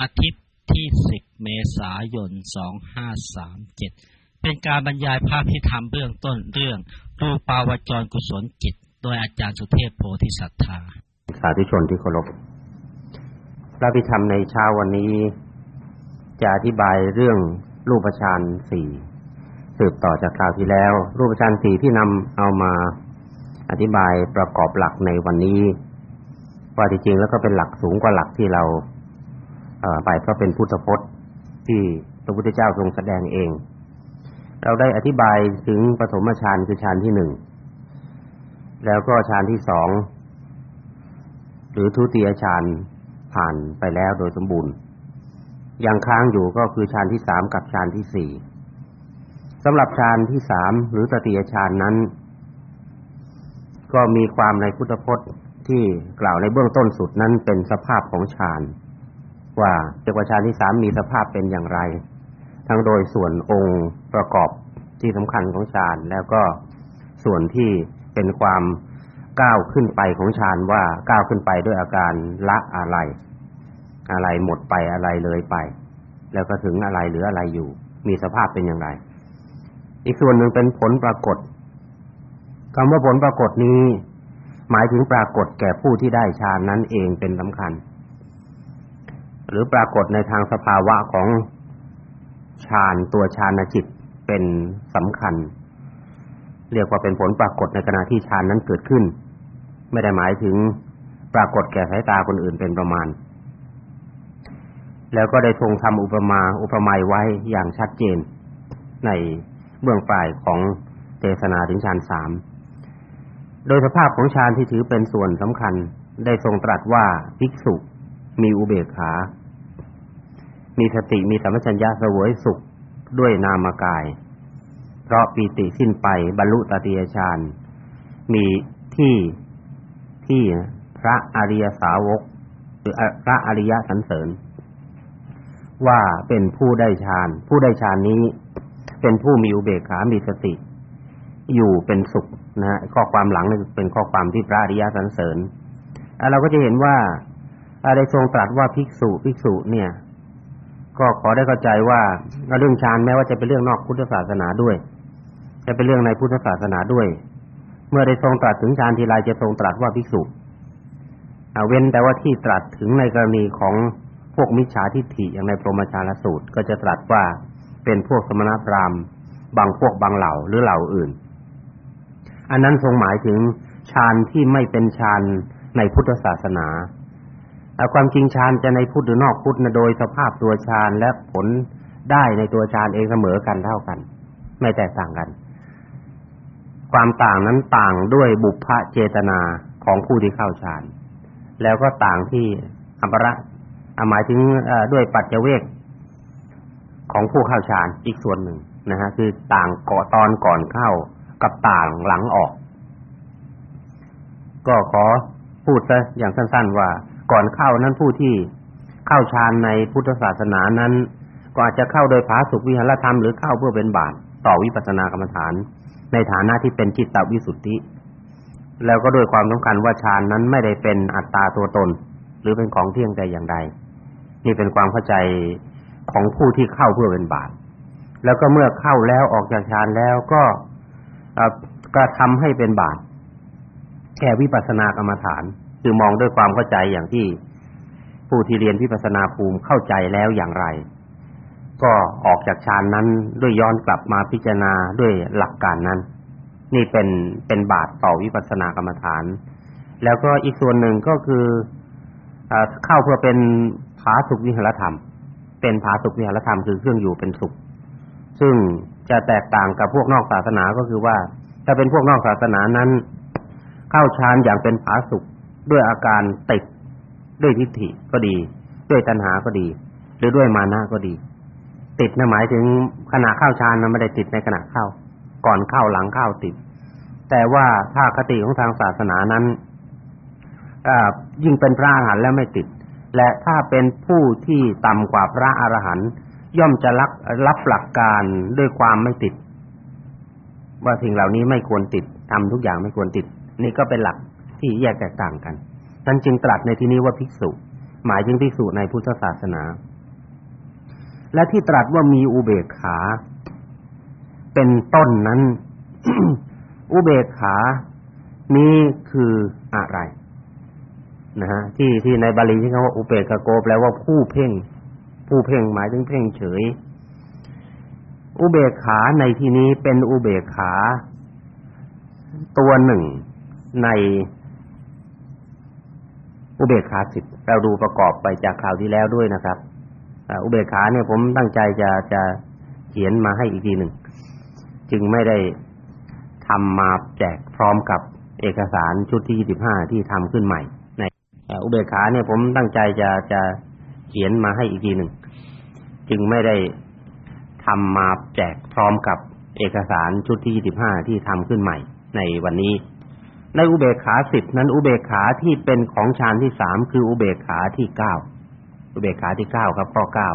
อาทิตย์ที่ 10 เมษายน 2537 เป็นการบรรยายภาพพิธรรมเบื้องต้นเรื่อง รูปาวจรกุศลจิตโดยอาจารย์สุเทพโพธิสัตธา สาธุชนที่เคารพพระพิธรรมในเช้าวันนี้ จะอธิบายเรื่องรูปฌานสี่สืบต่อจากคราวที่แล้ว รูปฌานสี่ที่นำเอามาอธิบายประกอบหลักในวันนี้ว่าจริงๆแล้วก็เป็นหลักสูงกว่าหลักที่เรา ไปเพราะเป็นพุทธพจน์ที่พระพุทธเจ้าทรงแสดงเอง เราได้อธิบายถึงปฐมฌานคือฌานที่หนึ่งแล้วก็ฌานที่สองหรือทุติยฌานผ่านไปแล้วโดยสมบูรณ์ ยังค้างอยู่ก็คือฌานที่สามกับฌานที่สี่สำหรับฌานที่สามหรือตติยฌานนั้น ก็มีความในพุทธพจน์ที่กล่าวในเบื้องต้นสุดนั้นเป็นสภาพของฌาน ว่าเจักรวาลที่สามมีสภาพเป็นอย่างไร ทั้งโดยส่วนองค์ประกอบที่สำคัญของฌานแล้วก็ส่วนที่เป็นความก้าวขึ้นไปของฌานว่าก้าวขึ้นไปด้วยอาการละอะไร อะไรหมดไปอะไรเลยไป แล้วก็ถึงอะไรหรืออะไรอยู่ มีสภาพเป็นอย่างไร อีกส่วนหนึ่งเป็นผลปรากฏคำว่าผลปรากฏนี้ หมายถึงปรากฏแก่ผู้ที่ได้ฌานนั้นเองเป็นสำคัญ หรือปรากฏในทางสภาวะของฌานตัวฌานจิตเป็นสำคัญ เรียกว่าเป็นผลปรากฏในขณะที่ฌานนั้นเกิดขึ้น ไม่ได้หมายถึงปรากฏแก่สายตาคนอื่นเป็นประมาณ แล้วก็ได้ทรงทำอุปมาอุปไมยไว้อย่างชัดเจน ในเบื้องปลายของเทศนาถึงฌานสามโดยสภาพของฌานที่ถือเป็นส่วนสำคัญ ได้ทรงตรัสว่าภิกษุมีอุเบกขา มีสติมีสัมปชัญญะเสวยสุขด้วยนามกาย เพราะปีติสิ้นไปบรรลุตติยฌานมีที่ที่พระอริยสาวกหรือพระอริยสันเสริญ ว่าเป็นผู้ได้ฌานผู้ได้ฌานนี้ เป็นผู้มีอุเบกขามีสติ อยู่เป็นสุขนะฮะข้อความหลังนี่เป็นข้อความที่พระอริยสันเสริญเราก็จะเห็นว่าได้ทรงตรัสว่าภิกษุภิกษุเนี่ย ก็ขอได้เข้าใจว่าเรื่องฌานแม้ว่าจะเป็นเรื่องนอกพุทธศาสนาด้วย จะเป็นเรื่องในพุทธศาสนาด้วย เมื่อได้ทรงตรัสถึงฌานทีไรจะทรงตรัสว่าภิกษุเว้นแต่ว่าที่ตรัสถึงในกรณีของพวกมิจฉาทิฏฐิอย่างในพรหมจารสูตร ก็จะตรัสว่าเป็นพวกสมณพราหมณ์บางพวกบางเหล่าหรือเหล่าอื่น อันนั้นทรงหมายถึงฌานที่ไม่เป็นฌานในพุทธศาสนา ความจริงฌานจะในพุทธหรือนอกพุทธนะโดยสภาพตัวฌานและผลได้ในตัวฌานเองเสมอกันเท่ากัน ไม่แตกต่างกัน ความต่างนั้นต่างด้วยบุพเจตนาของผู้ที่เข้าฌานแล้วก็ต่างที่อัประหมายถึงด้วยปัจเจเวกของผู้เข้าฌานอีกส่วนหนึ่งนะฮะคือต่างก่อตอนก่อนเข้ากับต่างหลังออก ก็ขอพูดซะอย่างสั้น ๆ ว่า ก่อนเข้านั้นผู้ที่เข้าฌานในพุทธศาสนานั้น ก็อาจจะเข้าโดยภาสุขวิหารธรรมหรือเข้าเพื่อเป็นบาตรต่อวิปัสสนากรรมฐาน ในฐานะที่เป็นจิตตวิสุทธิ แล้วก็ด้วยความสำคัญว่าฌานนั้นไม่ได้เป็นอัตตาตัวตน หรือเป็นของเที่ยงใดอย่างใด นี่เป็นความเข้าใจของผู้ที่เข้าเพื่อเป็นบาตรแล้วก็เมื่อเข้าแล้วออกจากฌานแล้วก็กระทำให้เป็นบาตรแก่วิปัสสนากรรมฐาน คือมองด้วยความเข้าใจอย่างที่ผู้ที่เรียนวิปัสสนาภูมิเข้าใจแล้วอย่างไร ก็ออกจากฌานนั้นด้วยย้อนกลับมาพิจารณาด้วยหลักการนั้น นี่เป็นเป็นบาตรต่อวิปัสสนากรรมฐาน แล้วก็อีกส่วนหนึ่งก็คือเข้าเพื่อเป็นผาสุขวิหารธรรม เป็นผาสุขวิหารธรรมคือเครื่องอยู่เป็นสุข ซึ่งจะแตกต่างกับพวกนอกศาสนาก็คือว่าถ้าเป็นพวกนอกศาสนานั้น เข้าฌานอย่างเป็นผาสุข ด้วยอาการติดด้วยทิฏฐิก็ดี ด้วยตัณหาก็ดี หรือด้วยมานะก็ดี ติดนะหมายถึงขณะเข้าฌานนะไม่ได้ติดในขณะเข้า ก่อนเข้าหลังเข้าติด แต่ว่าถ้าคติของทางศาสนานั้นยิ่งเป็นพระอรหันต์แล้วไม่ติด และถ้าเป็นผู้ที่ต่ำกว่าพระอรหันต์ย่อมจะรับรับหลักการด้วยความไม่ติด ว่าสิ่งเหล่านี้ไม่ควรติดทำทุกอย่างไม่ควรติด นี่ก็เป็นหลัก ที่แยกแตกต่างกันท่านจึงตรัสในที่นี้ว่าภิกษุ หมายถึงภิกษุในพุทธศาสนา และที่ตรัสว่ามีอุเบกขา เป็นต้นนั้น อุเบกขานี้คืออะไรนะฮะที่ที่ในบาลีที่เขาว่าอุเบกขาโกแปลว่าผู้เพ่ง ผู้เพ่งหมายถึงเพ่งเฉย อุเบกขาในที่นี้เป็นอุเบกขา ตัวหนึ่งใน อุเบกขาสิบเราดูประกอบไปจากคราวที่แล้วด้วยนะครับอุเบกขาเนี่ยผมตั้งใจจะจะเขียนมาให้อีกทีหนึ่งจึงไม่ได้ทำมาแจกพร้อมกับเอกสารชุดที่ยี่สิบห้าที่ทำขึ้นใหม่ในอุเบกขาเนี่ยผมตั้งใจจะจะเขียนมาให้อีกทีหนึ่งจึงไม่ได้ทำมาแจกพร้อมกับเอกสารชุดที่ยี่สิบห้าที่ทำขึ้นใหม่ในวันนี้ ในอุเบกขาสิบนั้นอุเบกขาที่เป็นของฌานที่สามคืออุเบกขาที่เก้าอุเบกขาที่เก้าครับข้อเก้า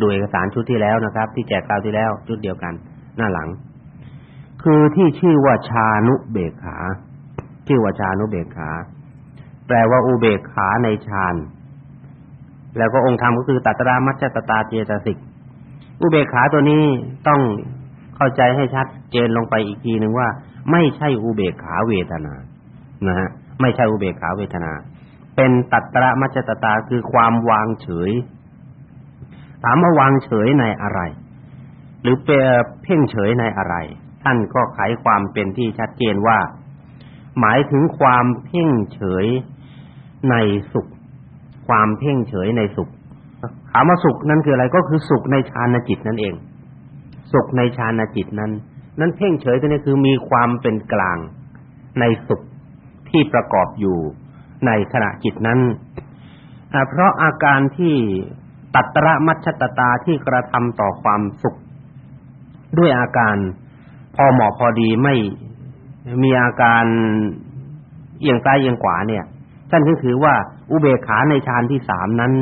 ดูเอกสารชุดที่แล้วนะครับ ที่แจกคราวที่แล้วชุดเดียวกัน หน้าหลัง คือที่ชื่อว่าชานุเบกขา ชื่อว่าชานุเบกขา แปลว่าอุเบกขาในฌานแล้วก็องค์ธรรมก็คือตัตรามัจจตตาเจตสิกอุเบกขาตัวนี้ต้องเข้าใจให้ชัดเจนลงไปอีกทีหนึ่งว่า ไม่ใช่อุเบกขาเวทนานะฮะไม่ใช่อุเบกขาเวทนา เป็นตัตระมัจจตตาคือความวางเฉย ถามว่าวางเฉยในอะไร หรือเปเพ่งเฉยในอะไร ท่านก็ไขความเป็นที่ชัดเจนว่า หมายถึงความเพ่งเฉยในสุข ความเพ่งเฉยในสุขถามว่าสุขนั้นคืออะไรก็คือสุขในฌานจิตนั่นเอง สุขในฌานจิตนั้น นั้นเพ่งเฉยตัวนี้คือมีความเป็นกลางในสุขที่ประกอบอยู่ในขณะจิตนั้นเพราะอาการที่ตัตระมัชตตาที่กระทำต่อความสุข ด้วยอาการพอเหมาะพอดีไม่มีอาการเอียงซ้ายเอียงขวาเนี่ยท่านจึงถือว่าอุเบกขาในฌานที่สามนั้น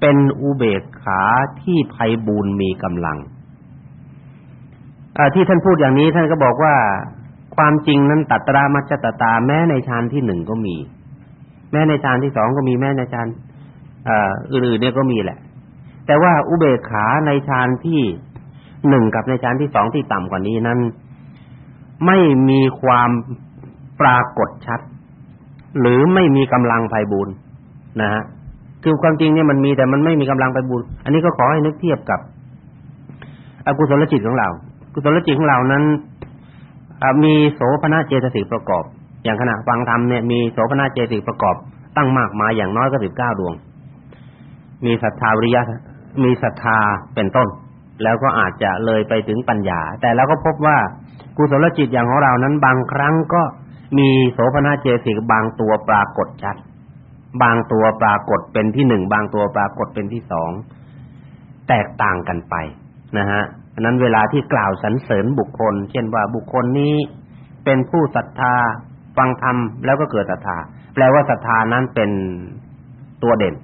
เป็นอุเบกขาที่ไพบูรณ์มีกำลัง ที่ท่านพูดอย่างนี้ท่านก็บอกว่าความจริงนั้นตัตระมัจจตตา แม้ในฌานที่หนึ่งก็มี แม้ในฌานที่สองก็มีแม้ในฌานอื่นๆเนี่ยก็มีแหละ แต่ว่าอุเบกขาในฌานที่หนึ่งกับในฌานที่สองที่ต่ำกว่านี้นั้น ไม่มีความปรากฏชัด หรือไม่มีกำลังไพบูรณ์นะฮะคือความจริงเนี่ยมันมีแต่มันไม่มีกำลังไพบูรณ์อันนี้ก็ขอให้นึกเทียบกับอกุศลจิตของเรา กุศลจิตของเรานั้นมีโสภณเจตสิกประกอบ อย่างขณะฟังธรรมเนี่ยมีโสภณเจตสิกประกอบ ตั้งมากมายอย่างน้อยก็สิบเก้าดวง มีศรัทธาวิริยะมีศรัทธาเป็นต้น แล้วก็อาจจะเลยไปถึงปัญญา แต่เราก็พบว่ากุศลจิตอย่างของเรานั้นบางครั้งก็มีโสภณเจตสิกบางตัวปรากฏชัด บางตัวปรากฏเป็นที่หนึ่งบางตัวปรากฏเป็นที่สองแตกต่างกันไปนะฮะ นั้นเวลาที่กล่าวสรรเสริญบุคคล เช่นว่าบุคคลนี้เป็นผู้ศรัทธาฟังธรรมแล้วก็เกิดศรัทธา แปลว่าศรัทธานั้นเป็นตัวเด่น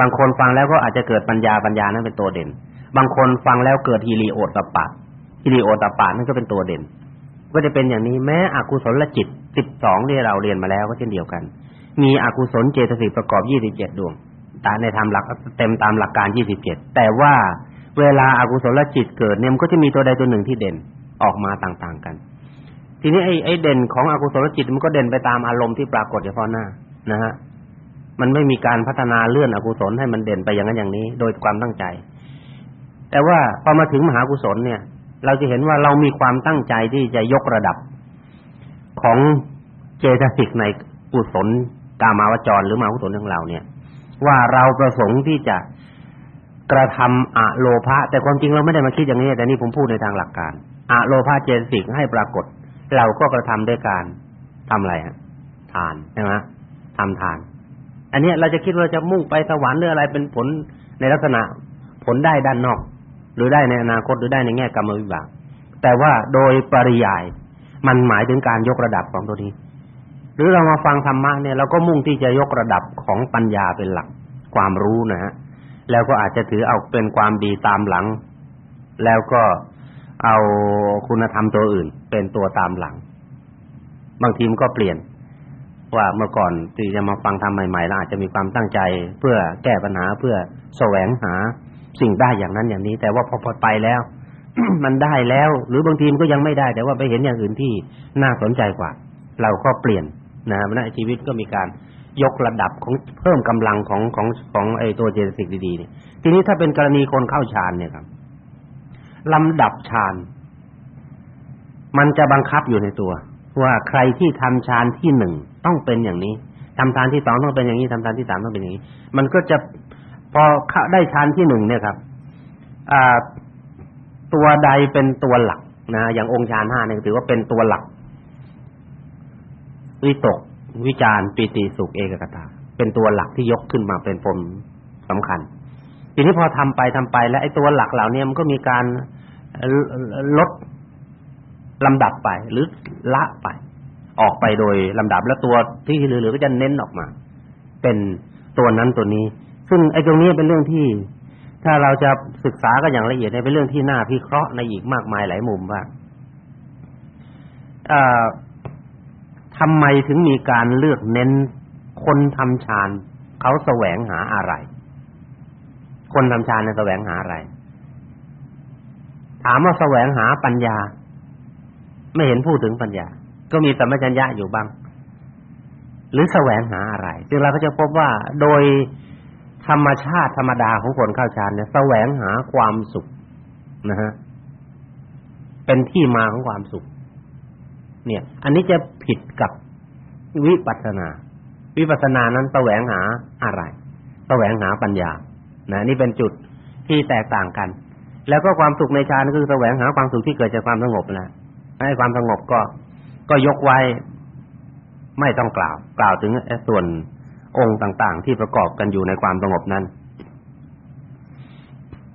บางคนฟังแล้วก็อาจจะเกิดปัญญาปัญญานั้นเป็นตัวเด่น บางคนฟังแล้วเกิดฮิริโอตปะฮิริโอตปะนั่นก็เป็นตัวเด่น ก็จะเป็นอย่างนี้แม้อกุศลจิต12ที่เราเรียนมาแล้วก็เช่นเดียวกัน มีอกุศลเจตสิกประกอบ27ดวงตาในธรรมหลักเต็มตามหลักการ27แต่ว่า เวลาอากุศลจิตเกิดเนี่ยมันก็จะมีตัวใดตัวหนึ่งที่เด่นออกมาต่างๆกัน ทีนี้ไอ้ไอ้เด่นของอกุศลจิตมันก็เด่นไปตามอารมณ์ที่ปรากฏเฉพาะหน้านะฮะมันไม่มีการพัฒนาเลื่อนอกุศลให้มันเด่นไปอย่างนั้นอย่างนี้ โดยความตั้งใจ แต่ว่าพอมาถึงมหากุศลเนี่ย เราจะเห็นว่าเรามีความตั้งใจที่จะยกระดับของเจตสิกในกุศลกามาวจรหรือมหากุศลของเราเนี่ย ว่าเราประสงค์ที่จะ กระทำอะโลภะแต่ความจริงเราไม่ได้มาคิดอย่างนี้ แต่นี่ผมพูดในทางหลักการอะโลภะเจตสิกให้ปรากฏ เราก็กระทำด้วยการทำอะไรฮะทานใช่ไหมทำทาน อันนี้เราจะคิดว่าจะมุ่งไปสวรรค์หรืออะไรเป็นผลในลักษณะผลได้ด้านนอก หรือได้ในอนาคตหรือได้ในแง่กรรมวิบากแต่ว่าโดยปริยาย มันหมายถึงการยกระดับของตัวนี้ หรือเรามาฟังธรรมะเนี่ยเราก็มุ่งที่จะยกระดับของปัญญาเป็นหลักความรู้นะฮะ แล้วก็อาจจะถือเอาเป็นความดีตามหลัง แล้วก็เอาคุณธรรมตัวอื่น เป็นตัวตามหลัง บางทีมันก็เปลี่ยน ว่าเมื่อก่อนที่จะมาฟังธรรมใหม่ๆแล้วอาจจะมีความตั้งใจ เพื่อแก้ปัญหาเพื่อแสวงหาสิ่งได้อย่างนั้นอย่างนี้ แต่ว่าพอพอไปแล้ว มันได้แล้ว หรือบางทีมันก็ยังไม่ได้ แต่ว่าไปเห็นอย่างอื่นที่น่าสนใจกว่า เราก็เปลี่ยนนะในชีวิตก็มีการ ยกระดับของเพิ่มกำลังของของของไอ้ตัวเจตสิกดีๆเนี่ยทีนี้ถ้าเป็นกรณีคนเข้าฌานเนี่ยครับลำดับฌานมันจะบังคับอยู่ในตัวว่าใครที่ทำฌานที่หนึ่งต้องเป็นอย่างนี้ทำฌานที่สองต้องเป็นอย่างนี้ทำฌานที่สามต้องเป็นอย่างนี้ มันก็จะพอได้ฌานที่หนึ่งเนี่ยครับอ่าตัวใดเป็นตัวหลักนะอย่างองค์ฌานห้าเนี่ยถือว่าเป็นตัวหลักวิตก วิจารปิติสุขเอกกตาเป็นตัวหลักที่ยกขึ้นมาเป็นปมสำคัญ ทีนี้พอทำไปทำไป แล้วไอ้ตัวหลักเหล่านี้มันก็มีการลดลำดับไป หรือละไป ออกไปโดยลำดับแล้วตัวที่เหลือๆก็จะเน้นออกมา เป็นตัวนั้นตัวนี้ ซึ่งไอ้ตรงนี้เป็นเรื่องที่ ถ้าเราจะศึกษากันอย่างละเอียดเป็นเรื่องที่น่าพิเคราะห์ในอีกมากมายหลายมุมว่าอ่า ทำไมถึงมีการเลือกเน้นคนทำฌานเขาแสวงหาอะไร คนทำฌานเนี่ยแสวงหาอะไร ถามว่าแสวงหาปัญญา ไม่เห็นพูดถึงปัญญา ก็มีสัมปชัญญะอยู่บ้าง หรือแสวงหาอะไรจึงเราก็จะพบว่าโดยธรรมชาติธรรมดาของคนเข้าฌานเนี่ยแสวงหาความสุขนะฮะเป็นที่มาของความสุข เนี่ย อันนี้จะผิดกับวิปัสสนา วิปัสสนานั้นแสวงหาอะไรแสวงหาปัญญา นะนี่เป็นจุดที่แตกต่างกัน แล้วก็ความสุขในฌานคือแสวงหาความสุขที่เกิดจากความสงบนะให้ความสงบก็ ก็ยกไว้ไม่ต้องกล่าว กล่าวถึงส่วนองค์ต่างๆ ที่ประกอบกันอยู่ในความสงบนั้น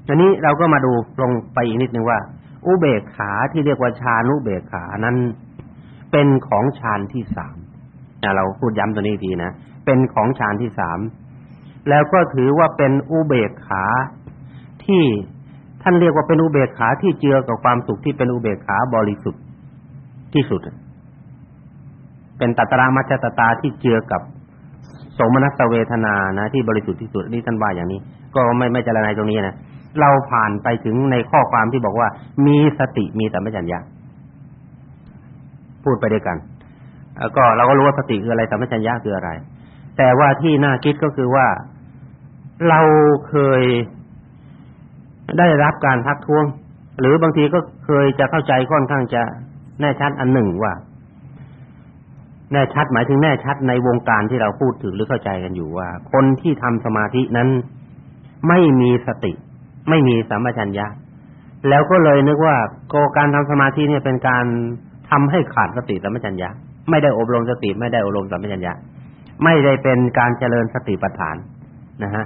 ทีนี้เราก็มาดูลงไปอีกนิดนึงว่า อุเบกขาที่เรียกว่าฌานุเบกขานั้น เป็นของฌานที่สามเราพูดย้ำตัวนี้ทีนะ เป็นของฌานที่สาม แล้วก็ถือว่าเป็นอุเบกขาที่ท่านเรียกว่าเป็นอุเบกขาที่เจือกับความสุขที่เป็นอุเบกขาบริสุทธิ์ที่สุด เป็นตัตรามัจจตตาที่เจือกับโสมนัสเวทนานะ ที่บริสุทธิ์ที่สุดนี่ท่านว่าอย่างนี้ ก็ไม่ไม่จะละในตรงนี้นะเราผ่านไปถึงในข้อความที่บอกว่า มีสติมีสัมปชัญญะ พูดไปด้วยกันแล้วก็เราก็รู้ว่าสติคืออะไรสัมปชัญญะคืออะไร แต่ว่าที่น่าคิดก็คือว่าเราเคยได้รับการทักท้วง หรือบางทีก็เคยจะเข้าใจค่อนข้างจะแน่ชัดอันหนึ่งว่า แน่ชัดหมายถึงแน่ชัดในวงการที่เราพูดถึงหรือเข้าใจกันอยู่ว่า คนที่ทำสมาธินั้นไม่มีสติ ไม่มีสัมปชัญญะ แล้วก็เลยนึกว่าการทำสมาธิเนี่ยเป็นการ ทำให้ขาดสติสัมปชัญญะไม่ได้อบรมสติไม่ได้อบรมสัมปชัญญะไม่ได้เป็นการเจริญสติปัฏฐานนะฮะ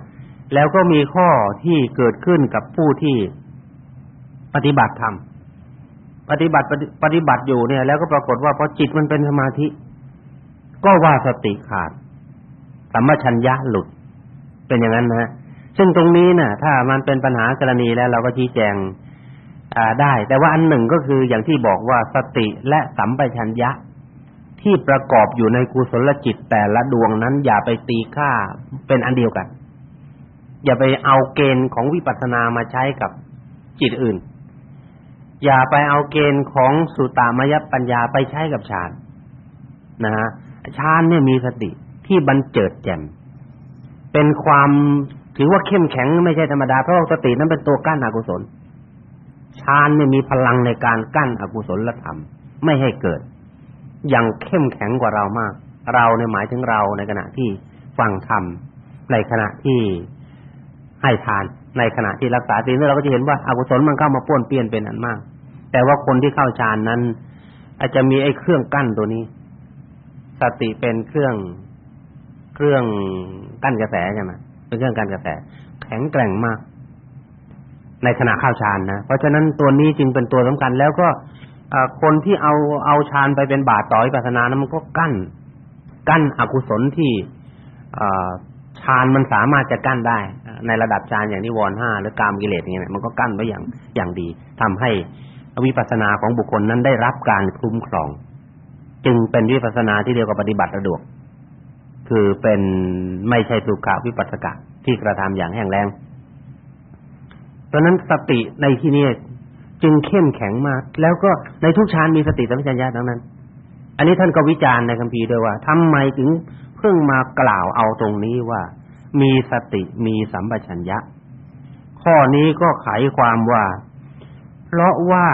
แล้วก็มีข้อที่เกิดขึ้นกับผู้ที่ปฏิบัติธรรมปฏิบัติปฏิบัติอยู่เนี่ย แล้วก็ปรากฏว่าพอจิตมันเป็นสมาธิ ก็ว่าสติขาดสัมปชัญญะหลุด เป็นอย่างนั้นนะซึ่งตรงนี้น่ะ ถ้ามันเป็นปัญหากรณีแล้ว เราก็ชี้แจง ได้ แต่ว่าอันหนึ่งก็คืออย่างที่บอกว่าสติและสัมปชัญญะ ที่ประกอบอยู่ในกุศลจิตแต่ละดวงนั้นอย่าไปตีค่าเป็นอันเดียวกัน อย่าไปเอาเกณฑ์ของวิปัสสนามาใช้กับจิตอื่น อย่าไปเอาเกณฑ์ของสุตามยปัญญาไปใช้กับฌานนะฮะฌานเนี่ยมีสติที่บันเจิดแจ่มเป็นความถือว่าเข้มแข็งไม่ใช่ธรรมดาเพราะสตินั้นเป็นตัวกั้นอกุศล ฌานเนี่ยมีพลังในการกั้นอกุศลธรรม ไม่ให้เกิด อย่างเข้มแข็งกว่าเรามาก เราเนี่ยหมายถึงเราในขณะที่ฟังธรรมในขณะที่ให้ทานในขณะที่รักษาศีลเราก็จะเห็นว่าอากุศลมันเข้ามาป้วนเปี้ยนเป็นอันมาก แต่ว่าคนที่เข้าฌานนั้น อาจจะมีไอ้เครื่องกั้นตัวนี้ สติเป็นเครื่องเครื่องกั้นกระแสใช่ไหมเป็นเครื่องกั้นกระแส แข็งแกร่งมาก ในขณะเข้าฌานนะ เพราะฉะนั้นตัวนี้จึงเป็นตัวสำคัญแล้วก็คนที่เอาเอาฌานไปเป็นบาตรต่อวิปัสสนานั้นมันก็กั้น กั้นอกุศลที่ฌานมันสามารถจะกั้นได้ ในระดับฌานอย่างนิวรณ์ห้าหรือกามกิเลสอย่างเงี้ยมันก็กั้นไว้อย่างอย่างดีทำให้วิปัสสนาของบุคคลนั้นได้รับการคุ้มครอง จึงเป็นวิปัสสนาที่เรียกว่าปฏิบัติสะดวก คือเป็นไม่ใช่สุขาวิปัสสกะที่กระทำอย่างแห้งแล้ง เพราะนั้นสติในที่นี้จึงเข้มแข็งมาก แล้วก็ในทุกฌานมีสติสัมปชัญญะทั้งนั้น อันนี้ท่านก็วิจารณ์ในคัมภีร์ด้วยว่าทำไมถึงเพิ่งมากล่าวเอาตรงนี้ว่า มีสติมีสัมปชัญญะ ข้อนี้ก็ไขความว่า เพราะว่า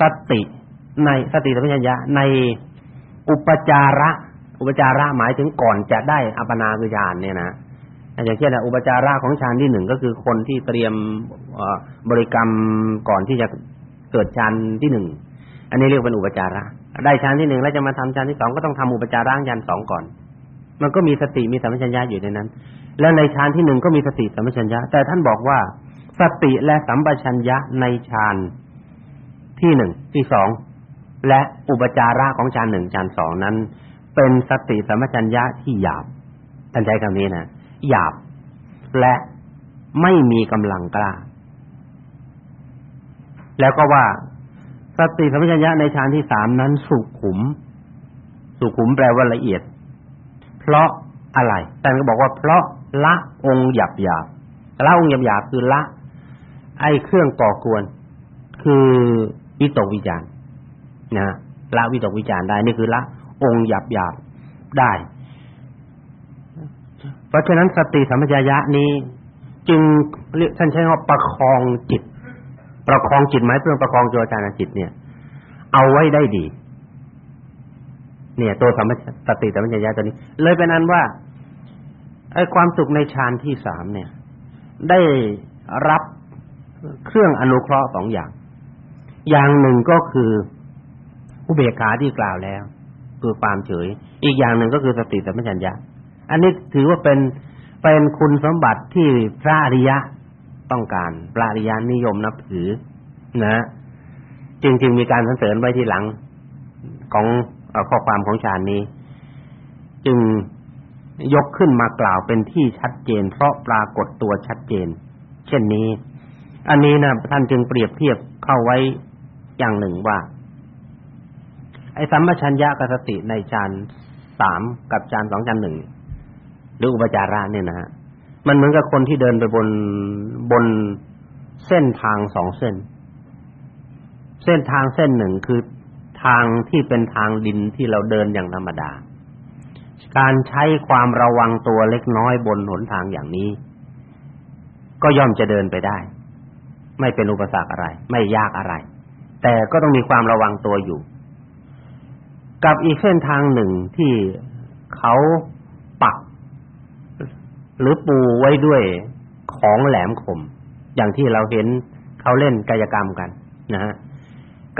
สติในสติสัมปชัญญะในอุปจาระ อุปจาระหมายถึงก่อนจะได้อัปนาคือฌานเนี่ยนะ อย่างเช่นอุปจาระของฌานที่หนึ่งก็คือคนที่เตรียมบริกรรมก่อนที่จะเกิดฌานที่หนึ่งอันนี้เรียกเป็นอุปจาระ ได้ฌานที่หนึ่งแล้วจะมาทำฌานที่สองก็ต้องทำอุปจาระฌานสองก่อน มันก็มีสติมีสัมปชัญญะอยู่ในนั้น แล้วในฌานที่หนึ่งก็มีสติสัมปชัญญะ แต่ท่านบอกว่าสติและสัมปชัญญะในฌานที่หนึ่งที่สองและอุปจาระของฌานหนึ่งฌานสองนั้น เป็นสติสัมปชัญญะที่หยาบท่านใช้คำนี้นะ หยาบ และไม่มีกำลังกล้า แล้วก็ว่าสติสัมปชัญญะในฌานที่สามนั้นสุขุม สุขุมแปลว่าละเอียด เพราะอะไรท่านก็บอกว่าเพราะละองค์หยาบหยาบละองค์หยาบหยาบคือละ ไอ้เครื่องก่อกวน คือวิตกวิจารนะละวิตกวิจารได้ นี่คือละองค์หยาบหยาบได้ เพราะฉะนั้นสติสัมปชัญญะนี้ จึงเรียกท่านใช้คำว่าประคองจิต ประคองจิตหมายเพื่อประคองโจจารจิตเนี่ย เอาไว้ได้ดี เนี่ย ตัวสัมปสติสัมปชัญญะตัวนี้ เลยเป็นอันว่าไอ้ความสุขในฌานที่สามเนี่ย ได้รับเครื่องอนุเคราะห์สองอย่าง อย่างหนึ่งก็คืออุเบกขาที่กล่าวแล้ว คือความเฉย อีกอย่างหนึ่งก็คือสติสัมปชัญญะ อันนี้ถือว่าเป็นเป็นคุณสมบัติที่พระอริยะต้องการพระอริยะนิยมนับถือ นะจึงจึงมีการสรรเสริญไว้ที่หลังของข้อความของฌานนี้ จึงยกขึ้นมากล่าวเป็นที่ชัดเจน เพราะปรากฏตัวชัดเจน เช่นนี้ อันนี้นะท่านจึงเปรียบเทียบเข้าไว้อย่างหนึ่งว่า ไอ้สัมปชัญญะกับสติในฌานสามกับฌานสองฌานหนึ่ง หรืออุปจาระเนี่ยนะฮะมันเหมือนกับคนที่เดินไปบนบนเส้นทางสองเส้น เส้นทางเส้นหนึ่งคือทางที่เป็นทางดินที่เราเดินอย่างธรรมดา การใช้ความระวังตัวเล็กน้อยบนหนทางอย่างนี้ ก็ย่อมจะเดินไปได้ ไม่เป็นอุปสรรคอะไร ไม่ยากอะไร แต่ก็ต้องมีความระวังตัวอยู่ กับอีกเส้นทางหนึ่งที่เขา หรือปูไว้ด้วยของแหลมคม อย่างที่เราเห็นเขาเล่นกายกรรมกันนะฮะ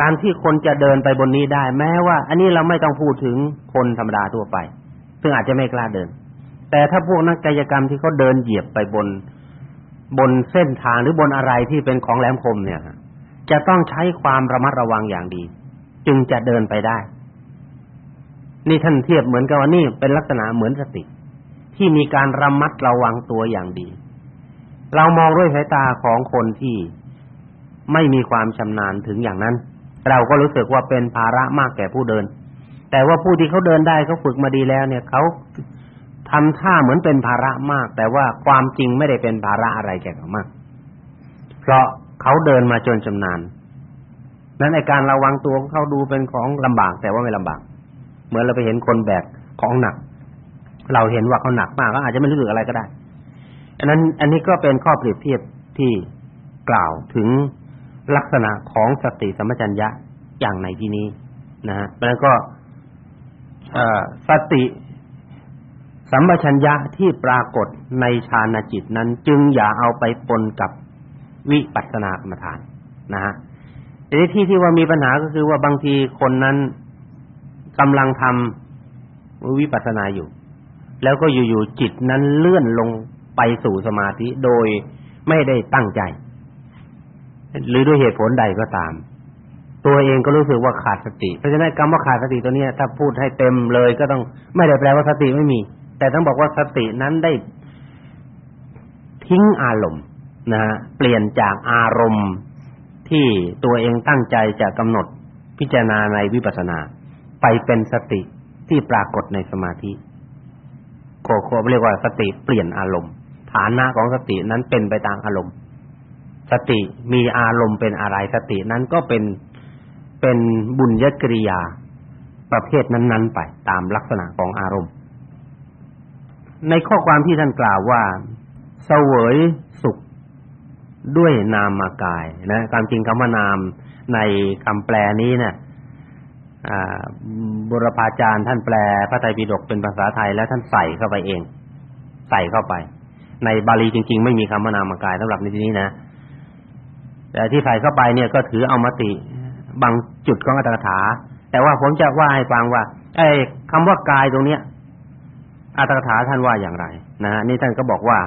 การที่คนจะเดินไปบนนี้ได้ แม้ว่า อันนี้เราไม่ต้องพูดถึงคนธรรมดาทั่วไป ซึ่งอาจจะไม่กล้าเดิน แต่ถ้าพวกนักกายกรรมที่เขาเดินเหยียบไปบน บนเส้นทางหรือบนอะไรที่เป็นของแหลมคมเนี่ยจะต้องใช้ความระมัดระวังอย่างดี จึงจะเดินไปได้ นี่ท่านเทียบเหมือนกับว่านี่เป็นลักษณะเหมือนสติ ที่มีการระมัดระวังตัวอย่างดี เรามองด้วยสายตาของคนที่ไม่มีความชำนาญถึงอย่างนั้น เราก็รู้สึกว่าเป็นภาระมากแก่ผู้เดิน แต่ว่าผู้ที่เขาเดินได้เขาฝึกมาดีแล้วเนี่ยเขาทำท่าเหมือนเป็นภาระมาก แต่ว่าความจริงไม่ได้เป็นภาระอะไรแก่เขามาก เพราะเขาเดินมาจนชำนาญนั้นในการระวังตัวของเขาดูเป็นของลำบาก แต่ว่าไม่ลำบาก เหมือนเราไปเห็นคนแบกของหนัก เราเห็นว่าเขาหนักมากก็อาจจะไม่รู้สึกอะไรก็ได้ อันนั้น อันนี้ก็เป็นข้อเปรียบเทียบที่กล่าวถึงลักษณะของสติสัมปชัญญะอย่างในที่นี้นะฮะแล้วก็สติสัมปชัญญะที่ปรากฏในฌานจิตนั้น จึงอย่าเอาไปปนกับวิปัสสนากรรมฐานนะฮะแต่ที่ที่ว่ามีปัญหาก็คือว่าบางทีคนนั้นกำลังทำวิปัสสนาอยู่ แล้วก็อยู่ๆจิตนั้นเลื่อนลงไปสู่สมาธิโดยไม่ได้ตั้งใจ หรือด้วยเหตุผลใดก็ตาม ตัวเองก็รู้สึกว่าขาดสติ เพราะฉะนั้นคำว่าขาดสติตัวนี้ถ้าพูดให้เต็มเลยก็ต้องไม่ได้แปลว่าสติไม่มี แต่ต้องบอกว่าสตินั้นได้ทิ้งอารมณ์นะฮะเปลี่ยนจากอารมณ์ที่ตัวเองตั้งใจจะกำหนดพิจารณาในวิปัสสนา ไปเป็นสติที่ปรากฏในสมาธิ โคโคเรียกว่าสติเปลี่ยนอารมณ์ ฐานะของสตินั้นเป็นไปตามอารมณ์ สติมีอารมณ์เป็นอะไรสตินั้นก็เป็นเป็นบุญญกริยาประเภทนั้นๆไปตามลักษณะของอารมณ์ ในข้อความที่ท่านกล่าวว่าเสวยสุขด้วยนามกายนะความจริงคำว่านามในคำแปลนี้เนี่ย บุรพาจารย์ท่านแปลพระไตรปิฎกเป็นภาษาไทยแล้วท่านใส่เข้าไปเอง ใส่เข้าไป ในบาลีจริง ๆ ไม่มีคำว่านามกายสำหรับในที่นี้นะแต่ที่ใส่เข้าไปเนี่ยก็ถือเอามติบางจุดของอัตถกถา แต่ว่าผมจะว่าให้ฟังว่า ไอ้คำว่ากายตรงเนี้ยอัตถกถาท่านว่าอย่างไร นะฮะนี่ท่านก็บอกว่า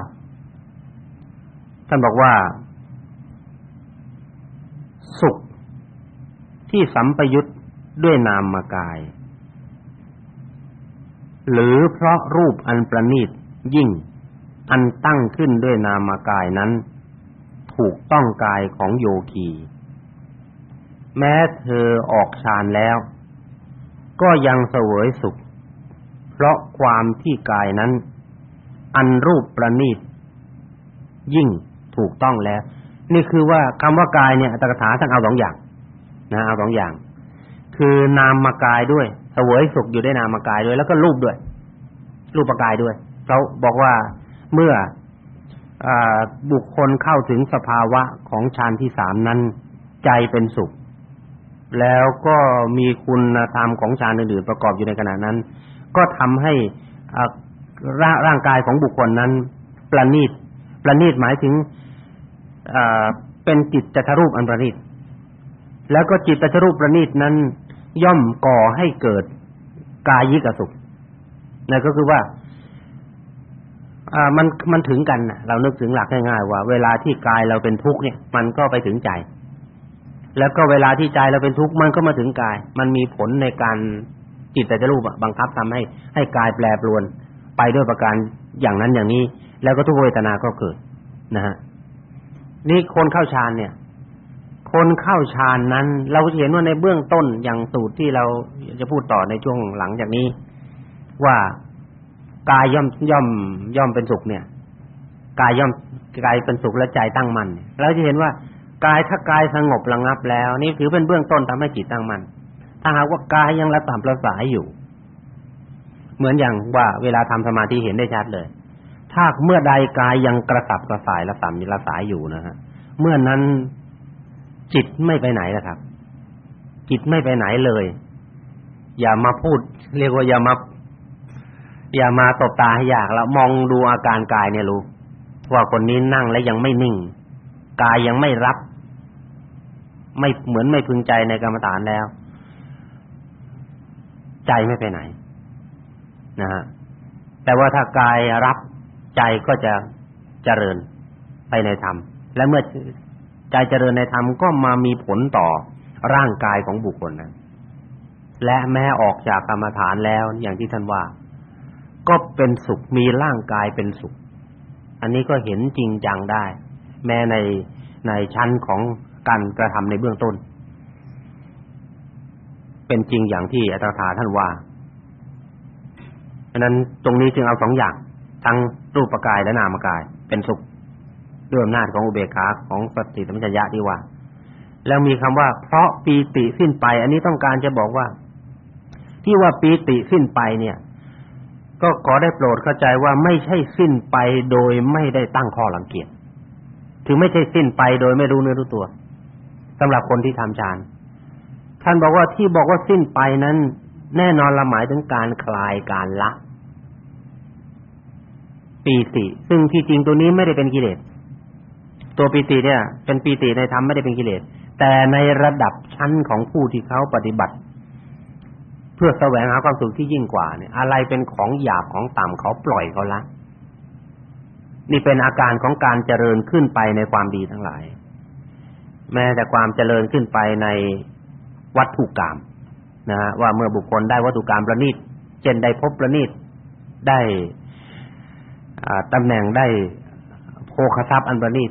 ท่านบอกว่า สุขที่สัมปยุต ด้วยนามกาย หรือเพราะรูปอันประณีตยิ่ง อันตั้งขึ้นด้วยนามกายนั้น ถูกต้องกายของโยคี แม้เธอออกฌานแล้ว ก็ยังเสวยสุข เพราะความที่กายนั้น อันรูปประณีตยิ่งถูกต้องแล้ว นี่คือว่าคำว่ากายเนี่ยอัตถกถาท่านเอาสองอย่าง นะเอาสองอย่าง คือนามกายด้วยเสวยสุขอยู่ได้นามกายด้วย แล้วก็รูปด้วย รูปกายด้วยเขาบอกว่าเมื่ออบุคคลเข้าถึงสภาวะของฌานที่สามนั้น ใจเป็นสุข แล้วก็มีคุณธรรมของฌานอื่นๆประกอบอยู่ในขณะนั้น ก็ทำให้ร่างร่างกายของบุคคลนั้น ประณีตประณีตหมายถึงเป็นจิตจัตรูปอันประณีตแล้วก็จิตจัตรูปประณีตนั้น ย่อมก่อให้เกิดกายิกสุขนั่นก็คือว่า อ่ามันมันถึงกันนะเรานึกถึงหลักง่ายๆว่า เวลาที่กายเราเป็นทุกข์เนี่ย มันก็ไปถึงใจ แล้วก็เวลาที่ใจเราเป็นทุกข์มันก็มาถึงกาย มันมีผลในการจิตแต่จะรูปบังคับทำให้ให้กายแปรปรวน ไปด้วยประการอย่างนั้นอย่างนี้ แล้วก็ทุกเวทนาก็เกิดนะฮะนี่คนเข้าฌานเนี่ย คนเข้าฌานนั้น เราเห็นว่าในเบื้องต้นอย่างสูตรที่เราจะพูดต่อในช่วงหลังจากนี้ ว่ากายย่อมย่อมย่อมเป็นสุขเนี่ยกายย่อมกายเป็นสุขและใจตั้งมั่นเราจะเห็นว่ากายถ้ากายสงบระงับแล้ว นี่ถือเป็นเบื้องต้นทำให้จิตตั้งมั่นถ้าหากว่ากายยังระต่ำระสายอยู่ เหมือนอย่างว่าเวลาทำสมาธิเห็นได้ชัดเลย ถ้าเมื่อใดกายยังกระสับกระส่ายระต่ำระสายอยู่นะฮะเมื่อนั้น จิตไม่ไปไหนนะครับ จิตไม่ไปไหนเลย อย่ามาพูด เรียกว่าอย่ามา อย่ามาตบตาให้ยากแล้วมองดูอาการกายเนี่ยรู้ว่าคนนี้นั่งแล้วยังไม่นิ่ง กายยังไม่รับ ไม่เหมือนไม่พึงใจในกรรมฐานแล้ว ใจไม่ไปไหน นะฮะแต่ว่าถ้ากายรับใจก็จะเจริญไปในธรรมและเมื่อ ใจเจริญในธรรมก็มามีผลต่อร่างกายของบุคคลนั้นและแม้ออกจากกรรมฐานแล้วอย่างที่ท่านว่า ก็เป็นสุขมีร่างกายเป็นสุข อันนี้ก็เห็นจริงจังได้ แม้ในในชั้นของการกระทำในเบื้องต้น เป็นจริงอย่างที่อาจารย์ท่านว่าเพราะนั้นตรงนี้จึงเอาสองอย่าง ทั้งรูปกายและนามกายเป็นสุข ด้วยอำนาจของอุเบกขาของสติสัมปชัญญะที่ว่า แล้วมีคำว่า เพราะปีติสิ้นไป อันนี้ต้องการจะบอกว่า ที่ว่าปีติสิ้นไปเนี่ย ก็ขอได้โปรดเข้าใจว่าไม่ใช่สิ้นไปโดยไม่ได้ตั้งข้อรังเกียจคือไม่ใช่สิ้นไปโดยไม่รู้เนื้อรู้ตัวสำหรับคนที่ทำฌานท่านบอกว่าที่บอกว่าสิ้นไปนั้น แน่นอนละหมายถึงการคลายการละปีติซึ่งที่จริงตัวนี้ไม่ได้เป็นกิเลส ตัวปีติเนี่ย เป็นปีติในธรรมไม่ได้เป็นกิเลส แต่ในระดับชั้นของผู้ที่เขาปฏิบัติ เพื่อแสวงหาความสุขที่ยิ่งกว่าเนี่ย อะไรเป็นของหยาบของต่ำเขาปล่อยเขาละนี่เป็นอาการของการเจริญขึ้นไปในความดีทั้งหลาย แม้แต่ความเจริญขึ้นไปในวัตถุกรรมนะฮะว่าเมื่อบุคคลได้วัตถุกรรมประณีตเช่นได้พบประณีตได้ตำแหน่งได้โภคทรัพย์อันประณีต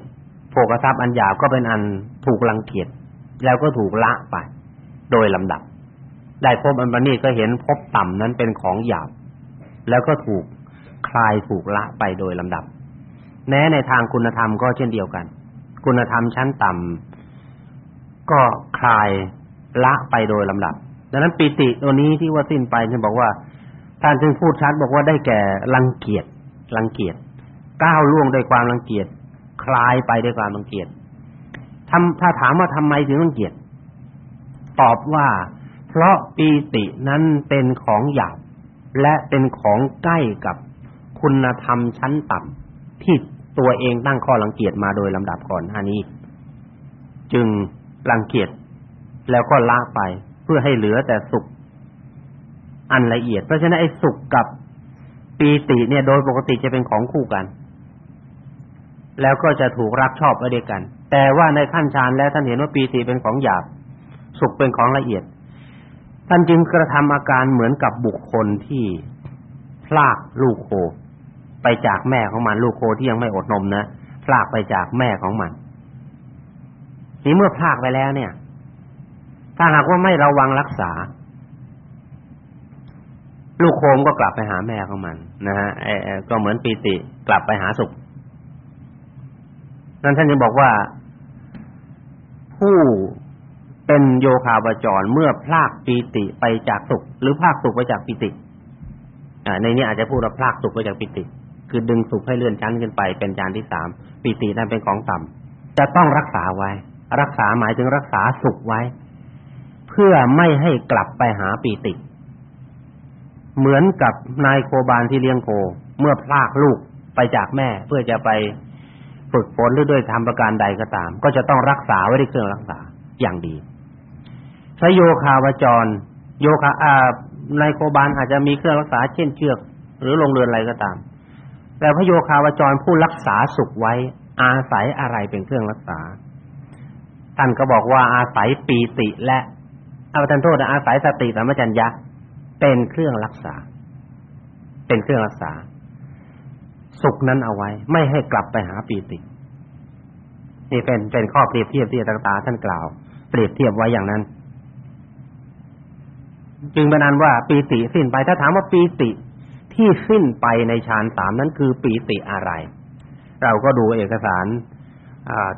ภคทรัพย์อันหยาบก็เป็นอันถูกรังเกียจแล้วก็ถูกละไป โดยลำดับ ได้พบอันประณีตก็เห็นพบต่ำนั้นเป็นของหยาบ แล้วก็ถูกคลายถูกละไปโดยลำดับ แม้ในทางคุณธรรมก็เช่นเดียวกัน คุณธรรมชั้นต่ำก็คลายละไปโดยลำดับดังนั้นปิติตัวนี้ที่ว่าสิ้นไปท่านบอกว่าท่านจึงพูดชัดบอกว่าได้แก่รังเกียจรังเกียจก้าวล่วงด้วยความรังเกียจ คลายไปด้วยความรังเกียจทำถ้าถามว่าทำไมถึงรังเกียจตอบว่า เพราะปีตินั้นเป็นของหยาบและเป็นของใกล้กับคุณธรรมชั้นต่ำที่ตัวเองตั้งข้อรังเกียจมาโดยลำดับก่อนหน้านี้ จึงรังเกียจแล้วก็ละไปเพื่อให้เหลือแต่สุข อันละเอียด เพราะฉะนั้นไอ้สุขกับปีติเนี่ยโดยปกติจะเป็นของคู่กัน แล้วก็จะถูกรักชอบไว้ด้วยกัน แต่ว่าในขั้นฌานแล้วท่านเห็นว่าปีติเป็นของหยาบ สุขเป็นของละเอียด ท่านจึงกระทำอาการเหมือนกับบุคคลที่พลากลูกโค ไปจากแม่ของมันลูกโคที่ยังไม่อดนมนะพลากไปจากแม่ของมันนี่เมื่อพลากไปแล้วเนี่ย ถ้าหากว่าไม่ระวังรักษา ลูกโคมก็กลับไปหาแม่ของมันนะฮะก็เหมือนปีติกลับไปหาสุข นั้นท่านจะบอกว่า ผู้เป็นโยคาวจรเมื่อพลากปีติไปจากสุขหรือพลากสุขไปจากปีติอ่าในนี้อาจจะพูดว่าพลากสุขไปจากปีติ คือดึงสุขให้เลื่อนชั้นขึ้นไปเป็นฌานที่สามปีตินั้นเป็นของต่ำจะต้องรักษาไว้ รักษาหมายถึงรักษาสุขไว้ เพื่อไม่ให้กลับไปหาปีติ เหมือนกับนายโคบาลที่เลี้ยงโค เมื่อพลากลูกไปจากแม่เพื่อจะไป ฝึกฝนหรือด้วยทำประการใดก็ตาม ก็จะต้องรักษาไว้ด้วยเครื่องรักษาอย่างดีใช้โยคาวจร โยคะอ่าในโคบาลอาจจะมีเครื่องรักษาเช่นเชือก หรือลงเรือนอะไรก็ตาม แต่พระโยคาวจรผู้รักษาสุขไว้ อาศัยอะไรเป็นเครื่องรักษา ท่านก็บอกว่าอาศัยปีติและอาจารย์โทษอาศัยสติสัมปชัญญะเป็นเครื่องรักษา เป็นเครื่องรักษา สุขนั้นเอาไว้ ไม่ให้กลับไปหาปีตินี่เป็นเป็นข้อเปรียบเทียบที่ต่างๆท่านกล่าว เปรียบเทียบไว้อย่างนั้น จึงเป็นนั้นว่าปีติสิ้นไปถ้าถามว่าปีติที่สิ้นไปในฌานสามนั้นคือปีติอะไร เราก็ดูเอกสาร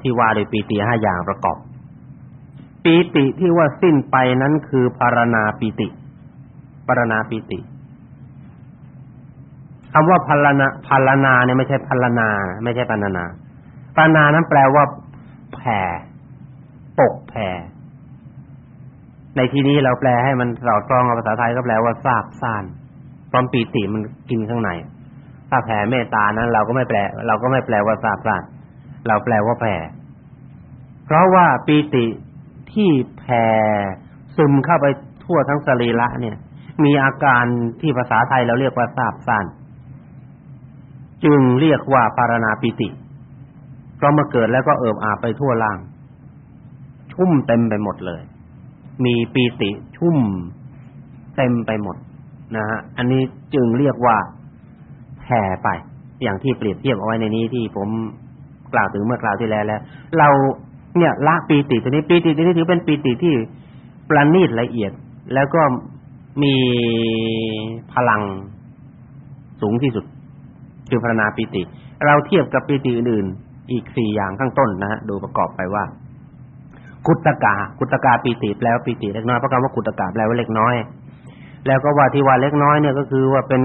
ที่ว่าด้วยปีติห้าอย่างประกอบ ปีติที่ว่าสิ้นไปนั้นคือภารณาปีติภารณาปีติ คำว่าภารณาภารณาเนี่ยไม่ใช่ภารณาไม่ใช่ปานาปานานั้นแปลว่าแผ่ปกแผ่ในที่นี้เราแปลให้มันสอดคล้องกับภาษาไทยก็แปลว่าซาบซ่านความปีติมันกินข้างในถ้าแผ่เมตตานั้น เราก็ไม่แปล เราก็ไม่แปลว่าซาบซ่านเราแปลว่าแผ่เพราะว่าปีติที่แผ่ซึมเข้าไปทั่วทั้งสรีระเนี่ย มีอาการที่ภาษาไทยเราเรียกว่าซาบซ่าน จึงเรียกว่าปารณาปิติเพราะเมื่อเกิดแล้วก็เอิบอาบไปทั่วล่าง ชุ่มเต็มไปหมดเลย มีปีติชุ่มเต็มไปหมดนะฮะอันนี้จึงเรียกว่าแผ่ไป อย่างที่เปรียบเทียบเอาไว้ในนี้ที่ผมกล่าวถึงเมื่อกล่าวที่แล้วแล้ว เราเนี่ยละปีติตัวนี้ปีติตัวนี้ถือเป็นปีติที่ประณีตละเอียด แล้วก็มีพลังสูงที่สุด คือพรณนาปีติ เราเทียบกับปีติอื่นๆอีกสี่อย่างข้างต้นนะฮะดูประกอบไปว่า กุตกะกุตกะปีติแปลว่าปีติเล็กน้อยเพราะคำว่ากุตกะแปลว่าเล็กน้อย แล้วก็ว่าที่ว่าเล็กน้อยเนี่ยก็คือว่าเป็น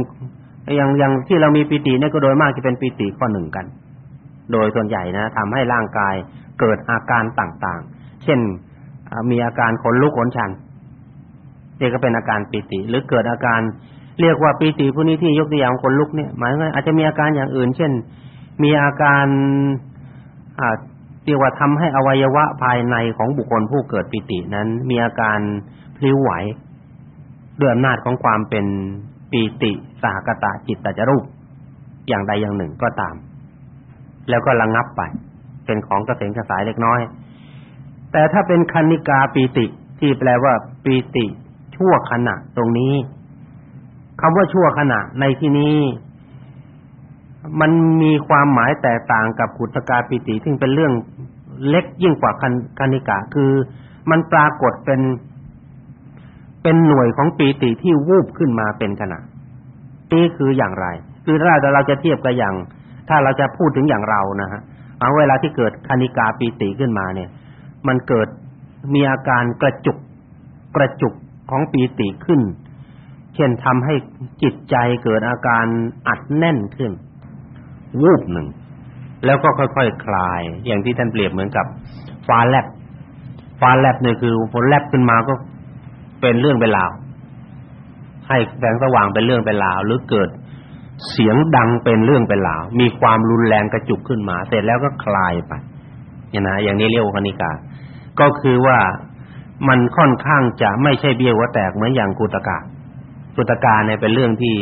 อย่างอย่างที่เรามีปีติเนี่ยก็โดยมากจะเป็นปีติข้อหนึ่งกัน โดยส่วนใหญ่นะทำให้ร่างกายเกิดอาการต่างๆ เช่นมีอาการขนลุกขนชันนี่ก็เป็นอาการปีติ หรือเกิดอาการ เรียกว่าปีติพวกนี้ที่ยกตัวอย่างขนลุกเนี่ยหมายว่าอาจจะมีอาการอย่างอื่น เช่น มีอาการอ่าเรียกว่าทำให้อวัยวะภายในของบุคคลผู้เกิดปิตินั้น มีอาการพลิ้วไหวด้วยอำนาจของความเป็นปีติสหกตะจิตตจรูป อย่างใดอย่างหนึ่งก็ตาม แล้วก็ระงับไป เป็นของกระเสงกระสายเล็กน้อย แต่ถ้าเป็นคณิกาปีติที่แปลว่าปีติชั่วขณะตรงนี้ คำว่าชั่วขณะในที่นี้มันมีความหมายแตกต่างกับขุตกาปิติซึ่งเป็นเรื่องเล็กยิ่งกว่าคณิกาคือมันปรากฏเป็น เป็นหน่วยของปีติที่วูบขึ้นมาเป็นขณะนี่คืออย่างไร คือถ้าเราจะเทียบกับอย่าง ถ้าเราจะพูดถึงอย่างเรานะฮะเอาเวลาที่เกิดคณิกาปีติขึ้นมาเนี่ย มันเกิดมีอาการกระจุกกระจุกของปีติขึ้น เช่นทำให้จิตใจเกิดอาการอัดแน่นขึ้น วูบหนึ่ง แล้วก็ค่อยๆคคลาย อย่างที่ท่านเปรียบเหมือนกับฟ้าแลบฟ้าแลบเนี่ยคือพอแลบขึ้นมาก็เป็นเรื่องเป็นราวให้แสงสว่างเป็นเรื่องเป็นราวหรือเกิดเสียงดังเป็นเรื่องเป็นราวมีความรุนแรงกระจุกขึ้นมา เสร็จแล้วก็คลายไปเนี่ยนะอย่างนี้เรียกว่าคณิกา ก็คือว่ามันค่อนข้างจะไม่ใช่เบี้ยวแตกเหมือนอย่างกุตกะ กุตกาเนี่ยเป็นเรื่องที่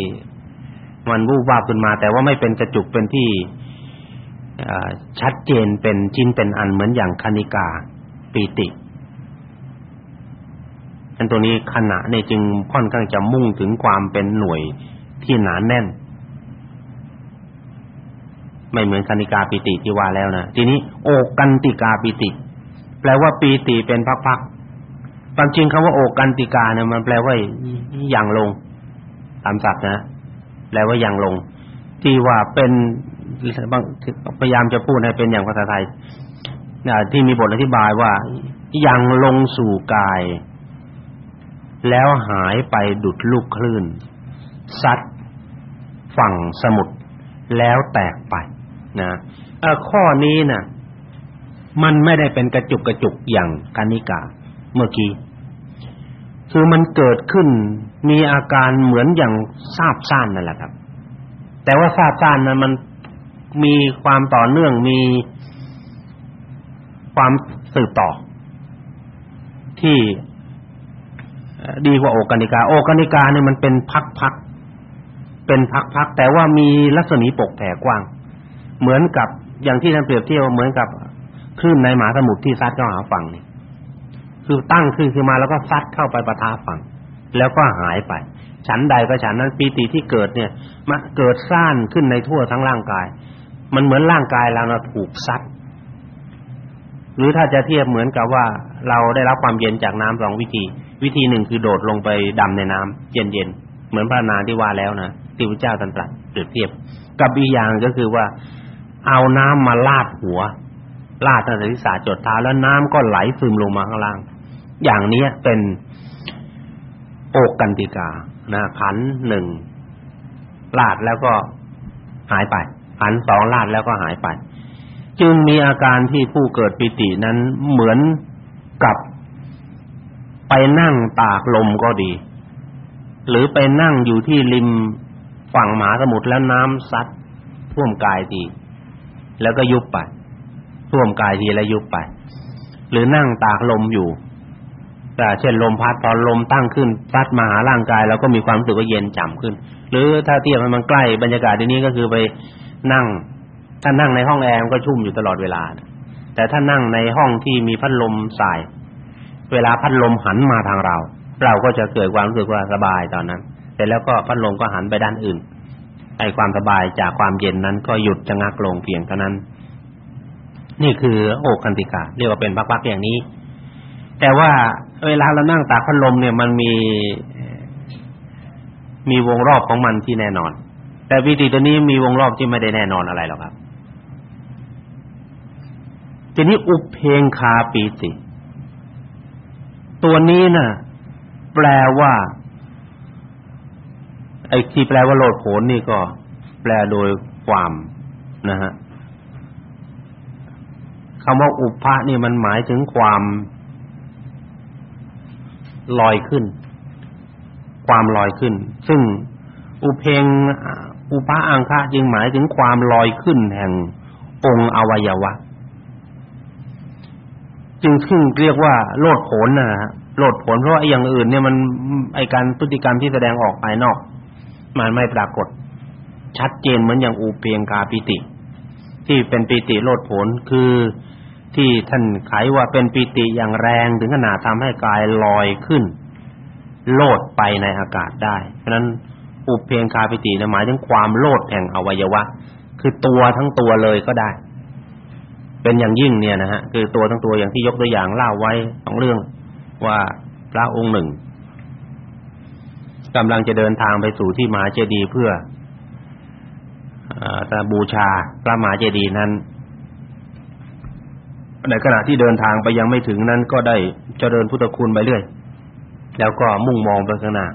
มันวูบวาบขึ้นมา แต่ว่าไม่เป็นกระจุกเป็นที่ชัดเจนเป็นชิ้นเป็นอันเหมือนอย่างคณิกาปีติอันตัวนี้ขณะเนี่ยจึงค่อนข้างจะมุ่งถึงความเป็นหน่วยที่หนาแน่น ไม่เหมือนคณิกาปิติที่ว่าแล้วนะทีนี้ โอกันติกาปิติ แปลว่าปีติเป็นพักๆ ความจริงคำว่าโอกันติกาเนี่ยมันแปลว่าอย่างลงตามศัพท์นะ แปลว่าอย่างลง ที่ว่าเป็นบางพยายามจะพูดให้เป็นอย่างภาษาไทยนะที่มีบทอธิบายว่าอย่างลงสู่กาย แล้วหายไปดุดลูกคลื่นซัดฝั่งสมุทรแล้วแตกไปนะเอข้อนี้น่ะมันไม่ได้เป็นกระจุกกระจุกอย่างกานิกาเมื่อกี้ คือมันเกิดขึ้นมีอาการเหมือนอย่างทราบซ่านนั่นแหละครับ แต่ว่าทราบซ่านนั้นมันมีความต่อเนื่องมีความสืบต่อ ที่ดีกว่าโอกานิกา โอกานิกาเนี่ยมันเป็นพักๆเป็นพักๆแต่ว่ามีลักษณะปกแผ่กว้าง เหมือนกับอย่างที่ท่านเปรียบเทียบเหมือนกับคลื่นในมหาสมุทรที่ซัดเข้าหาฝั่งนี่ คือตั้งขึ้นขึ้นมาแล้วก็ซัดเข้าไปประทาฝั่งแล้วก็หายไป ฉันใดก็ฉันนั้นปีติที่เกิดเนี่ยมาเกิดซ่านขึ้นในทั่วทั้งร่างกาย มันเหมือนร่างกายเราถูกซัดหรือถ้าจะเทียบเหมือนกับว่าเราได้รับความเย็นจากน้ำสองวิธี วิธีหนึ่งคือโดดลงไปดำในน้ำเย็นๆเหมือนพระนาที่ว่าแล้วนะที่พระเจ้าตรัสเปรียบเทียบ กับอีกอย่างก็คือว่า เอาน้ำมาลาดหัวลาดตั้งแต่ศีรษะจดเท้าแล้วน้ำก็ไหลซึมลงมาข้างล่าง อย่างนี้เป็นโอกันติกานะขันหนึ่งลาดแล้วก็หายไปขันสองลาดแล้วก็หายไป จึงมีอาการที่ผู้เกิดปิตินั้นเหมือนกับไปนั่งตากลมก็ดี หรือไปนั่งอยู่ที่ริมฝั่งมหาสมุทรแล้วน้ำซัดท่วมกายทีแล้วก็ยุบไปท่วมกายทีแล้วยุบไป หรือนั่งตากลมอยู่ แต่เช่นลมพัดตอนลมตั้งขึ้นซัดมาหาร่างกายเราก็มีความรู้สึกว่าเย็นจ่ำขึ้น หรือถ้าเทียบให้มันใกล้บรรยากาศที่นี้ก็คือไปนั่ง ถ้านั่งในห้องแอร์มันก็ชุ่มอยู่ตลอดเวลา แต่ถ้านั่งในห้องที่มีพัดลมส่าย เวลาพัดลมหันมาทางเรา เราก็จะเกิดความรู้สึกว่าสบายตอนนั้นแต่แล้วก็พัดลมก็หันไปด้านอื่นไอ้ความสบายจากความเย็นนั้นก็หยุดจะงักลงเพียงเท่านั้น นี่คือโอคันติกาเรียกว่าเป็นพักๆอย่างนี้ แต่ว่า เวลาเรานั่งตากพัดลมเนี่ยมันมีมีวงรอบของมันที่แน่นอน แต่วิธีตัวนี้มีวงรอบที่ไม่ได้แน่นอนอะไรหรอกครับ ทีนี้อุเพงคาปีติ ตัวนี้น่ะ แปลว่าไอ้ที่แปลว่าโลดโผนนี่ก็ แปลโดยความนะฮะคำว่าอุปะนี่มันหมายถึงความ ลอยขึ้น ความลอยขึ้น ซึ่งอุเพงอุปะอังคะจึงหมายถึงความลอยขึ้นแห่งองค์อวัยวะ จึงซึ่งเรียกว่าโลดผลนะฮะโลดผลเพราะว่าอย่างอื่นเนี่ยมันไอการพฤติกรรมที่แสดงออกภายนอก มันไม่ปรากฏ ชัดเจนเหมือนอย่างอูเพงกาปิติ ที่เป็นปิติโลดผลคือ ที่ท่านไขว่าเป็นปิติอย่างแรงถึงขนาดทำให้กายลอยขึ้น โลดไปในอากาศได้ เพราะนั้นอุเพียงคาปิติหมายถึงความโลดแห่งอวัยวะ คือตัวทั้งตัวเลยก็ได้ เป็นอย่างยิ่งเนี่ยนะฮะคือตัวทั้งตัวอย่างที่ยกตัวอย่างเล่าไว้สองเรื่องว่าพระองค์หนึ่งกำลังจะเดินทางไปสู่ที่มหาเจดีย์เพื่อถ้าบูชาพระมหาเจดีย์นั้น ในขณะที่เดินทางไปยังไม่ถึงนั้นก็ได้เจริญพุทธคุณไปเรื่อย แล้วก็มุ่งมองไปข้างหน้า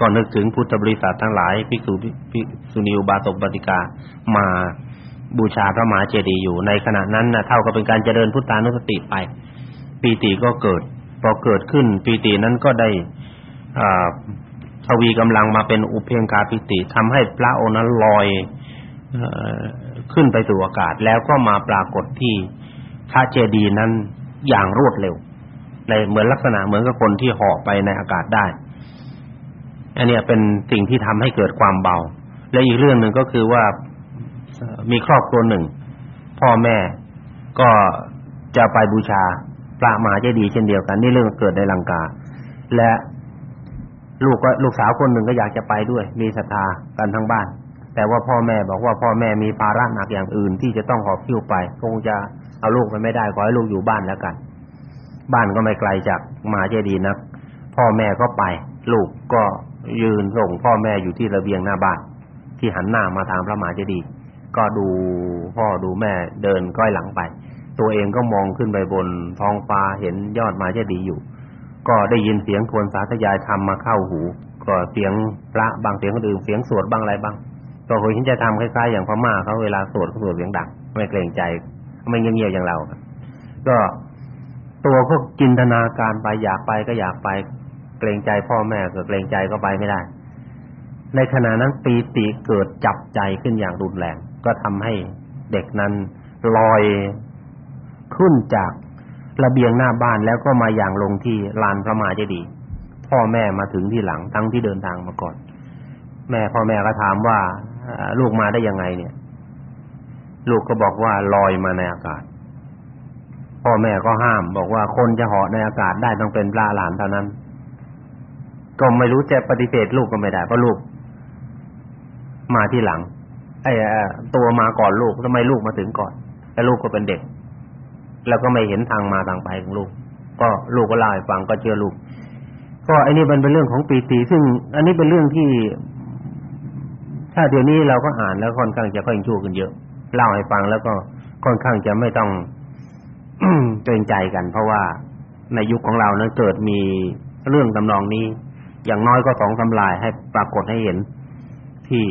ก็นึกถึงพุทธบริษัททั้งหลายภิกษุภิกษุณีอุบาสกบาติกามาบูชาพระมหาเจดีย์อยู่ ในขณะนั้นน่ะเท่ากับเป็นการเจริญพุทธานุสติไปปีติก็เกิด พอเกิดขึ้นปีตินั้นก็ได้อ่าทวีกำลังมาเป็นอุเพงคาปิติทำให้พระองค์นั้นลอยเอ่อขึ้นไปสู่อากาศ แล้วก็มาปรากฏที่ พระเจดีย์นั้นอย่างรวดเร็ว ในเหมือนลักษณะเหมือนกับคนที่หาะไปในอากาศได้ อันนี้เป็นสิ่งที่ทำให้เกิดความเบา และอีกเรื่องหนึ่งก็คือว่ามีครอบครัวหนึ่ง พ่อแม่ก็จะไปบูชาพระมหาเจดีย์เช่นเดียวกัน นี่เรื่องเกิดในลังกา และลูกก็ลูกสาวคนหนึ่งก็อยากจะไปด้วย มีศรัทธากันทั้งบ้าน แต่ว่าพ่อแม่บอกว่าพ่อแม่มีภาระหนักอย่างอื่นที่จะต้องหอบหิ้วไปคงจะ เอาลูกไปไม่ได้ขอให้ลูกอยู่บ้านแล้วกัน บ้านก็ไม่ไกลจากมหาเจดีย์นักพ่อแม่ก็ไป ลูกก็ยืนส่งพ่อแม่อยู่ที่ระเบียงหน้าบ้าน ที่หันหน้ามาทางพระมหาเจดีย์ก็ดูพ่อดูแม่เดินก้อยหลังไป ตัวเองก็มองขึ้นไปบนท้องฟ้าเห็นยอดมหาเจดีย์อยู่ ก็ได้ยินเสียงคนสาธยายธรรมมาเข้าหู ก็เสียงพระบางเสียงคนอื่นเสียงสวดบางอะไรบ้างก็เคยเห็นจะทำคล้ายๆอย่างพม่าเขาเวลาสวดเขาสวดเสียงดังไม่เกรงใจ ไม่เงียบๆอย่างเรา ก็ตัวก็จินตนาการไปอยากไปก็อยากไป เกรงใจพ่อแม่ก็เกรงใจก็ไปไม่ได้ ในขณะนั้นปีติเกิดจับใจขึ้นอย่างรุนแรง ก็ทำให้เด็กนั้นลอยขึ้นจากระเบียงหน้าบ้านแล้วก็มาอย่างลงที่ลานพระมหาเจดีย์พ่อแม่มาถึงที่หลังทั้งที่เดินทางมาก่อน แม่พ่อแม่ก็ถามว่าลูกมาได้ยังไงเนี่ย ลูกก็บอกว่าลอยมาในอากาศ พ่อแม่ก็ห้าม บอกว่าคนจะเหาะในอากาศได้ต้องเป็นปลาหลานเท่านั้น ก็ไม่รู้จะปฏิเสธลูกก็ไม่ได้เพราะลูก มาที่หลัง ไอ้ตัวมาก่อนลูกทำไมลูกมาถึงก่อนแต่ลูกก็เป็นเด็ก แล้วก็ไม่เห็นทางมาทางไปของลูก ก็ลูกก็เล่าให้ฟังก็เชื่อลูก ก็อันนี้มันเป็นเรื่องของปีติซึ่ง อันนี้เป็นเรื่องที่ถ้าเดี๋ยวนี้เราก็อ่านแล้วค่อนข้างจะค่อยชั่วกันเยอะ เล่าให้ฟังแล้วก็ค่อนข้างจะไม่ต้องเกรงใจกัน เพราะว่าในยุคของเรานั้นเกิดมีเรื่องตำนองนี้ อย่างน้อยก็สองสาลายให้ปรากฏให้เห็น ที่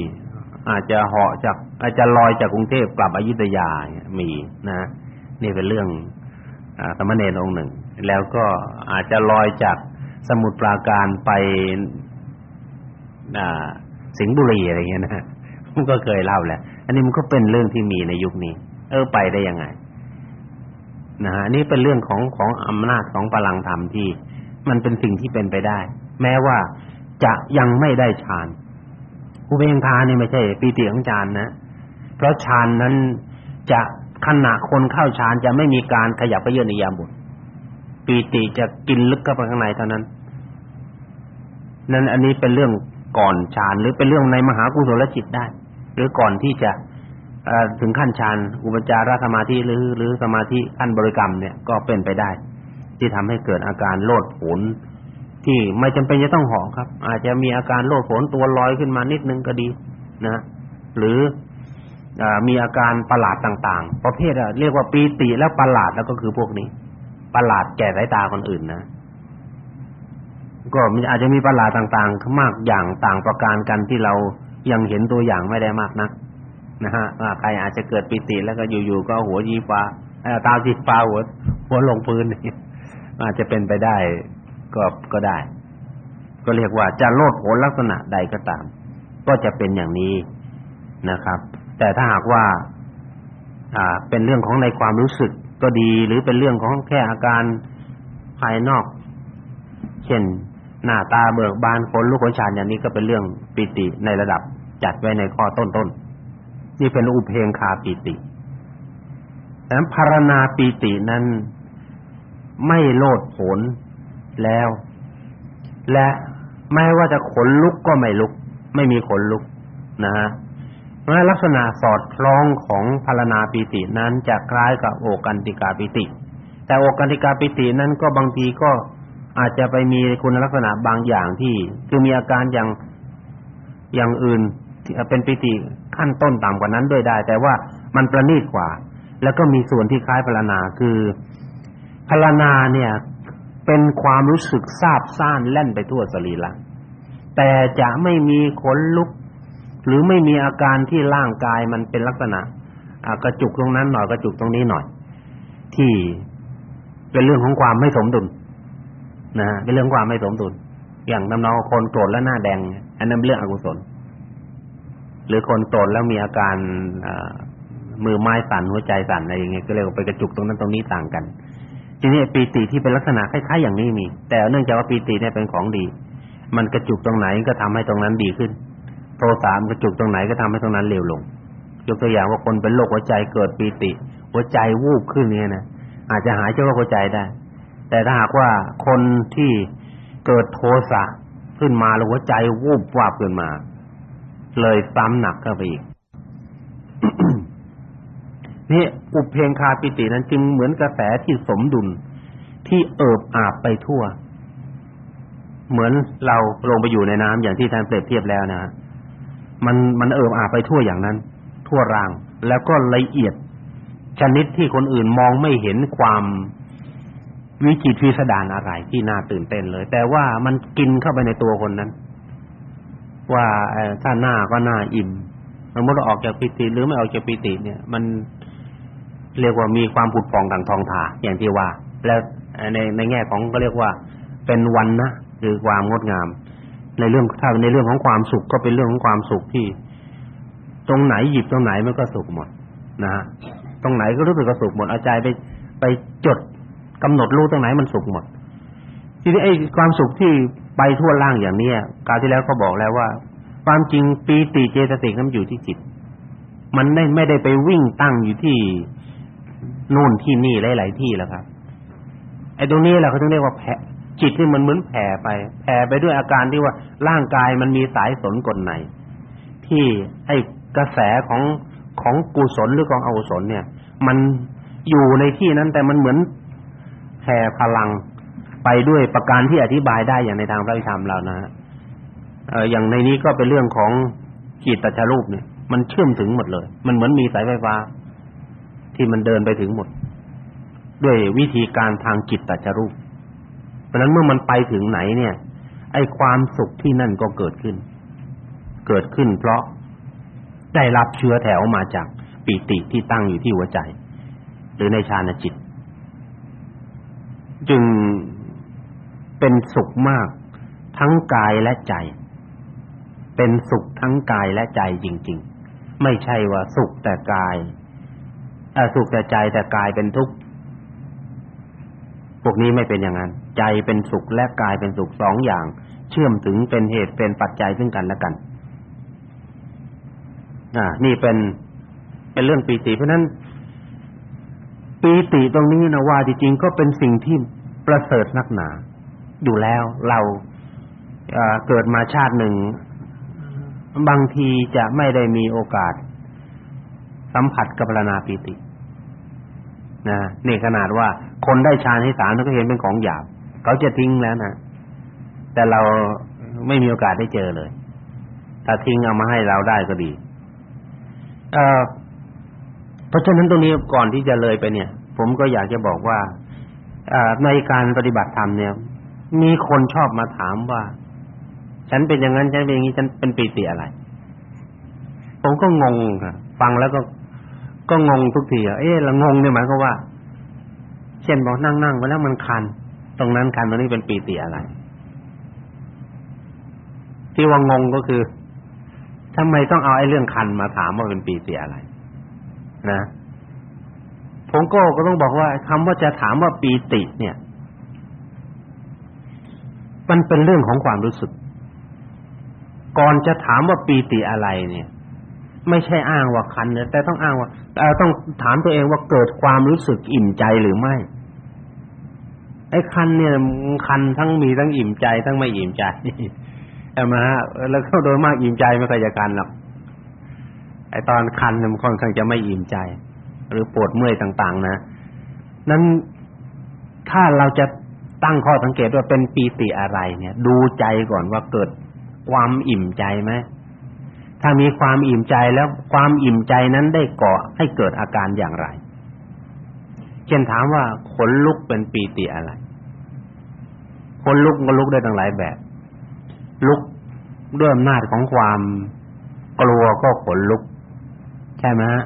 อาจจะเหาะจาก อาจจะลอยจากกรุงเทพกลับอยุธยามีนะ นี่เป็นเรื่องอ่าสมณเณรองค์หนึ่ง แล้วก็อาจจะลอยจากสมุทรปราการไปอ่าสิงห์บุรีอะไรเงี้ยนะมันก็เคยเล่าแหละ อันนี้มันก็เป็นเรื่องที่มีในยุคนี้ เออไปได้ยังไงนะฮะนี่เป็นเรื่องของของอำนาจของพลังธรรมที่ มันเป็นสิ่งที่เป็นไปได้ แม้ว่าจะยังไม่ได้ฌานอุเบกขานี่ไม่ใช่ปีติของฌานนะ เพราะฌานนั้นจะขณะคนเข้าฌานจะไม่มีการขยับไปเยื่อนในยามบุตรปีติจะกินลึกเข้าไปข้างในเท่านั้น นั้นอันนี้เป็นเรื่องก่อนฌานหรือเป็นเรื่องในมหากุศลจิตได้ รือก่อนที่จะถึงขั้นฌานอุปจารสมาธิหรือหรือสมาธิขั้นบริกรรมเนี่ยก็เป็นไปได้ ที่ทำให้เกิดอาการโลดโผนที่ไม่จำเป็นจะต้องห่อครับ อาจจะมีอาการโลดโผนตัวลอยขึ้นมานิดนึงก็ดีนะหรืออมีอาการประหลาดต่างๆ ประเภทเรียกว่าปีติแล้วประหลาดแล้วก็คือพวกนี้ ประหลาดแก่สายตาคนอื่นนะก็อาจจะมีประหลาดต่างๆมากอย่างต่างประการกันที่เรา ยังเห็นตัวอย่างไม่ได้มากนักนะฮะใครอาจจะเกิดปีติแล้วก็อยู่ๆก็หัวยีฟ้าตาสีฟ้าหัวหัวลงพื้นอาจจะเป็นไปได้ก็ก็ได้ ก็เรียกว่าจะโลดโผนลักษณะใดก็ตาม ก็จะเป็นอย่างนี้นะครับ แต่ถ้าหากว่า อ่า เป็นเรื่องของในความรู้สึกก็ดี หรือเป็นเรื่องของแค่อาการภายนอก เช่น หน้าตาเบิกบานขนลุกขนชานอย่างนี้ก็เป็นเรื่องปิติในระดับจัดไว้ในข้อต้นๆนี่เป็นอุเพงคาปิติแต่ภารณาปิตินั้นไม่โลดโผนแล้ว และแม้ว่าจะขนลุกก็ไม่ลุก ไม่มีขนลุกนะฮะเพราะลักษณะสอดคล้องของพารณาปิตินั้นจะคล้ายกับโอกันติกาปิติ แต่โอกันติกาปิตินั้นก็บางทีก็ อาจจะไปมีคุณลักษณะบางอย่างที่คือมีอาการอย่างอย่างอื่นที่เป็นปิติขั้นต้นต่ำกว่านั้นด้วยได้ แต่ว่ามันประณีตกว่า แล้วก็มีส่วนที่คล้ายพลานาคือพลานาเนี่ย เป็นความรู้สึกซาบซ่านแล่นไปทั่วสรีระแต่จะไม่มีขนลุก หรือไม่มีอาการที่ร่างกายมันเป็นลักษณะกระจุกตรงนั้นหน่อยกระจุกตรงนี้หน่อย ที่เป็นเรื่องของความไม่สมดุล นะเป็นเรื่องความไม่สมดุลอย่างน้ำนองคนโกรธแล้วหน้าแดง อันนั้นเรื่องอกุศล หรือคนโกรธแล้วมีอาการมือไม้สั่นหัวใจสั่นอะไรอย่างเงี้ยก็เรียกว่าไปกระจุกตรงนั้นตรงนี้ต่างกัน ทีนี้ปีติที่เป็นลักษณะคล้ายๆอย่างนี้มี แต่เนื่องจากว่าปีติเนี่ยเป็นของดี มันกระจุกตรงไหนก็ทำให้ตรงนั้นดีขึ้น โทสะกระจุกตรงไหนก็ทำให้ตรงนั้นเลวลง ยกตัวอย่างว่าคนเป็นโรคหัวใจเกิดปีติ หัวใจวูบขึ้นเนี่ยนะอาจจะหายจากโรคหัวใจได้ แต่ถ้าหากว่าคนที่เกิดโทสะขึ้นมาแล้วหัวใจวูบวาบขึ้นมา เลยซ้ำหนักเข้าไปอีกนี่อุเพงคาปิตินั้นจึงเหมือนกระแสที่สมดุลที่เอิบอาบไปทั่ว เหมือนเราลงไปอยู่ในน้ำอย่างที่ท่านเปรียบเทียบแล้วนะมันมันเอิบอาบไปทั่วอย่างนั้น ทั่วร่าง แล้วก็ละเอียดชนิดที่คนอื่นมองไม่เห็นความ วิจิตรวิสดารอะไรที่น่าตื่นเต้นเลย แต่ว่ามันกินเข้าไปในตัวคนนั้น ว่าถ้าหน้าก็หน้าอิ่มสมมติออกจากปิติหรือไม่ออกจากปิติเนี่ย มันเรียกว่ามีความผุดผ่องดังทองถาอย่างที่ว่า แล้วในในแง่ของก็เรียกว่าเป็นวันนะคือความงดงาม ในเรื่องถ้าในเรื่องของความสุขก็เป็นเรื่องของความสุขที่ ตรงไหนหยิบตรงไหนมันก็สุขหมดนะฮะตรงไหนก็รู้สึกก็สุขหมดเอาใจไปไปจด กำหนดรู้ตรงไหนมันสุขหมดทีนี้ไอ้ความสุขที่ไปทั่วล่างอย่างเนี้ยกาที่แล้วก็บอกแล้วว่า ความจริงปีติเจตสิกนั้นอยู่ที่จิต มันไม่ไม่ได้ไปวิ่งตั้งอยู่ที่นู่นที่นี่หลายๆที่แล้วครับไอ้ตรงนี้แหละเขาถึงเรียกว่าแผ่จิตนี่มันเหมือนแผ่ไป แผ่ไปด้วยอาการที่ว่าร่างกายมันมีสายสนกลไหนที่ไอ้กระแสของของกุศลหรือของอกุศลเนี่ย มันอยู่ในที่นั้นแต่มันเหมือน ผ่พลังไปด้วยประการที่อธิบายได้อย่างในทางพระธรรมเรานะฮะเอ่ออย่างในนี้ก็เป็นเรื่องของจิตตชรูปเนี่ย มันเชื่อมถึงหมดเลย มันเหมือนมีสายไฟฟ้า ที่มันเดินไปถึงหมด ด้วยวิธีการทางจิตตชรูป เพราะนั้นเมื่อมันไปถึงไหนเนี่ย ไอ้ความสุขที่นั่นก็เกิดขึ้น เกิดขึ้น เพราะได้รับเชื้อแถวมาจากปีติที่ตั้งอยู่ที่หัวใจ หรือในฌานจิต จึงเป็นสุขมาก ทั้งกายและใจ เป็นสุขทั้งกายและใจจริง ๆ ไม่ใช่ว่าสุขแต่กายเอ่อสุขแต่ใจแต่กายเป็นทุกข์พวกนี้ไม่เป็นอย่างนั้น ใจเป็นสุขและกายเป็นสุขสองอย่าง เชื่อมถึงเป็นเหตุเป็นปัจจัยซึ่งกันและกัน อ่า นี่เป็นเป็นเรื่องปีติเพราะนั้น ปีติตรงนี้นะว่าจริงๆก็เป็นสิ่งที่ประเสริฐนักหนาอยู่แล้วเราเกิดมาชาติหนึ่ง บางทีจะไม่ได้มีโอกาส สัมผัสกับพรณาปีตินะนี่ขนาดว่าคนได้ฌานให้สามเขาก็เห็นเป็นของหยาบเขาจะทิ้งแล้วนะแต่เราไม่มีโอกาสได้เจอเลย ถ้าทิ้งเอามาให้เราได้ก็ดี เอ่อ เพราะฉะนั้นตรงนี้ก่อนที่จะเลยไปเนี่ย ผมก็อยากจะบอกว่าในการปฏิบัติธรรมเนี่ย มีคนชอบมาถามว่า ฉันเป็นอย่างนั้นฉันเป็นอย่างนี้ฉันเป็นปีติอะไร ผมก็งงครับฟังแล้วก็ก็งงทุกทีอะเอ๊ะละงงเนี่ยหมายความว่า เช่นบอกนั่งๆไปแล้วมันคัน ตรงนั้นคันตรงนี้เป็นปีติอะไร ที่ว่างงก็คือทำไมต้องเอาไอ้เรื่องคันมาถามว่าเป็นปีติอะไร นะผมก็ก็ต้องบอกว่าคำว่าจะถามว่าปีติเนี่ย มันเป็นเรื่องของความรู้สึก ก่อนจะถามว่าปีติอะไรเนี่ย ไม่ใช่อ้างว่าคันเนี่ยแต่ต้องอ้างว่าเออต้องถามตัวเองว่าเกิดความรู้สึกอิ่มใจหรือไม่ ไอ้คันเนี่ยคันทั้งมีทั้งอิ่มใจทั้งไม่อิ่มใจใช่ไหมฮะแล้วก็โดยมากอิ่มใจไม่ค่อยจะกันหรอก ไอ้ตอนคันมันค่อนข้างจะไม่อิ่มใจ หรือปวดเมื่อยต่าง ๆ นะ นั้นถ้าเราจะตั้งข้อสังเกตว่าเป็นปีติอะไร เนี่ย ดูใจก่อนว่าเกิดความอิ่มใจไหมถ้ามีความอิ่มใจแล้วความอิ่มใจนั้นได้ก่อให้เกิดอาการอย่างไร เช่นถามว่าขนลุกเป็นปีติอะไรขนลุกก็ลุกได้ตั้งหลายแบบ ลุกด้วยอำนาจของความกลัวก็ขนลุก ใช่ไหมฮะ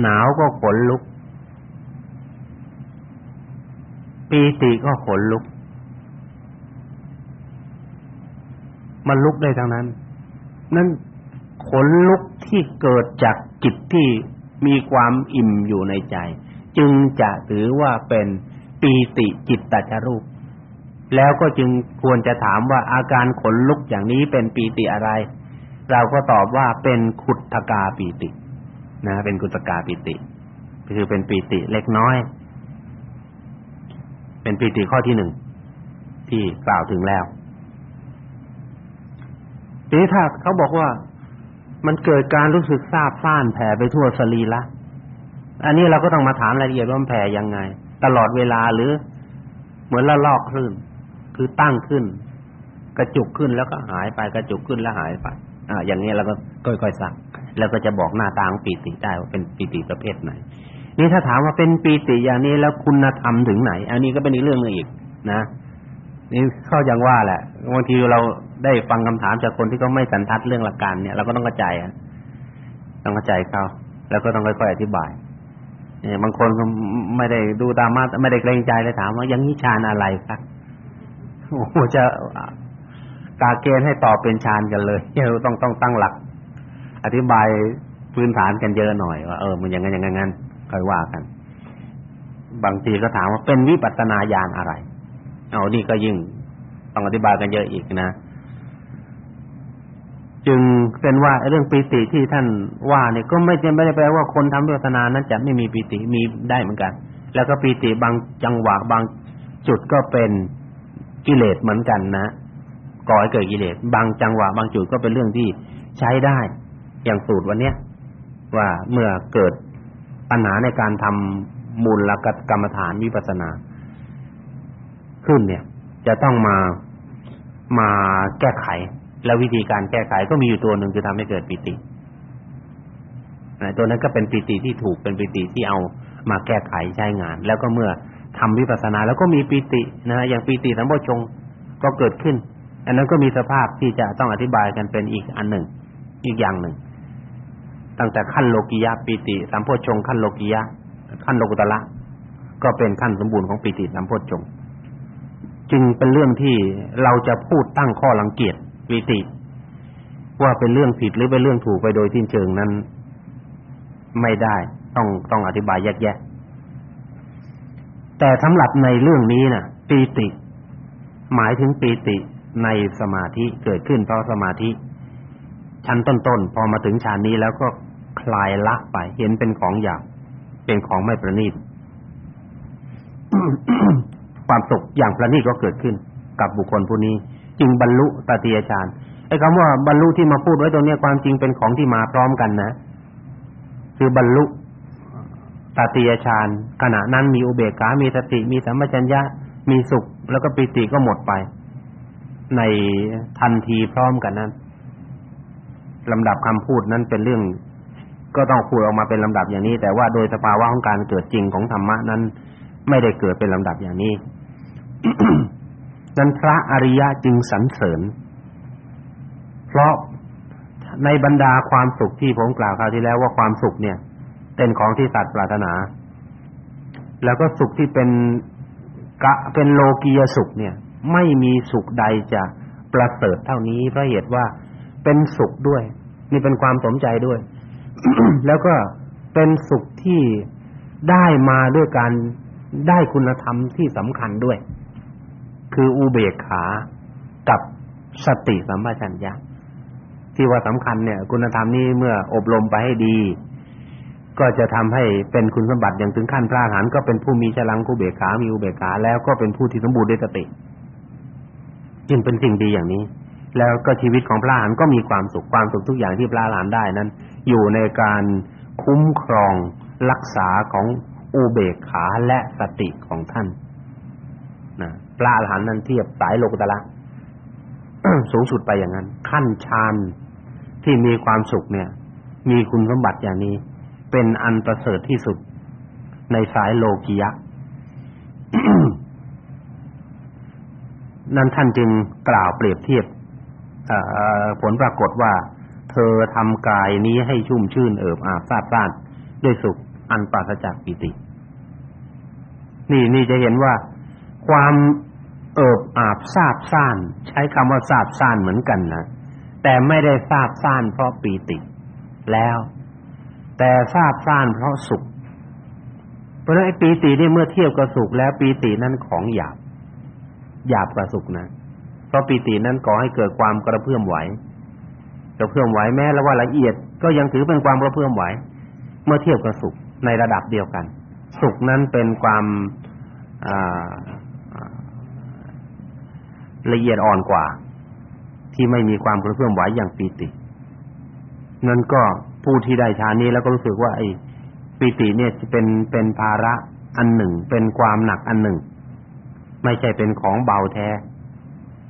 หนาวก็ขนลุก ปีติก็ขนลุก มันลุกได้ทั้งนั้น นั่นขนลุกที่เกิดจากจิตที่มีความอิ่มอยู่ในใจ จึงจะถือว่าเป็นปีติจิตตจรูป แล้วก็จึงควรจะถามว่าอาการขนลุกอย่างนี้เป็นปีติอะไร เราก็ตอบว่าเป็นขุทกาปีติ นะเป็นขุทกาปีติคือเป็นปีติเล็กน้อย เป็นปีติข้อที่หนึ่งที่กล่าวถึงแล้วทีนี้ถ้าเขาบอกว่ามันเกิดการรู้สึกซาบซ่านแผ่ไปทั่วสรีระอันนี้เราก็ต้องมาถามรายละเอียดว่ามันแผ่ยังไง ตลอดเวลาหรือเหมือนละลอกคลื่น คือตั้งขึ้น กระจุกขึ้นแล้วก็หายไป กระจุกขึ้นแล้วหายไป อ่าอย่างนี้เราก็ค่อยๆสักแล้วก็จะบอกหน้าตาของปีติได้ว่าเป็นปีติประเภทไหน นี่ถ้าถามว่าเป็นปีติอย่างนี้แล้วคุณธรรมถึงไหน อันนี้ก็เป็นอีกเรื่องนึงอีก นะนี่เข้าอย่างว่าแหละบางทีเราได้ฟังคำถามจากคนที่เขาไม่สันทัดเรื่องหลักการเนี่ยเราก็ต้องเข้าใจต้องเข้าใจเขาแล้วก็ต้องค่อยๆอธิบายเนี่ยบางคนก็ไม่ได้ดูตามมาไม่ได้เกรงใจเลยถามว่าอย่างนี้ฌานอะไรครับโอ้จะ กาเกณฑ์ให้ตอบเป็นฌานกันเลยเราต้องต้องตั้งหลัก อธิบายพื้นฐานกันเยอะหน่อยว่าเออมันอย่างนั้นอย่างนั้นค่อยว่ากัน บางทีก็ถามว่าเป็นวิปัสสนาญาณอะไร เอานี่ก็ยิ่งต้องอธิบายกันเยอะอีกนะจึงเป็นว่าเรื่องปีติที่ท่านว่าเนี่ยก็ไม่ไม่ได้แปลว่าคนทำวิปัสสนานั้นจะไม่มีปีติมีได้เหมือนกัน แล้วก็ปีติบางจังหวะบางจุดก็เป็นกิเลสเหมือนกันนะ ก่อให้เกิดกิเลสบางจังหวะบางจุดก็เป็นเรื่องที่ใช้ได้ อย่างสูตรวันเนี้ยว่าเมื่อเกิดปัญหาในการทำมูลกรรมฐานวิปัสสนา ขึ้นเนี่ย จะต้องมามาแก้ไข แล้ววิธีการแก้ไขก็มีอยู่ตัวหนึ่งคือทำให้เกิดปิติตัวนั้นก็เป็นปิติที่ถูกเป็นปิติที่เอามาแก้ไขใช้งาน แล้วก็เมื่อทำวิปัสสนา แล้วก็มีปิตินะอย่างปิติสัมโพชงก็เกิดขึ้น อันนั้นก็มีสภาพที่จะต้องอธิบายกันเป็นอีกอันหนึ่ง อีกอย่างหนึ่ง ตั้งแต่ขั้นโลกิยะปิติสัมโพชงขั้นโลกิยะขั้นโลกุตละก็เป็นขั้นสมบูรณ์ของปิติสัมโพชงจึงเป็นเรื่องที่เราจะพูดตั้งข้อรังเกียจวิติ ว่าเป็นเรื่องผิดหรือเป็นเรื่องถูกไปโดยสิ้นเชิงนั้น ไม่ได้ต้องต้องอธิบายแยกแยะแต่สำหรับในเรื่องนี้น่ะปีติ หมายถึงปีติ ในสมาธิเกิดขึ้นเพราะสมาธิ ชั้นต้นๆพอมาถึงฌานนี้แล้วก็คลายละไป เห็นเป็นของหยาบเป็นของไม่ประณีตความสุขอย่างประณีตก็เกิดขึ้น กับบุคคลผู้นี้ จึงบรรลุตติยฌานไอ้คำว่าบรรลุที่มาพูดไว้ตรงนี้ความจริงเป็นของที่มาพร้อมกันนะ คือบรรลุตติยฌานขณะนั้นมีอุเบกขา มีสติ มีสัมปชัญญะ มีสุข แล้วก็ปิติก็หมดไป ในทันทีพร้อมกันนั้นลำดับคำพูดนั้นเป็นเรื่อง ก็ต้องพูดออกมาเป็นลำดับอย่างนี้ แต่ว่าโดยสภาวะของการเกิดจริงของธรรมะนั้น ไม่ได้เกิดเป็นลำดับอย่างนี้นั้นพระอริยะจึงสรรเสริญ เพราะในบรรดาความสุขที่ผมกล่าวคราวที่แล้วว่าความสุขเนี่ย เป็นของที่สัตว์ปรารถนา แล้วก็สุขที่เป็นกะเป็นโลกียสุขเนี่ย ไม่มีสุขใดจะประเสริฐเท่านี้เพราะเหตุว่าเป็นสุขด้วย นี่เป็นความสมใจด้วย แล้วก็เป็นสุขที่ได้มาด้วยการได้คุณธรรมที่สำคัญด้วย คืออุเบกขากับสติสัมปชัญญะที่ว่าสำคัญเนี่ย คุณธรรมนี้เมื่ออบรมไปให้ดี ก็จะทำให้เป็นคุณสมบัติอย่างถึงขั้นพระอรหันต์ก็เป็นผู้มีฉลังอุเบกขา มีอุเบกขาแล้วก็เป็นผู้ที่สมบูรณ์ด้วยสติ จึงเป็นสิ่งดีอย่างนี้ แล้วก็ชีวิตของพระอรหันต์ก็มีความสุขความสุขทุกอย่างที่พระอรหันต์ได้นั้น อยู่ในการคุ้มครองรักษาของอุเบกขาและสติของท่านนะพระอรหันต์นั้นเทียบสายโลกุตละสูงสุดไปอย่างนั้น ขั้นฌานที่มีความสุขเนี่ย มีคุณสมบัติอย่างนี้ เป็นอันประเสริฐที่สุดในสายโลกียะ นั้นท่านจึงกล่าวเปรียบเทียบผลปรากฏว่า เธอทำกายนี้ให้ชุ่มชื่นเอิบอาบซาบซ่านด้วยสุขอันปราศจากปิติ นี่นี่จะเห็นว่า ความเอิบอาบซาบซ่าน ใช้คำว่าซาบซ่านเหมือนกันนะแต่ไม่ได้ซาบซ่านเพราะปีติ แล้ว แต่ซาบซ่านเพราะสุขเพราะฉะนั้นไอ้ปีตินี่เมื่อเทียบกับสุขแล้วปีตินั้นของหยาบ หยาบกว่าสุขนะเพราะปีตินั้นก่อให้เกิดความกระเพื่อมไหวกระเพื่อมไหวแม้แล้วว่าละเอียดก็ยังถือเป็นความกระเพื่อมไหว เมื่อเทียบกับสุขในระดับเดียวกัน สุขนั้นเป็นความละเอียดอ่อนกว่า ที่ไม่มีความกระเพื่อมไหวอย่างปีตินั่นก็ผู้ที่ได้ฌานนี้แล้วก็รู้สึกว่าไอ้ปีติเนี่ยจะเป็นเป็นภาระอันหนึ่ง เป็นความหนักอันหนึ่ง ไม่ใช่เป็นของเบาแท้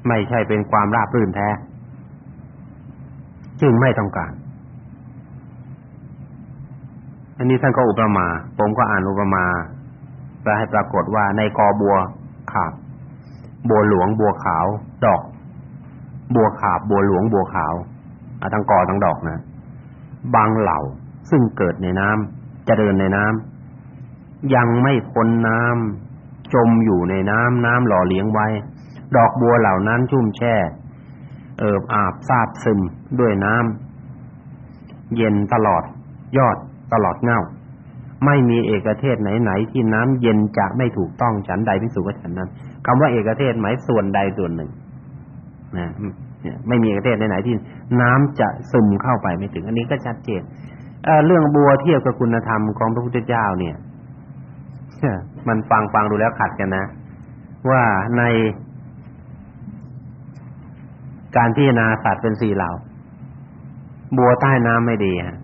ไม่ใช่เป็นความราบรื่นแท้ จึงไม่ต้องการ อันนี้ท่านก็อุปมา ผมก็อ่านอุปมาเพื่อให้ปรากฏว่าในกอบัวขาบ บัวหลวงบัวขาว ดอก บัวขาบ บัวหลวงบัวขาวทั้งกอทั้งดอกนะบางเหล่าซึ่งเกิดในน้ำจะเดินในน้ำยังไม่พ้นน้ำ จมอยู่ในน้ำน้ำหล่อเลี้ยงไว้ ดอกบัวเหล่านั้นชุ่มแช่ เอิบอาบซาบซึมด้วยน้ำเย็นตลอดยอดตลอดเงาไม่มีเอกเทศไหนๆที่น้ำเย็นจะไม่ถูกต้องฉันใดพิสูจน์ฉันนั้นคำว่าเอกเทศหมายส่วนใดส่วนหนึ่งนะไม่มีเอกเทศไหนๆที่น้ำจะซึมเข้าไปไม่ถึง อันนี้ก็ชัดเจนเเรื่องบัวเทียบกับคุณธรรมของพระพุทธเจ้าเนี่ย มันฟังฟังดูแล้วขัดกันนะ ว่าในการพิจารณาสัตว์เป็นสี่เหล่า บัวใต้น้ำไม่ดีฮะ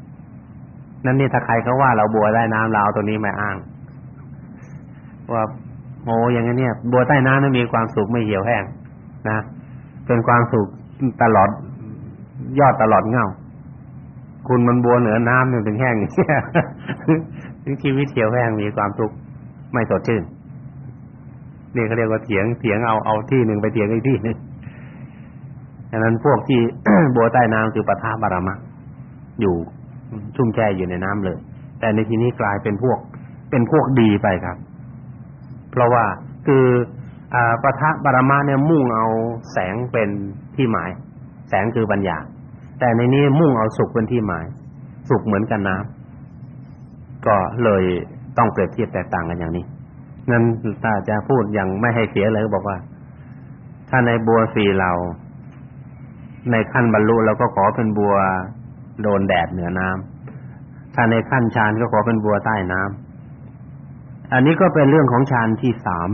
นั่นนี่ถ้าใครเขาว่าเราบัวใต้น้ำเราตัวนี้ไม่อ้าง ว่าโอ้ย่างนี้เนี่ย บัวใต้น้ำนั้นมีความสุขไม่เหี่ยวแห้งนะเป็นความสุขตลอด ยอดตลอดเงาคุณมันบัวเหนือน้ำเนี่ยถึงแห้งอย่างเงี้ยชีวิตเหี่ยวแห้งมีความทุกข์ ไม่สดชื่นนี่เขาเรียกว่าเถียงเถียงเอาเอาที่หนึ่งไปเถียงอีกที่นึงดังนั้นพวกที่บัวใต้น้ำคือปะทาบารมะอยู่ชุ่มแช่อยู่ในน้ำเลย แต่ในที่นี้กลายเป็นพวก เป็นพวกดีไปครับ เพราะว่าคืออ่าปทะบารมะเนี่ยมุ่งเอาแสงเป็นที่หมาย แสงคือปัญญา แต่ในนี้มุ่งเอาสุขเป็นที่หมาย สุขเหมือนกันน้ำก็เลย ต้องเปรียบเทียบแตกต่างกันอย่างนี้นั้นถ้าจะพูดอย่างไม่ให้เสียเลยก็บอกว่า ถ้าในบัวสี่เหล่าในขั้นบรรลุเราก็ขอเป็นบัวโดนแดดเหนือน้ำถ้าในขั้นฌานก็ขอเป็นบัวใต้น้ำอันนี้ก็เป็นเรื่องของฌานที่สาม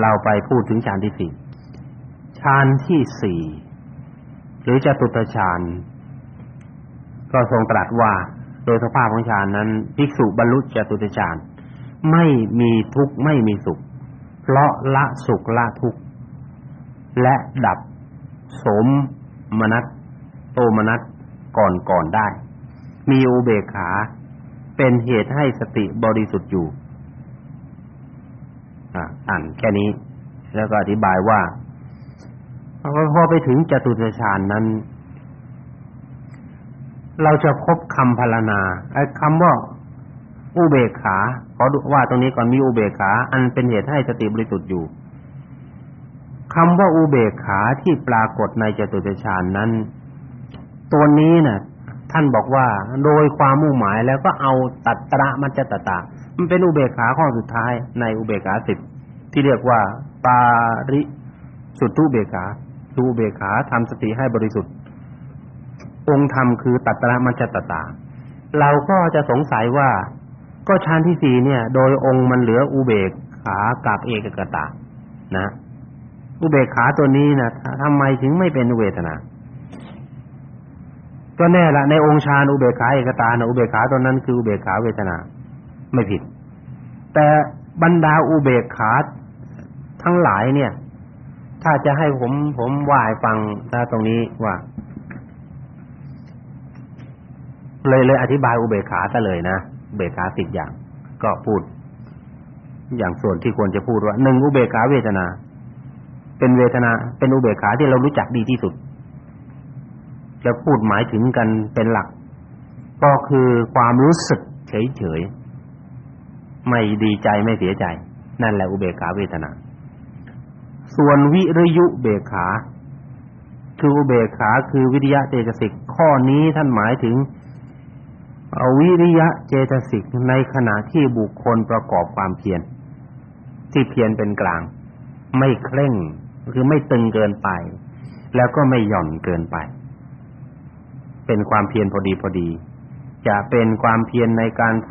เราไปพูดถึงฌานที่สี่ฌานที่สี่หรือจตุตฌานก็ทรงตรัสว่า โดยสภาพของฌานนั้น ภิกษุบรรลุจตุตฌาน ไม่มีทุกข์ไม่มีสุข เพราะละสุขละทุกข์ และดับสมมนัสโตมนัสก่อนก่อนได้ มีอุเบกขาเป็นเหตุให้สติบริสุทธิ์อยู่อ่าอ่านแค่นี้ แล้วก็อธิบายว่าพอไปถึงจตุตฌานนั้น เราจะพบคำพรรณนาไอ้คำว่า อุเบกขาขอดูว่าตรงนี้ก่อนมีอุเบกขา อันเป็นเหตุให้สติบริสุทธิ์อยู่คำว่าอุเบกขาที่ปรากฏในจตุตฌานนั้น ตัวนี้น่ะ ท่านบอกว่า โดยความมุ่งหมายแล้วก็เอาตัตระมัจจตตามันเป็นอุเบกขาข้อสุดท้ายในอุเบกขาสิบที่เรียกว่า ปาริสุทธุเบกขาสุเบกขาทำสติให้บริสุทธิ์ องค์ธรรมคือตัตระมัจจตตาเราก็จะสงสัยว่า ก็ฌานที่สี่เนี่ย โดยองค์มันเหลืออุเบกขากับเอกกตานะอุเบกขาตัวนี้นะทำไมถึงไม่เป็นเวทนา ก็แน่ละในองค์ฌานอุเบกขาเอกตานะอุเบกขาตัวนั้นคืออุเบกขาเวทนา ไม่ผิด แต่บรรดาอุเบกขาทั้งหลายเนี่ย ถ้าจะให้ผมผมว่าให้ฟังถ้าตรงนี้ว่า เลยเลยอธิบายอุเบกขาซะเลยนะ เบกาสิบอย่าง ก็พูด อย่างส่วนที่ควรจะพูดว่าหนึ่งอุเบกขาเวทนา เป็นเวทนา เป็นอุเบกขาที่เรารู้จักดีที่สุดจะพูดหมายถึงกันเป็นหลัก ก็คือความรู้สึกเฉยๆไม่ดีใจไม่เสียใจ นั่นแหละอุเบกขาเวทนา ส่วนวิริยุเบกขาคืออุเบกขาคือวิริยะเตจสิกข้อนี้ท่านหมายถึง อวิริยะเจตสิกในขณะที่บุคคลประกอบความเพียรที่เพียรเป็นกลาง ไม่เคร่งคือไม่ตึงเกินไป แล้วก็ไม่หย่อนเกินไป เป็นความเพียรพอดีพอดี จะเป็นความเพียรในการท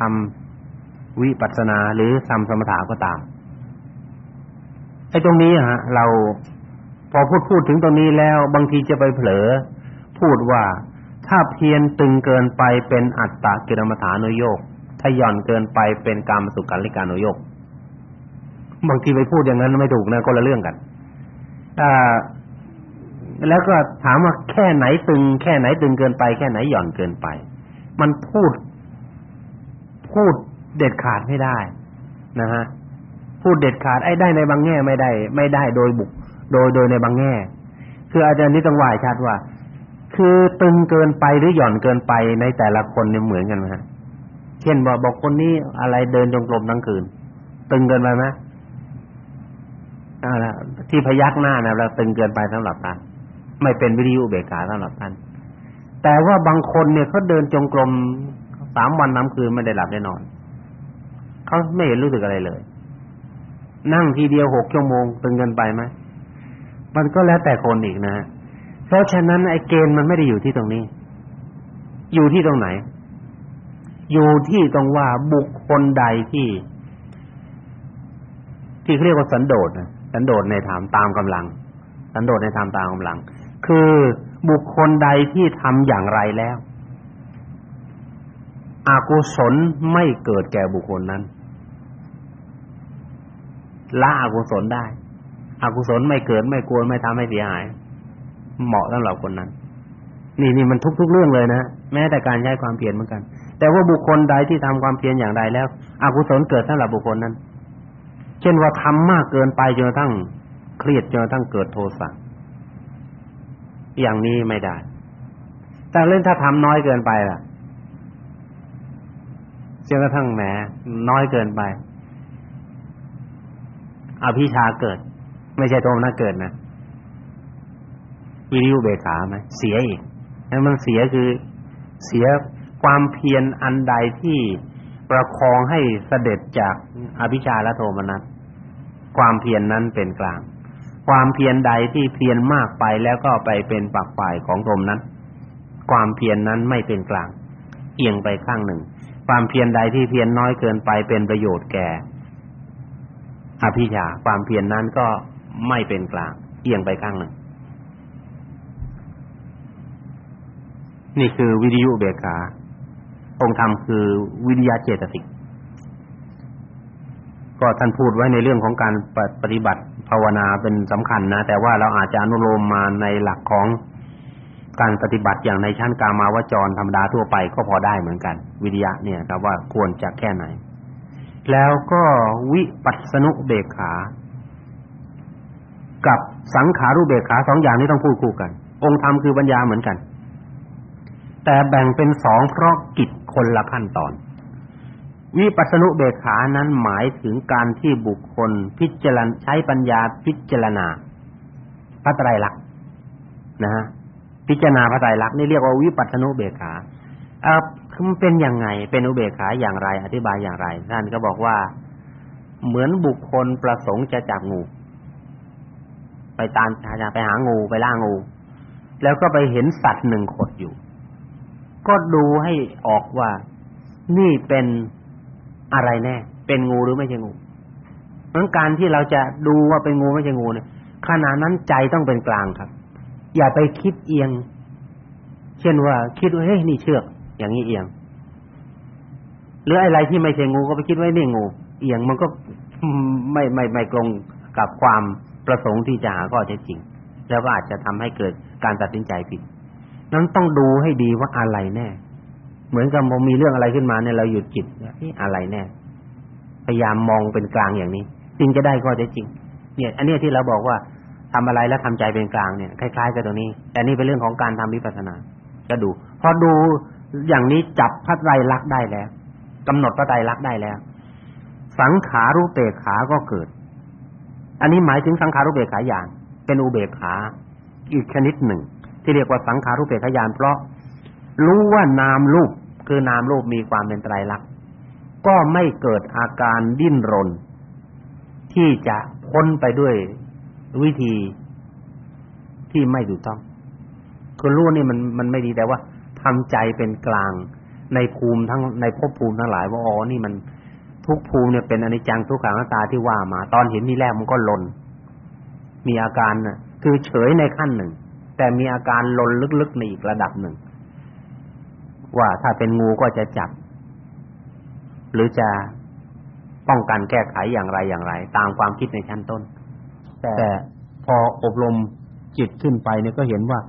ำวิปัสสนาหรือทำสมถะก็ตามไอ้ตรงนี้ฮะ เราพอพูดพูดถึงตรงนี้แล้ว บางทีจะไปเผลอ พูดว่า ถ้าเพียรตึงเกินไปเป็นอัตตะกิรมฐานุโยกถ้าหย่อนเกินไปเป็นกรรมสุขันลิกานุโยกบางทีไปพูดอย่างนั้นไม่ถูกนะคนละเรื่องกันอ่าแล้วก็ถามว่าแค่ไหนตึง แค่ไหนตึงเกินไป แค่ไหนหย่อนเกินไป มันพูด พูดเด็ดขาดไม่ได้นะฮะพูดเด็ดขาดไอ้ได้ในบางแง่ไม่ได้ ไม่ได้โดยบุก โดยโดยในบางแง่ คืออาจารย์นี่ต้องว่าชัดว่า คือตึงเกินไปหรือหย่อนเกินไปในแต่ละคนเนี่ยเหมือนกันไหมฮะเช่นบอกบอกคนนี้อะไรเดินจงกรมทั้งคืน ตึงเกินไปไหมอ่าที่พยักหน้านะเราตึงเกินไปสำหรับท่านไม่เป็นวิริยุเบกขาสำหรับท่านแต่ว่าบางคนเนี่ยเขาเดินจงกรมสามวันน้ำคืนไม่ได้หลับได้นอนเขาไม่เห็นรู้สึกอะไรเลย นั่งทีเดียวหกชั่วโมง ตึงเกินไปไหมมันก็แล้วแต่คนอีกนะ เพราะฉะนั้นไอ้เกณฑ์มันไม่ได้อยู่ที่ตรงนี้ อยู่ที่ตรงไหน อยู่ที่ตรงว่าบุคคลใดที่ ที่เรียกว่าสันโดษสันโดษในถามตามกำลัง สันโดษในธรรมตามกำลัง คือบุคคลใดที่ทำอย่างไรแล้วอกุศลไม่เกิดแก่บุคคลนั้นละอกุศลได้อกุศลไม่เกิดไม่กวนไม่ทำให้เสียหาย เหมาะสำหรับคนนั้น นี่นี่มันทุกๆเรื่องเลยนะแม้แต่การใช้ความเพียรเหมือนกัน แต่ว่าบุคคลใดที่ทำความเพียรอย่างใดแล้วอกุศลเกิดสำหรับบุคคลนั้น เช่นว่าทำมากเกินไปจนกระทั่งเครียดจนกระทั่งเกิดโทสะอย่างนี้ไม่ได้ แต่เล่นถ้าทำน้อยเกินไปล่ะจนกระทั่งแหมน้อยเกินไปอภิชาเกิด ไม่ใช่โทมนะเกิดนะ วิริยุเบขาไหมเสียอีกแล้วมันเสียคือเสียความเพียรอันใดที่ประคองให้เสด็จจากอภิชาและโทมนัสความเพียรนนั้นเป็นกลาง ความเพียรใดที่เพียรมากไปแล้วก็ไปเป็นปักฝ่ายของลมนั้นความเพียรนนั้นไม่เป็นกลาง เอียงไปข้างหนึ่ง ความเพียรใดที่เพียรน้อยเกินไปเป็นประโยชน์แก่ อภิชาความเพียรนนั้นก็ไม่เป็นกลาง เอียงไปข้างหนึ่ง นี่คือวิทยุเบกา องค์ธรรมคือวิทยาเจตสิกก็ท่านพูดไว้ในเรื่องของการปฏิบัติภาวนาเป็นสำคัญนะ แต่ว่าเราอาจจะอนุโลมมาในหลักของการปฏิบัติอย่างในชั้นกามาวจรธรรมดาทั่วไปก็พอได้เหมือนกัน วิทยะเนี่ยครับว่าควรจะแค่ไหน แล้วก็วิปัสสนุเบกขา กับสังขารุเบกขาสองอย่างนี้ต้องพูดคู่กัน องค์ธรรมคือปัญญาเหมือนกัน แต่แบ่งเป็นสองเพราะกิจคนละขั้นตอน วิปัสสนุเบขานั้นหมายถึงการที่บุคคลพิจารณาใช้ปัญญาพิจารณาพระไตรลักษณ์นะฮะพิจารณาพระไตรลักษณ์นี่เรียกว่าวิปัสสนุเบขาเอ่อมันเป็นยังไง เป็นอุเบกขาอย่างไร อธิบายอย่างไร ท่านก็บอกว่าเหมือนบุคคลประสงค์จะจับงู ไปตามจะไปหางูไปล่างู แล้วก็ไปเห็นสัตว์หนึ่งขดอยู่ ก็ดูให้ออกว่า นี่เป็นอะไรแน่ เป็นงูหรือไม่ใช่งูเพราะการที่เราจะดูว่าเป็นงูไม่ใช่งูเนี่ยขณะนั้นใจต้องเป็นกลางครับ อย่าไปคิดเอียง เช่นว่า คิดว่าเฮ้ยนี่เชือก อย่างนี้เอียง หรืออะไรที่ไม่ใช่งูก็ไปคิดว่านี่งู เอียงมันก็ไม่ไม่ไม่ตรงกับความประสงค์ที่จะหาข้อเท็จจริง แล้วก็อาจจะทำให้เกิดการตัดสินใจผิด นั้นต้องดูให้ดีว่าอะไรแน่ เหมือนกับมีเรื่องอะไรขึ้นมาเนี่ยเราหยุดจิตนี่อะไรแน่ พยายามมองเป็นกลางอย่างนี้จึงจะได้ก็จะจริง เนี่ย อันนี้ที่เราบอกว่าทำอะไรแล้วทำใจเป็นกลางเนี่ยคล้ายๆกับตรงนี้ แต่นี่เป็นเรื่องของการทำวิปัสสนา ก็ดู พอดูอย่างนี้จับพระไตรลักษณ์ได้แล้วกำหนดพระไตรลักษณ์ได้แล้ว สังขารุเปกขาก็เกิด อันนี้หมายถึงสังขารุเปกขาญาณเป็นอุเบกขา อีกชนิดหนึ่ง ที่เรียกว่าสังขารุเปกขาญาณเพราะรู้ว่านามรูปคือนามรูปมีความเป็นไตรลักษณ์ก็ไม่เกิดอาการดิ้นรน ที่จะพ้นไปด้วยวิธีที่ไม่ถูกต้องคือรู้นี่มันมันไม่ดีแต่ว่าทำใจเป็นกลางในภูมิทั้งในภพภูมิทั้งหลายว่าอ๋อนี่มันทุกภูมิเนี่ยเป็นอนิจจังทุกขังอนัตตาที่ว่ามา ตอนเห็นนี่แรกมันก็ลน มีอาการน่ะ คือเฉยในขั้นหนึ่ง แต่มีอาการลนลึกๆในอีกระดับหนึ่ง ว่าถ้าเป็นงูก็จะจับ หรือจะป้องกันแก้ไขอย่างไรอย่างไร ตามความคิดในชั้นต้น แต่พออบรมจิตขึ้นไปเนี่ยก็เห็นว่า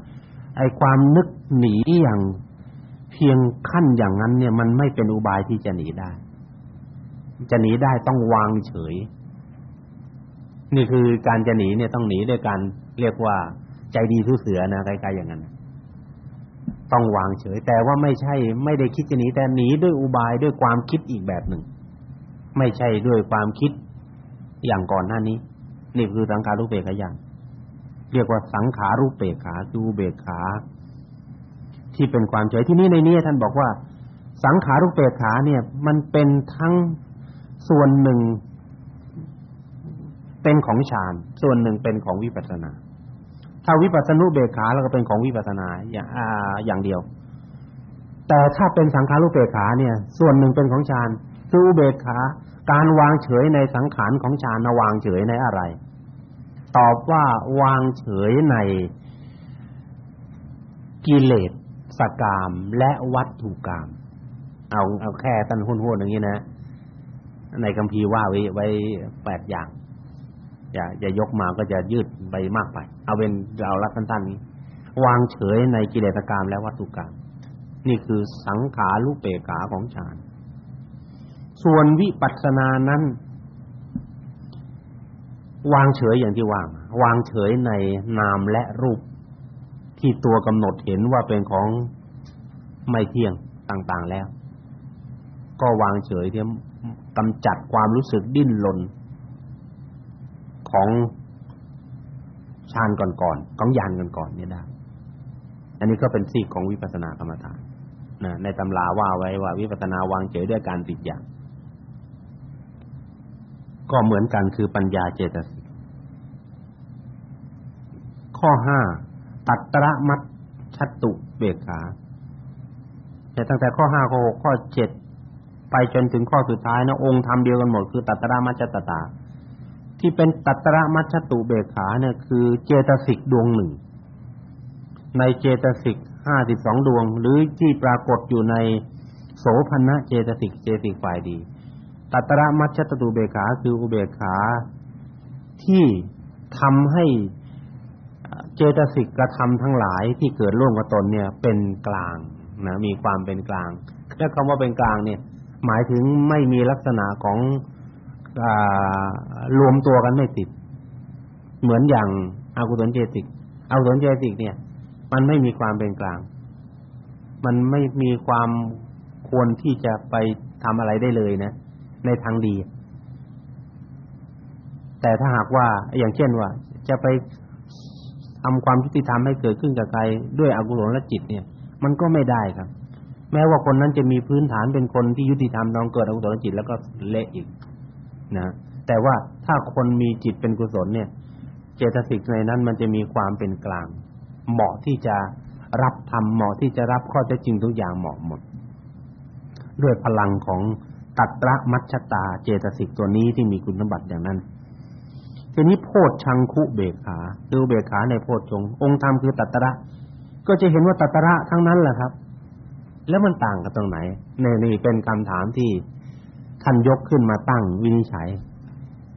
ไอ้ความนึกหนีอย่างเพียงขั้นอย่างนั้น เนี่ย มันไม่เป็นอุบายที่จะหนีได้ จะหนีได้ต้องวางเฉย นี่คือการจะหนีเนี่ยต้องหนีด้วยการเรียกว่า ใจดีสู้เสือนะใกล้ๆอย่างนั้นต้องวางเฉย แต่ว่าไม่ใช่ ไม่ได้คิดจะหนีแต่หนีด้วยอุบายด้วยความคิดอีกแบบหนึ่ง ไม่ใช่ด้วยความคิดอย่างก่อนหน้านี้ นี่คือสังขารุเปกขาญาณเรียกว่าสังขารุเปกขาคืออุเบกขา ที่เป็นความเฉยที่นี่ในนี้ท่านบอกว่า สังขารุเปกขาเนี่ย มันเป็นทั้งส่วนหนึ่ง เป็นของฌานส่วนหนึ่งเป็นของวิปัสสนา ถ้าวิปัสสนุเบขาแล้วก็เป็นของวิปัสสนาอย่างอ่าอย่างเดียว แต่ถ้าเป็นสังขารุเปกขาเนี่ย ส่วนหนึ่งเป็นของฌานคืออุเบกขาการวางเฉยในสังขารของฌานวางเฉยในอะไร ตอบว่าวางเฉยในกิเลสสกามและวัตถุกรรมเอาเอาแค่ตันหุ้นๆอย่างนี้นะ ในคัมภีร์ว่าไว้ไว้แปดอย่าง อย่าอย่ายกมาก็จะยืดไปมากไป เอาเป็นเอาละสั้นๆนี้ วางเฉยในกิเลสกรรมและวัตถุกรรมนี่คือสังขารุเปกาของฌานส่วนวิปัสสนานั้น วางเฉยอย่างที่ว่าวางเฉยในนามและรูป ที่ตัวกำหนดเห็นว่าเป็นของไม่เที่ยงต่างๆแล้ว ก็วางเฉยที่กำจัดความรู้สึกดิ้นรน ของฌานก่อนๆของญาณก่อนๆเนี่ยได้ อันนี้ก็เป็นซีกของวิปัสสนากรรมฐานนะในตำราว่าไว้ว่าวิปัสสนาวางเฉยด้วยการติดอย่างก็เหมือนกันคือปัญญาเจตสิกข้อห้าตัตระมัตชัตุเบกขาแต่ตั้งแต่ข้อห้าข้อหกข้อเจ็ดไปจนถึงข้อสุดท้ายนะองค์ธรรมเดียวกันหมดคือตัตระมัจจตตา ที่เป็นตัตระมัชตุเบขาเนี่ยคือเจตสิกดวงหนึ่ง ในเจตสิกห้าสิบสองดวง หรือที่ปรากฏอยู่ในโสภณะเจตสิกเจตสิกฝ่ายดี ตัตระมัชตุเบขาคืออุเบกขาที่ทำให้เจตสิกกระทำทั้งหลายที่เกิดร่วมกับตนเนี่ย เป็นกลางนะมีความเป็นกลางแค่คำว่าเป็นกลางเนี่ย หมายถึงไม่มีลักษณะของ รวมตัวกันไม่ติด เหมือนอย่างอากุศลเจติกอากุศลเจติกเนี่ย มันไม่มีความเป็นกลาง มันไม่มีความควรที่จะไปทำอะไรได้เลยนะ ในทางดี แต่ถ้าหากว่าอย่างเช่นว่า จะไปทำความยุติธรรมให้เกิดขึ้นกับใครด้วยอกุศลจิตเนี่ย มันก็ไม่ได้ครับ แม้ว่าคนนั้นจะมีพื้นฐานเป็นคนที่ยุติธรรมน้องเกิดอกุศลจิตแล้วก็เละอีก นะแต่ว่าถ้าคนมีจิตเป็นกุศลเนี่ย เจตสิกในนั้นมันจะมีความเป็นกลาง เหมาะที่จะรับธรรมเหมาะที่จะรับข้อเท็จจริงทุกอย่างเหมาะหมด ด้วยพลังของตัตระมัชชตาเจตสิกตัวนี้ที่มีคุณสมบัติอย่างนั้นทีนี้โพชชังคุเบกขาคือเบกขาในโพชฌงองค์ธรรมคือตัตระ ก็จะเห็นว่าตัตระทั้งนั้นแหละครับ แล้วมันต่างกันตรงไหนในนี่เป็นคำถามที่ ท่านยกขึ้นมาตั้งวินิจฉัย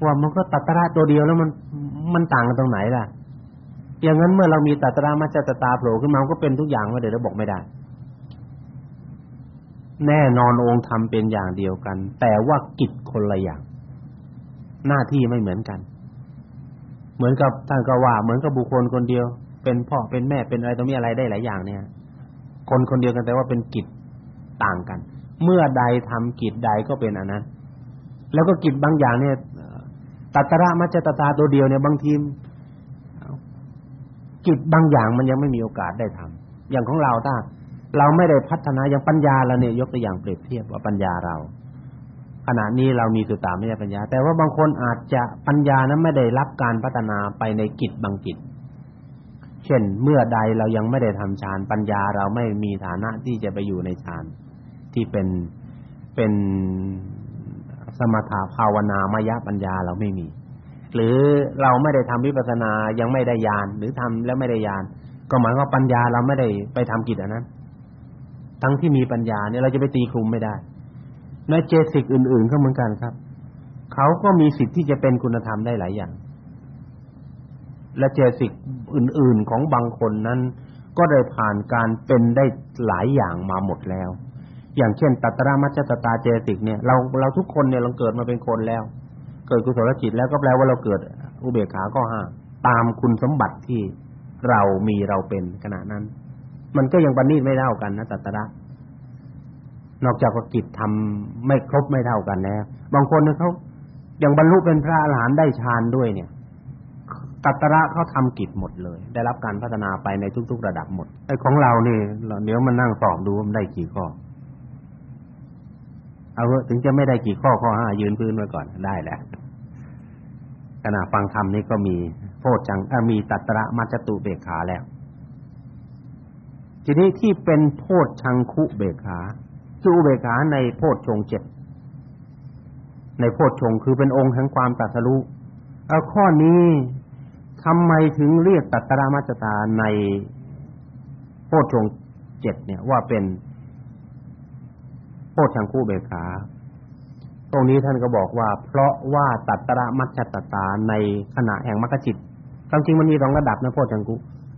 ว่ามันก็ตัตระตัวเดียวแล้วมันมันต่างกันตรงไหนล่ะ อย่างนั้นเมื่อเรามีตัตระมัจจตาโผล่ขึ้นมาก็เป็นทุกอย่างว่าเดี๋ยวเราบอกไม่ได้ แน่นอนองค์ธรรมเป็นอย่างเดียวกัน แต่ว่ากิจคนละอย่าง หน้าที่ไม่เหมือนกัน เหมือนกับท่านก็ว่า เหมือนกับบุคคลคนเดียว เป็นพ่อเป็นแม่เป็นอะไรต้องมีอะไรได้หลายอย่างเนี่ย คนคนเดียวกันแต่ว่าเป็นกิจต่างกัน เมื่อใดทำกิจใดก็เป็นอันนั้น แล้วก็กิจบางอย่างเนี่ยตัตระมัจจตตาตัวเดียวเนี่ยบางทีกิจบางอย่างมันยังไม่มีโอกาสได้ทำอย่างของเราถ้าเราไม่ได้พัฒนาอย่างปัญญาเราเนี่ยยกตัวอย่างเปรียบเทียบว่าปัญญาเราขณะนี้เรามีสุตตาไม่ใช่ปัญญา แต่ว่าบางคนอาจจะปัญญานั้นไม่ได้รับการพัฒนาไปในกิจบางกิจ เช่น เมื่อใดเรายังไม่ได้ทำฌาน ปัญญาเราไม่มีฐานะที่จะไปอยู่ในฌาน ที่เป็นเป็นสมถะภาวนามยปัญญาเราไม่มี หรือเราไม่ได้ทำวิปัสสนายังไม่ได้ญาณหรือทำแล้วไม่ได้ญาณก็หมายว่าปัญญาเราไม่ได้ไปทำกิจอันนั้น ทั้งที่มีปัญญาเนี่ยเราจะไปตีคลุมไม่ได้ในเจสิกอื่น ๆ ก็เหมือนกันครับเขาก็มีสิทธิ์ที่จะเป็นคุณธรรมได้หลายอย่าง และเจสิกอื่น ๆ ของบางคนนั้น ก็ได้ผ่านการเป็นได้หลายอย่างมาหมดแล้ว อย่างเช่นตัตระมัจจตตาเจสิกเนี่ยเราเราทุกคนเนี่ยเราเกิดมาเป็นคนแล้ว เกิดกุศลจิตแล้วก็แปลว่าเราเกิด อุเบกขาก็ห้าตามคุณสมบัติที่เรามีเราเป็นขณะนั้น มันก็ยังปณีตไม่เท่ากันนะตัตระนอกจากว่ากิจทำไม่ครบไม่เท่ากันแล้วบางคนเนี่ยเขายังบรรลุเป็นพระอรหันต์ได้ฌานด้วยเนี่ยตัตระเขาทำกิจหมดเลย ได้รับการพัฒนาไปในทุก ๆ ระดับหมดไอ้ของเรานี่เดี๋ยวมันนั่งสอบดูว่ามันได้กี่ข้อ เอาถึงจะไม่ได้กี่ข้อข้อห้ายืนพื้นไว้ก่อนได้แหละขณะฟังธรรมนี่ก็มีโพชังมีตัตระมัจจตุเบกขาแล้ว ทีนี้ที่เป็นโพชชังคุเบขาคืออุเบกขาในโพชฌงเจ็ดในโพชฌงคือเป็นองค์แห่งความตรัสรู้เอาข้อนี้ทำไมถึงเรียกตัตตรามัจตาในโพชฌงเจ็ดเนี่ยว่าเป็น โพชชังคุเบขา ตรงนี้ท่านก็บอกว่า เพราะว่าตัตตระมัจจตตาในขณะแห่งมรรคจิตความจริงมันมีสองระดับนะโพชชังคุ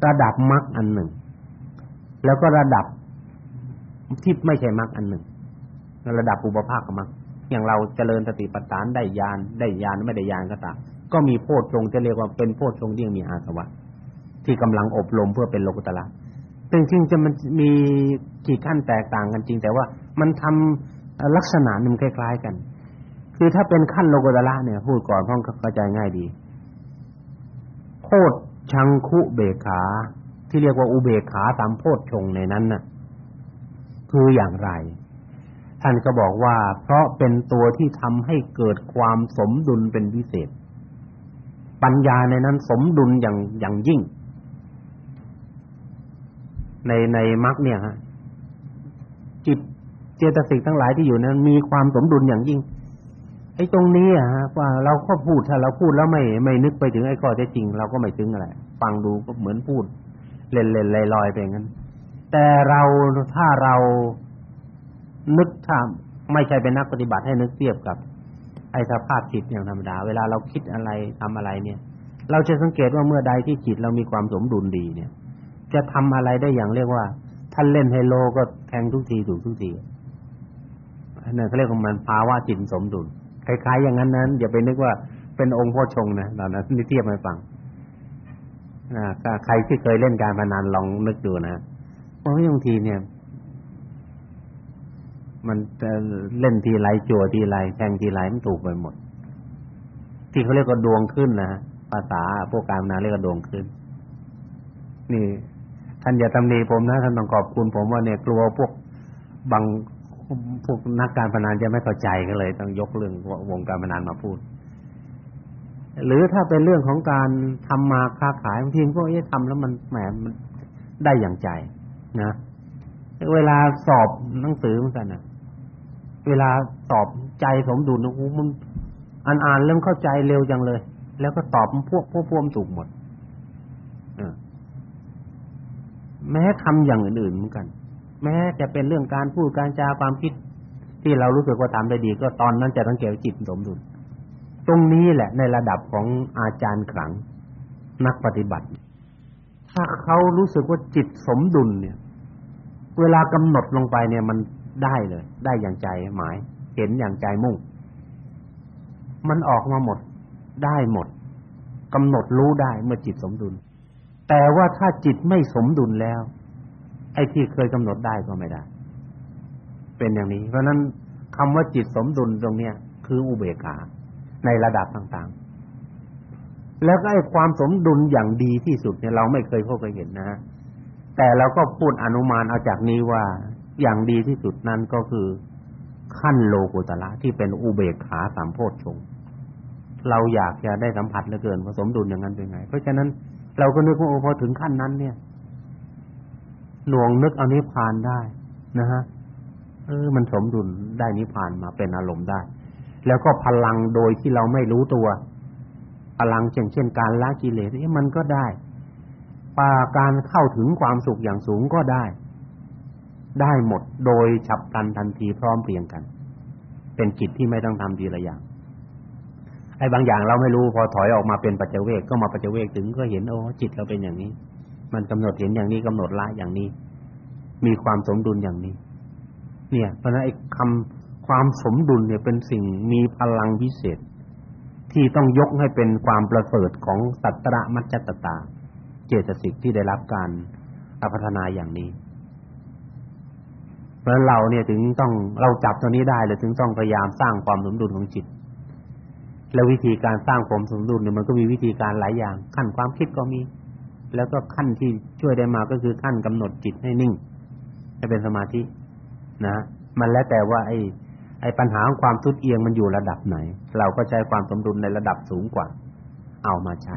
ระดับมรรคอันหนึ่ง แล้วก็ระดับที่ไม่ใช่มรรคอันหนึ่งระดับอุปภาคมรรคอย่างเราเจริญสติปัฏฐานได้ญาณได้ญาณไม่ได้ญาณก็ตามก็มีโพชฌงจะเรียกว่าเป็นโพชฌงที่ยังมีอาสวะที่กำลังอบรมเพื่อเป็นโลกุตละ จริงๆจะมันมีกี่ขั้นแตกต่างกันจริง แต่ว่ามันทำลักษณะนึงคล้ายๆกัน คือถ้าเป็นขั้นโลกุตละเนี่ย พูดก่อนเพราะเข้าใจง่ายดีโพชชังคุเบขา ที่เรียกว่าอุเบขาสามโพชฌงในนั้นน่ะ คืออย่างไร ท่านก็บอกว่า เพราะเป็นตัวที่ทำให้เกิดความสมดุลเป็นพิเศษ ปัญญาในนั้นสมดุลอย่างอย่างยิ่ง ในในมรรคเนี่ยฮะจิตเจตสิกทั้งหลายที่อยู่นั้นมีความสมดุลอย่างยิ่งไอ้ตรงนี้อะว่าเราก็พูดถ้าเราพูดแล้วไม่ไม่นึกไปถึงไอ้ข้อเท็จจริง เราก็ไม่ถึงอะไรฟังดูก็เหมือนพูด เล่นๆลอยๆไปงั้น แต่เราถ้าเรานึกถ้าไม่ใช่เป็นนักปฏิบัติให้นึกเทียบกับ ไอ้สภาพจิตอย่างธรรมดา เวลาเราคิดอะไรทำอะไรเนี่ย เราจะสังเกตว่าเมื่อใดที่จิตเรามีความสมดุลดีเนี่ย จะทำอะไรได้อย่างเรียกว่าท่านเล่นไฮโลก็แทงทุกทีถูกทุกทีนั่นเขาเรียกว่ามันภาวะจิตสมดุลคล้ายๆอย่างนั้นนั้นอย่าไปนึกว่าเป็นองค์พ่อชงนะตอนนั้นนี่เทียบให้ฟังนะใครที่เคยเล่นการพนันลองนึกดูนะเพราะบางทีเนี่ย มันจะเล่นทีไรจั่วทีไรแทงทีไรมันถูกไปหมด ที่เขาเรียกว่าดวงขึ้นนะภาษาพวกการพนันเรียกว่าดวงขึ้น นี่ ท่านอย่าตำหนิผมนะท่านต้องขอบคุณผมว่าเนี่ยกลัวพวกบางพวกนักการพนันจะไม่เข้าใจก็เลย ต้องยกเรื่องวงการพนันมาพูด หรือถ้าเป็นเรื่องของการทำมาค้าขายบางทีก็เอ๊ะทำแล้วมันแหมมันได้อย่างใจนะเวลาสอบหนังสือเหมือนกันนะเวลาสอบใจสมดุลโอ้โหมันอ่านอ่านเริ่มเข้าใจเร็วจังเลย แล้วก็ตอบพวกพวกพวกถูกหมด แม้ทำอย่างอื่นๆเหมือนกัน แม้จะเป็นเรื่องการพูดการจาความคิด ที่เรารู้สึกว่าทำได้ดี ก็ตอนนั้นจะสังเกตจิตสมดุลตรงนี้แหละ ในระดับของอาจารย์ขลังนักปฏิบัติ ถ้าเขารู้สึกว่าจิตสมดุลเนี่ย เวลากำหนดลงไปเนี่ยมันได้เลย ได้อย่างใจหมาย เห็นอย่างใจมุ่ง มันออกมาหมด ได้หมดกำหนดรู้ได้เมื่อจิตสมดุล แต่ว่าถ้าจิตไม่สมดุลแล้ว ไอ้ที่เคยกำหนดได้ก็ไม่ได้ เป็นอย่างนี้ เพราะนั้นคำว่าจิตสมดุลตรงเนี้ยคืออุเบกขาในระดับต่างๆ แล้วก็ไอ้ความสมดุลอย่างดีที่สุดเนี่ยเราไม่เคยพบเคยเห็นนะแต่เราก็พูดอนุมานเอาจากนี้ว่าอย่างดีที่สุดนั้นก็คือขั้นโลกุตละที่เป็นอุเบกขาสามโพชฌงค์เราอยากจะได้สัมผัสเหลือเกินว่าสมดุลอย่างนั้นเป็นไง เพราะฉะนั้น เราก็นึกว่าโอ้พอถึงขั้นนั้น เนี่ยหน่วงนึกอนิพพานได้นะฮะเออมันสมดุลได้นิพพานมาเป็นอารมณ์ได้ แล้วก็พลังโดยที่เราไม่รู้ตัวพลังเช่นเช่นการละกิเลสนี่มันก็ได้ปาการเข้าถึงความสุขอย่างสูงก็ได้ ได้หมดโดยฉับพลันทันทีพร้อมเพรียงกัน เป็นจิตที่ไม่ต้องทำทีละอย่าง ไอ้บางอย่างเราไม่รู้พอถอยออกมาเป็นปัจเจเวกก็มาปัจเจเวกถึงก็เห็นโอ้จิตเราเป็นอย่างนี้ มันกำหนดเห็นอย่างนี้กำหนดละอย่างนี้ มีความสมดุลอย่างนี้ เนี่ย เพราะฉะนั้นไอ้คำความสมดุลเนี่ยเป็นสิ่งมีพลังพิเศษ ที่ต้องยกให้เป็นความประเสริฐของสัตตระมัจจตตา เจตสิกที่ได้รับการพัฒนาอย่างนี้เพราะเราเนี่ยถึงต้องเราจับตัวนี้ได้เลยถึงต้องพยายามสร้างความสมดุลของจิต แล้ววิธีการสร้างความสมดุลเนี่ยมันก็มีวิธีการหลายอย่าง ขั้นความคิดก็มี แล้วก็ขั้นที่ช่วยได้มาก็คือขั้นกำหนดจิตให้นิ่งให้เป็นสมาธินะ มันแล้วแต่ว่าไอ้ไอ้ปัญหาของความทุดเอียงมันอยู่ระดับไหน เราก็ใช้ความสมดุลในระดับสูงกว่า เอามาใช้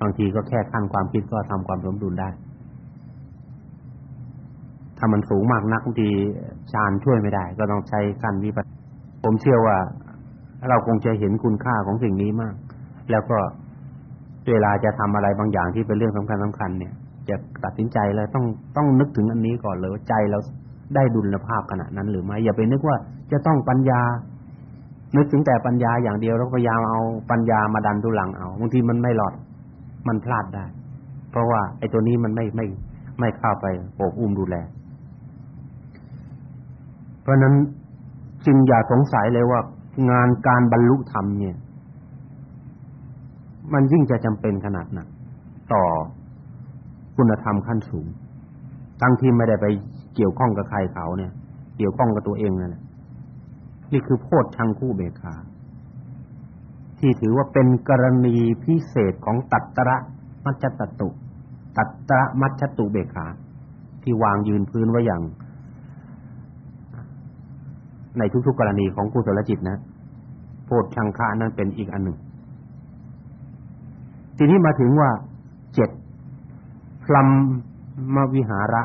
บางทีก็แค่ขั้นความคิดก็ทำความสมดุลได้ ถ้ามันสูงมากนักบางทีฌานช่วยไม่ได้ ก็ต้องใช้ขั้นวิปัสสนาผมเชื่อว่า เราคงจะเห็นคุณค่าของสิ่งนี้มาก แล้วก็เวลาจะทำอะไรบางอย่างที่เป็นเรื่องสำคัญสำคัญเนี่ย จะตัดสินใจแล้วต้องต้องนึกถึงอันนี้ก่อนเลยว่าใจเราได้ดุลภาพขณะนั้นหรือไม่อย่าไปนึกว่าจะต้องปัญญา นึกถึงแต่ปัญญาอย่างเดียวแล้วพยายามเอาปัญญามาดันทุลังเอาบางทีมันไม่หลอด มันพลาดได้ เพราะว่าไอ้ตัวนี้มันไม่ไม่ไม่เข้าไปโอบอุ้มดูแล เพราะนั้นจึงอย่าสงสัยเลยว่า งานการบรรลุธรรมเนี่ย มันยิ่งจะจำเป็นขนาดนั้นต่อคุณธรรมขั้นสูง ทั้งที่ไม่ได้ไปเกี่ยวข้องกับใครเขาเนี่ย เกี่ยวข้องกับตัวเองนั่นแหละนี่คือโพชฌังคู่เบขาที่ถือว่าเป็นกรณีพิเศษของตัตตระมัจจตตุ ตัตตระมัจจตุเบขาที่วางยืนพื้นไว้อย่าง ในทุกๆกรณีของกุศลจิตนะโพชฌังคะนั้นเป็นอีกอันหนึ่ง ทีนี้มาถึงว่าเจ็ดพลัมมวิหาระ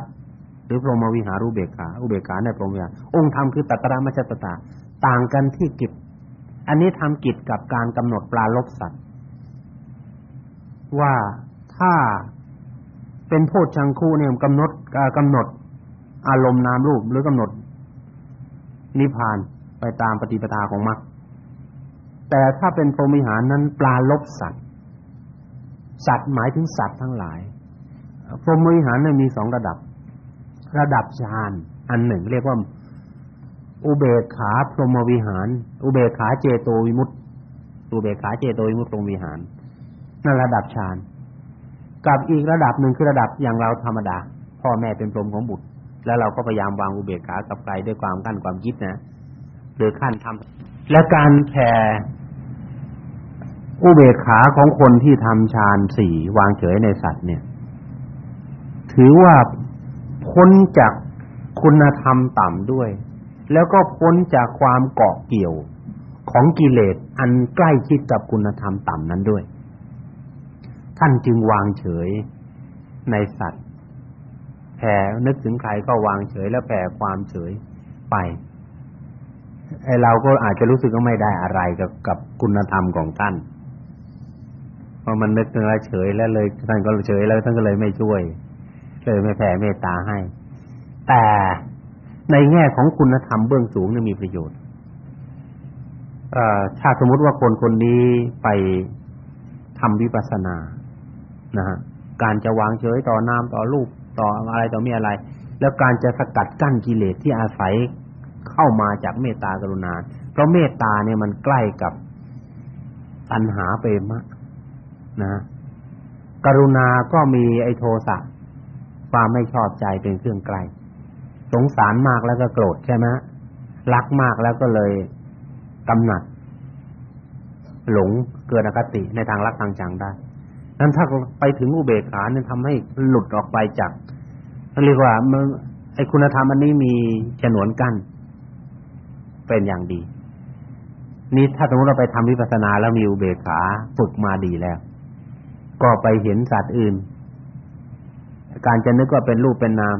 หรือพรหมวิหารุเบกขาอุเบกขาในพรหมวิหารองค์ธรรมคือตัตระมัจจตตาต่างกันที่กิจ อันนี้ทำกิจกับการกำหนดปลาลบสัตว์ ว่าถ้าเป็นโพชฌังคู่เนี่ยกำหนดกำหนดอารมณ์นามรูปหรือกำหนด นิพพานไปตามปฏิปทาของมรรคแต่ถ้าเป็นพรหมิหารนั้นปลาลบสัตว์ สัตว์หมายถึงสัตว์ทั้งหลาย พรหมิหารนั้นมีสองระดับ ระดับฌานอันหนึ่ง เรียกว่า อุเบกขาพรหมวิหาร อุเบกขาเจโตวิมุตติ อุเบกขาเจโตวิมุตติพรหมวิหารนั่นระดับฌานกับอีกระดับหนึ่งคือระดับอย่างเราธรรมดา พ่อแม่เป็นพรหมของบุตร แล้วเราก็พยายามวางอุเบกขากับใครด้วยความกั้นความคิดนะหรือขั้นทำและการแผ่อุเบกขาของคนที่ทำฌานสี่วางเฉยในสัตว์เนี่ย ถือว่าพ้นจากคุณธรรมต่ำด้วย แล้วก็พ้นจากความเกาะเกี่ยวของกิเลสอันใกล้ชิดกับคุณธรรมต่ำนั้นด้วย ท่านจึงวางเฉยในสัตว์ แผ่นึกถึงใครก็วางเฉยแล้วแผ่ความเฉยไปไอเราก็อาจจะรู้สึกว่าไม่ได้อะไรกับกับคุณธรรมของท่านเพราะมันนึกถึงอะไรเฉยแล้วเลยท่านก็เฉยแล้วท่านก็เลยไม่ช่วยเลยไม่แผ่เมตตาให้ แต่ในแง่ของคุณธรรมเบื้องสูงเนี่ยมีประโยชน์เอ่อถ้าสมมุติว่าคนคนนี้ไปทำวิปัสสนานะฮะการจะวางเฉยต่อน้ำต่อรูป ต่ออะไรต่อมีอะไร แล้วการจะสกัดกั้นกิเลสที่อาศัยเข้ามาจากเมตตากรุณา เพราะเมตตาเนี่ยมันใกล้กับตัณหาเปรมะนะ กรุณาก็มีไอ้โทสะความไม่ชอบใจเป็นเครื่องใกล สงสารมากแล้วก็โกรธใช่ไหมรักมากแล้วก็เลยกำหนัด หลงเกิดอคติในทางรักทางจังได้ นั้นถ้าไปถึงอุเบกขาเนี่ยทำให้หลุดออกไปจากเรียกว่ามันไอ้คุณธรรมอันนี้มีฉนวนกั้นเป็นอย่างดี นี่ถ้าสมมติเราไปทำวิปัสสนาแล้วมีอุเบกขาฝึกมาดีแล้ว ก็ไปเห็นสัตว์อื่น การจะนึกว่าเป็นรูปเป็นนาม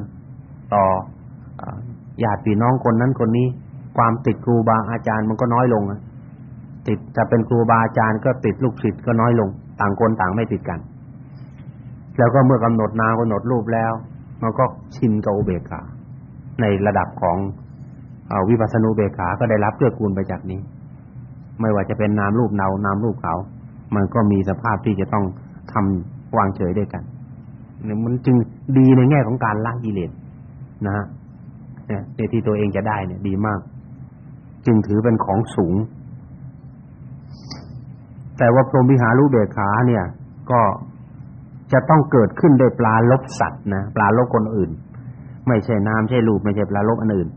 ต่อญาติพี่น้องคนนั้นคนนี้ ความติดครูบาอาจารย์มันก็น้อยลงติดจะเป็นครูบาอาจารย์ก็ติดลูกศิษย์ก็น้อยลง ต่างคนต่างไม่ติดกัน แล้วก็เมื่อกำหนดนามกำหนดรูปแล้ว มันก็ชินกับอุเบกขา ในระดับของวิปัสสนูเบกขาก็ได้รับเกื้อกูลไปจากนี้ ไม่ว่าจะเป็นนามรูปเนานามรูปเขา มันก็มีสภาพที่จะต้องทำวางเฉยด้วยกันเนี่ยมันจึงดีในแง่ของการละกิเลสนะฮะเนี่ยที่ตัวเองจะได้เนี่ยดีมาก จึงถือเป็นของสูง แต่ว่าพรหมวิหารุเบกขาเนี่ย ก็จะต้องเกิดขึ้นโดยปลาลบสัตว์นะปลาลบคนอื่น ไม่ใช่น้ำใช่รูปไม่ใช่ปลาลบอันอื่น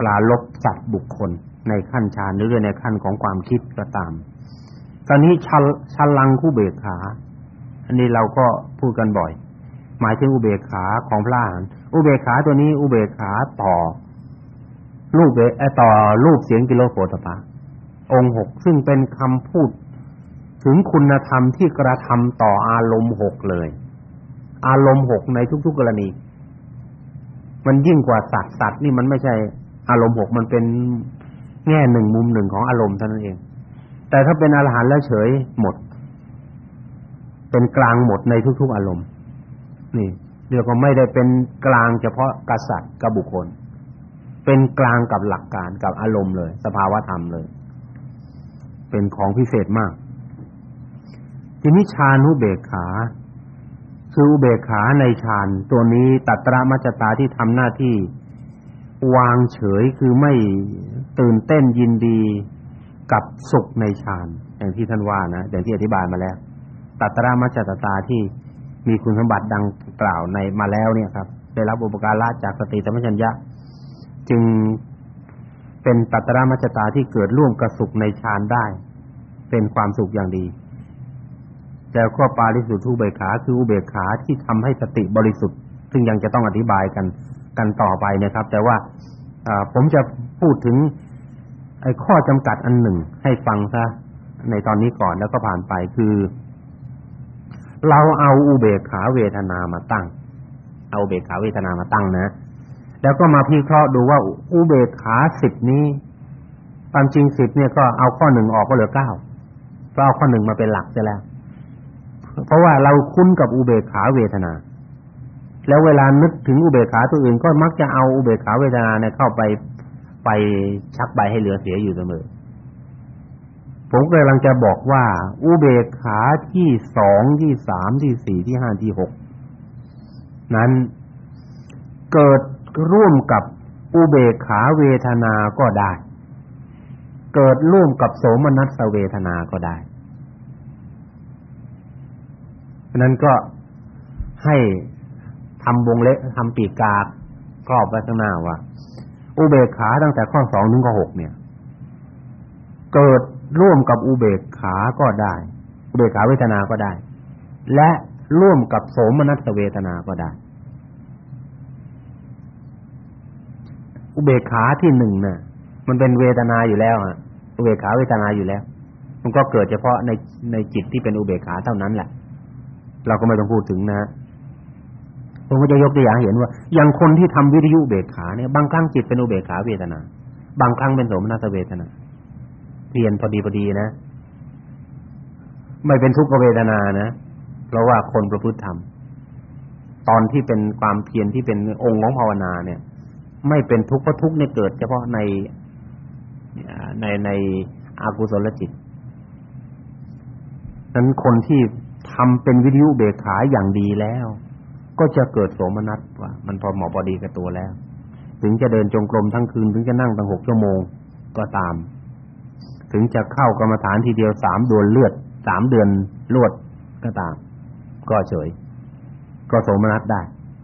ปลาลบสัตว์บุคคล ในขั้นฌานหรือในขั้นของความคิดก็ตาม ตอนนี้ชชลังคู่เบกขา อันนี้เราก็พูดกันบ่อย หมายถึงอุเบกขาของพระอรหันต์อุเบกขาตัวนี้อุเบกขาต่อรูปเบต่อรูปเสียงกิโลโภตปะ องค์หกซึ่งเป็นคำพูด ถึงคุณธรรมที่กระทำต่ออารมณ์หกเลย อารมณ์หกในทุก ๆกรณี มันยิ่งกว่าสัตว์สัตว์นี่มันไม่ใช่อารมณ์หกมันเป็นแง่หนึ่งมุมหนึ่งของอารมณ์เท่านั้นเอง แต่ถ้าเป็นอรหันต์แล้วเฉยหมด เป็นกลางหมดในทุก ๆ อารมณ์ นี่เรียกว่าไม่ได้เป็นกลางเฉพาะกษัตริย์กับบุคคล เป็นกลางกับหลักการกับอารมณ์เลย สภาวะธรรมเลย เป็นของพิเศษมาก ทีนี้ฌานุเบกขา คืออุเบกขาในฌานตัวนี้ตัตระมัจจตาที่ทำหน้าที่ วางเฉยคือไม่ตื่นเต้นยินดีกับสุขในฌานอย่างที่ท่านว่านะอย่างที่อธิบายมาแล้ว ตัตระมัจจตตาที่มีคุณสมบัติดังกล่าวในมาแล้วเนี่ยครับ ได้รับอุปการะจากสติธรรมชัญญะ จึง เป็นตัตตระมัจจตาที่เกิดร่วมกับสุขในฌานได้ เป็นความสุขอย่างดีแล้วก็ปาริสุทธุเบกขาคืออุเบกขาที่ทำให้สติบริสุทธิ์ ซึ่งยังจะต้องอธิบายกันกันต่อไปนะครับ แต่ว่าผมจะพูดถึงไอ้ข้อจำกัดอันหนึ่งให้ฟังซะในตอนนี้ก่อนแล้วก็ผ่านไปคือ เราเอาอุเบกขาเวทนามาตั้ง เอาอุเบกขาเวทนามาตั้งนะ แล้วก็มาพิเคราะห์ดูว่าอุเบกขาสิบนี้ความจริงสิบเนี่ยก็เอาข้อหนึ่งออกก็เหลือเก้าก็เอาข้อหนึ่งมาเป็นหลักจะแล้ว เพราะว่าเราคุ้นกับอุเบกขาเวทนา แล้วเวลานึกถึงอุเบกขาตัวอื่นก็มักจะเอาอุเบกขาเวทนาเนี่ยเข้าไปไปชักใบให้เหลือเสียอยู่เสมอผมกำลังจะบอกว่า อุเบกขาที่สองที่สามที่สี่ที่ห้าที่หกนั้นเกิด ร่วมกับอุเบกขาเวทนาก็ได้ เกิดร่วมกับโสมนัสเวทนาก็ได้ฉะนั้นก็ให้ทำวงเล็กทำปีกกาครอบไว้ข้างหน้าว่า อุเบกขาตั้งแต่ข้อสองถึงข้อหกเนี่ย เกิดร่วมกับอุเบกขาก็ได้ อุเบกขาเวทนาก็ได้ และร่วมกับโสมนัสเวทนาก็ได้ อุเบกขาที่หนึ่งเนี่ยมันเป็นเวทนาอยู่แล้วอะอุเบกขาเวทนาอยู่แล้ว มันก็เกิดเฉพาะในในจิตที่เป็นอุเบกขาเท่านั้นแหละ เราก็ไม่ต้องพูดถึงนะผมก็จะยกตัวอย่างเห็นว่าอย่างคนที่ทำวิทยุเบกขาเนี่ยบางครั้งจิตเป็นอุเบกขาเวทนา บางครั้งเป็นโสมนัสเวทนาเรียนพอดีพอดีนะไม่เป็นทุกขเวทนานะเพราะว่าคนประพฤติธรรมตอนที่เป็นความเพียรที่เป็นองค์ของภาวนาเนี่ย ไม่เป็นทุกข์เพราะทุกข์เนี่ยเกิด เฉพาะในในในอากุศลจิตนั้นคนที่ทำเป็นวิทยุเบขาอย่างดีแล้ว ก็จะเกิดโสมนัสว่ามันพอเหมาะพอดีกับตัวแล้ว ถึงจะเดินจงกรมทั้งคืน ถึงจะนั่งตั้งหกชั่วโมงก็ตาม ถึงจะเข้ากรรมฐานทีเดียวสามดวนเลือดสามเดือนรวดก็ตาม ก็เฉย ก็โสมนัสได้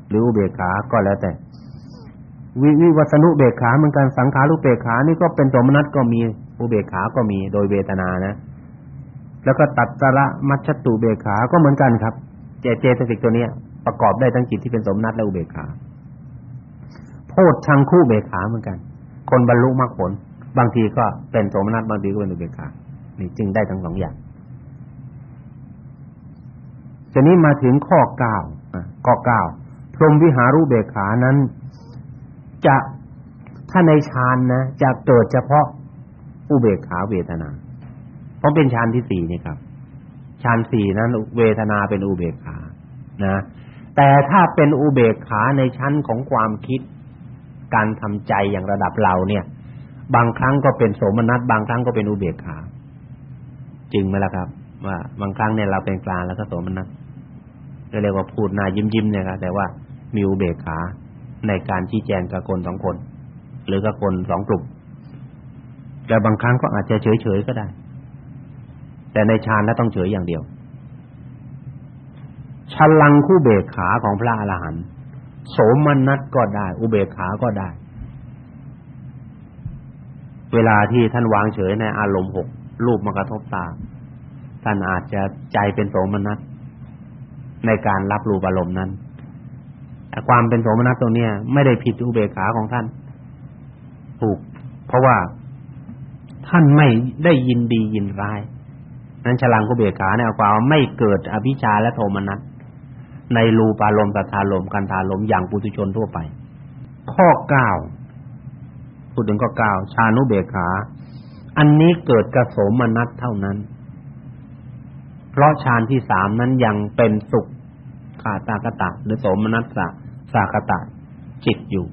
หรืออุเบกขาก็แล้วแต่ วิวิวัสนุเบกขาเหมือนกันสังขารุเบกขานี่ก็เป็นโสมนัสก็มีอุเบกขาก็มีโดยเวทนานะ แล้วก็ตัตตระมัชชตุเบกขาก็เหมือนกันครับ เจเจตสิกตัวเนี้ยประกอบได้ทั้งจิตที่เป็นสมนัตและอุเบกขาโพชฌังคู่เบกขาเหมือนกัน คนบรรลุมรรคผล บางทีก็เป็นสมนัตบางทีก็เป็นอุเบกขานี่จึงได้ทั้งสองอย่างทีนี้มาถึงข้อเก้าข้อเก้าพรหมวิหารุเบกขานั้น จะถ้าในฌานนะจะเกิดเฉพาะอุเบกขาเวทนา เพราะเป็นฌานที่สี่นี่ครับฌานสี่นั้นเวทนาเป็นอุเบกขานะ แต่ถ้าเป็นอุเบกขาในชั้นของความคิด การทำใจอย่างระดับเราเนี่ย บางครั้งก็เป็นโสมนัสบางครั้งก็เป็นอุเบกขาจริงไหมล่ะครับ ว่าบางครั้งเนี่ยเราเป็นกลางแล้วก็โสมนัสเรียกว่าพูดหน้ายิ้มๆเนี่ยครับแต่ว่ามีอุเบกขา ในการชี้แจงกับคนสองคน หรือกับคนสองกลุ่มแต่บางครั้งก็อาจจะเฉยๆก็ได้ แต่ในฌานแล้วต้องเฉยอย่างเดียวฉลังคู่เบกขาของพระอรหันต์โสมนัสก็ได้ อุเบกขาก็ได้ เวลาที่ท่านวางเฉยในอารมณ์หกรูปมากระทบตา ท่านอาจจะใจเป็นโสมนัสในการรับรู้อารมณ์นั้น ความเป็นโสมนัสตรงนี้ไม่ได้ผิดอุเบกขาของท่าน ถูก เพราะว่าท่านไม่ได้ยินดียินร้าย นั้นฉลังกุเบกขาเนี่ยความไม่เกิดอภิชาและโทมนัสในรูปารมณ์ตถาลมกันธาลมอย่างปุถุชนทั่วไป ข้อเก้าพูดถึงข้อเก้าชานุเบกขา อันนี้เกิดกระโสมนัสเท่านั้น เพราะฌานที่สามนั้นยังเป็นสุข ขาตากตะ หรือโสมนัสสะสากตะ จิตอยู่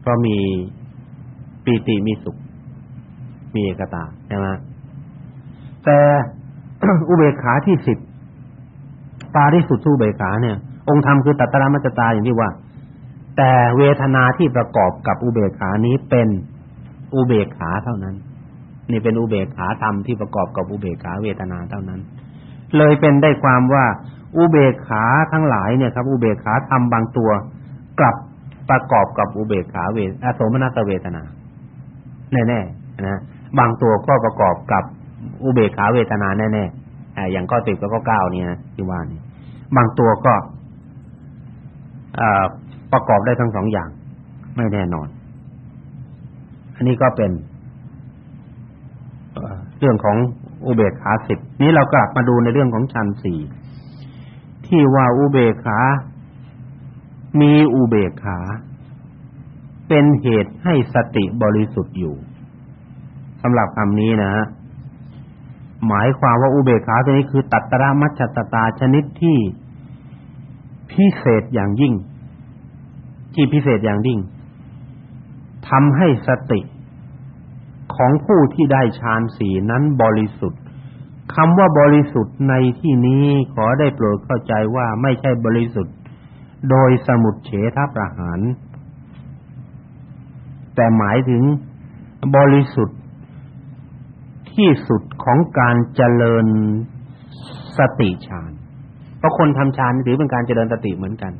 เพราะมีปีติมีสุข มีเอกตาใช่ไหมแต่อุเบกขาที่สิบปาริสุทธิอุเบกขาเนี่ย องค์ธรรมคือตัตตรมัจจตาอย่างที่ว่า แต่เวทนาที่ประกอบกับอุเบกขานี้เป็นอุเบกขาเท่านั้น นี่เป็นอุเบกขาธรรมที่ประกอบกับอุเบกขาเวทนาเท่านั้น เลยเป็นได้ความว่า อุเบกขาทั้งหลายเนี่ยครับ อุเบกขาธรรมบางตัว กลับประกอบกับอุเบกขาเวทอโสมนัสเวทนา แน่ๆนะบางตัวก็ประกอบกับอุเบกขาเวทนาแน่ๆอ่อย่างข้อ10กับข้อ9เนี่ยที่ว่านี่บางตัวก็ประกอบได้ทั้งสองอย่าง ไม่แน่นอน อันนี้ก็เป็นเรื่องของอุเบกขาสิบนี้เรากลับมาดูในเรื่องของชั้นสี่ ที่ว่าอุเบกขา มีอุเบกขา เป็นเหตุให้สติบริสุทธิ์อยู่สำหรับคำนี้นะฮะหมายความว่าอุเบกขาตัวนี้คือตัตตระมัจจตตาชนิดที่พิเศษอย่างยิ่ง ที่พิเศษอย่างยิ่งทำให้สติของผู้ที่ได้ฌานสี่นั้นบริสุทธิ์ คำว่าบริสุทธิ์ในที่นี้ขอได้โปรดเข้าใจว่าไม่ใช่บริสุทธิ์ โดยสมุดเฉทประหาร แต่หมายถึงบริสุทธิ์ที่สุดของการเจริญสติฌานเพราะคนทำฌานถือเป็นการเจริญสติเหมือนกัน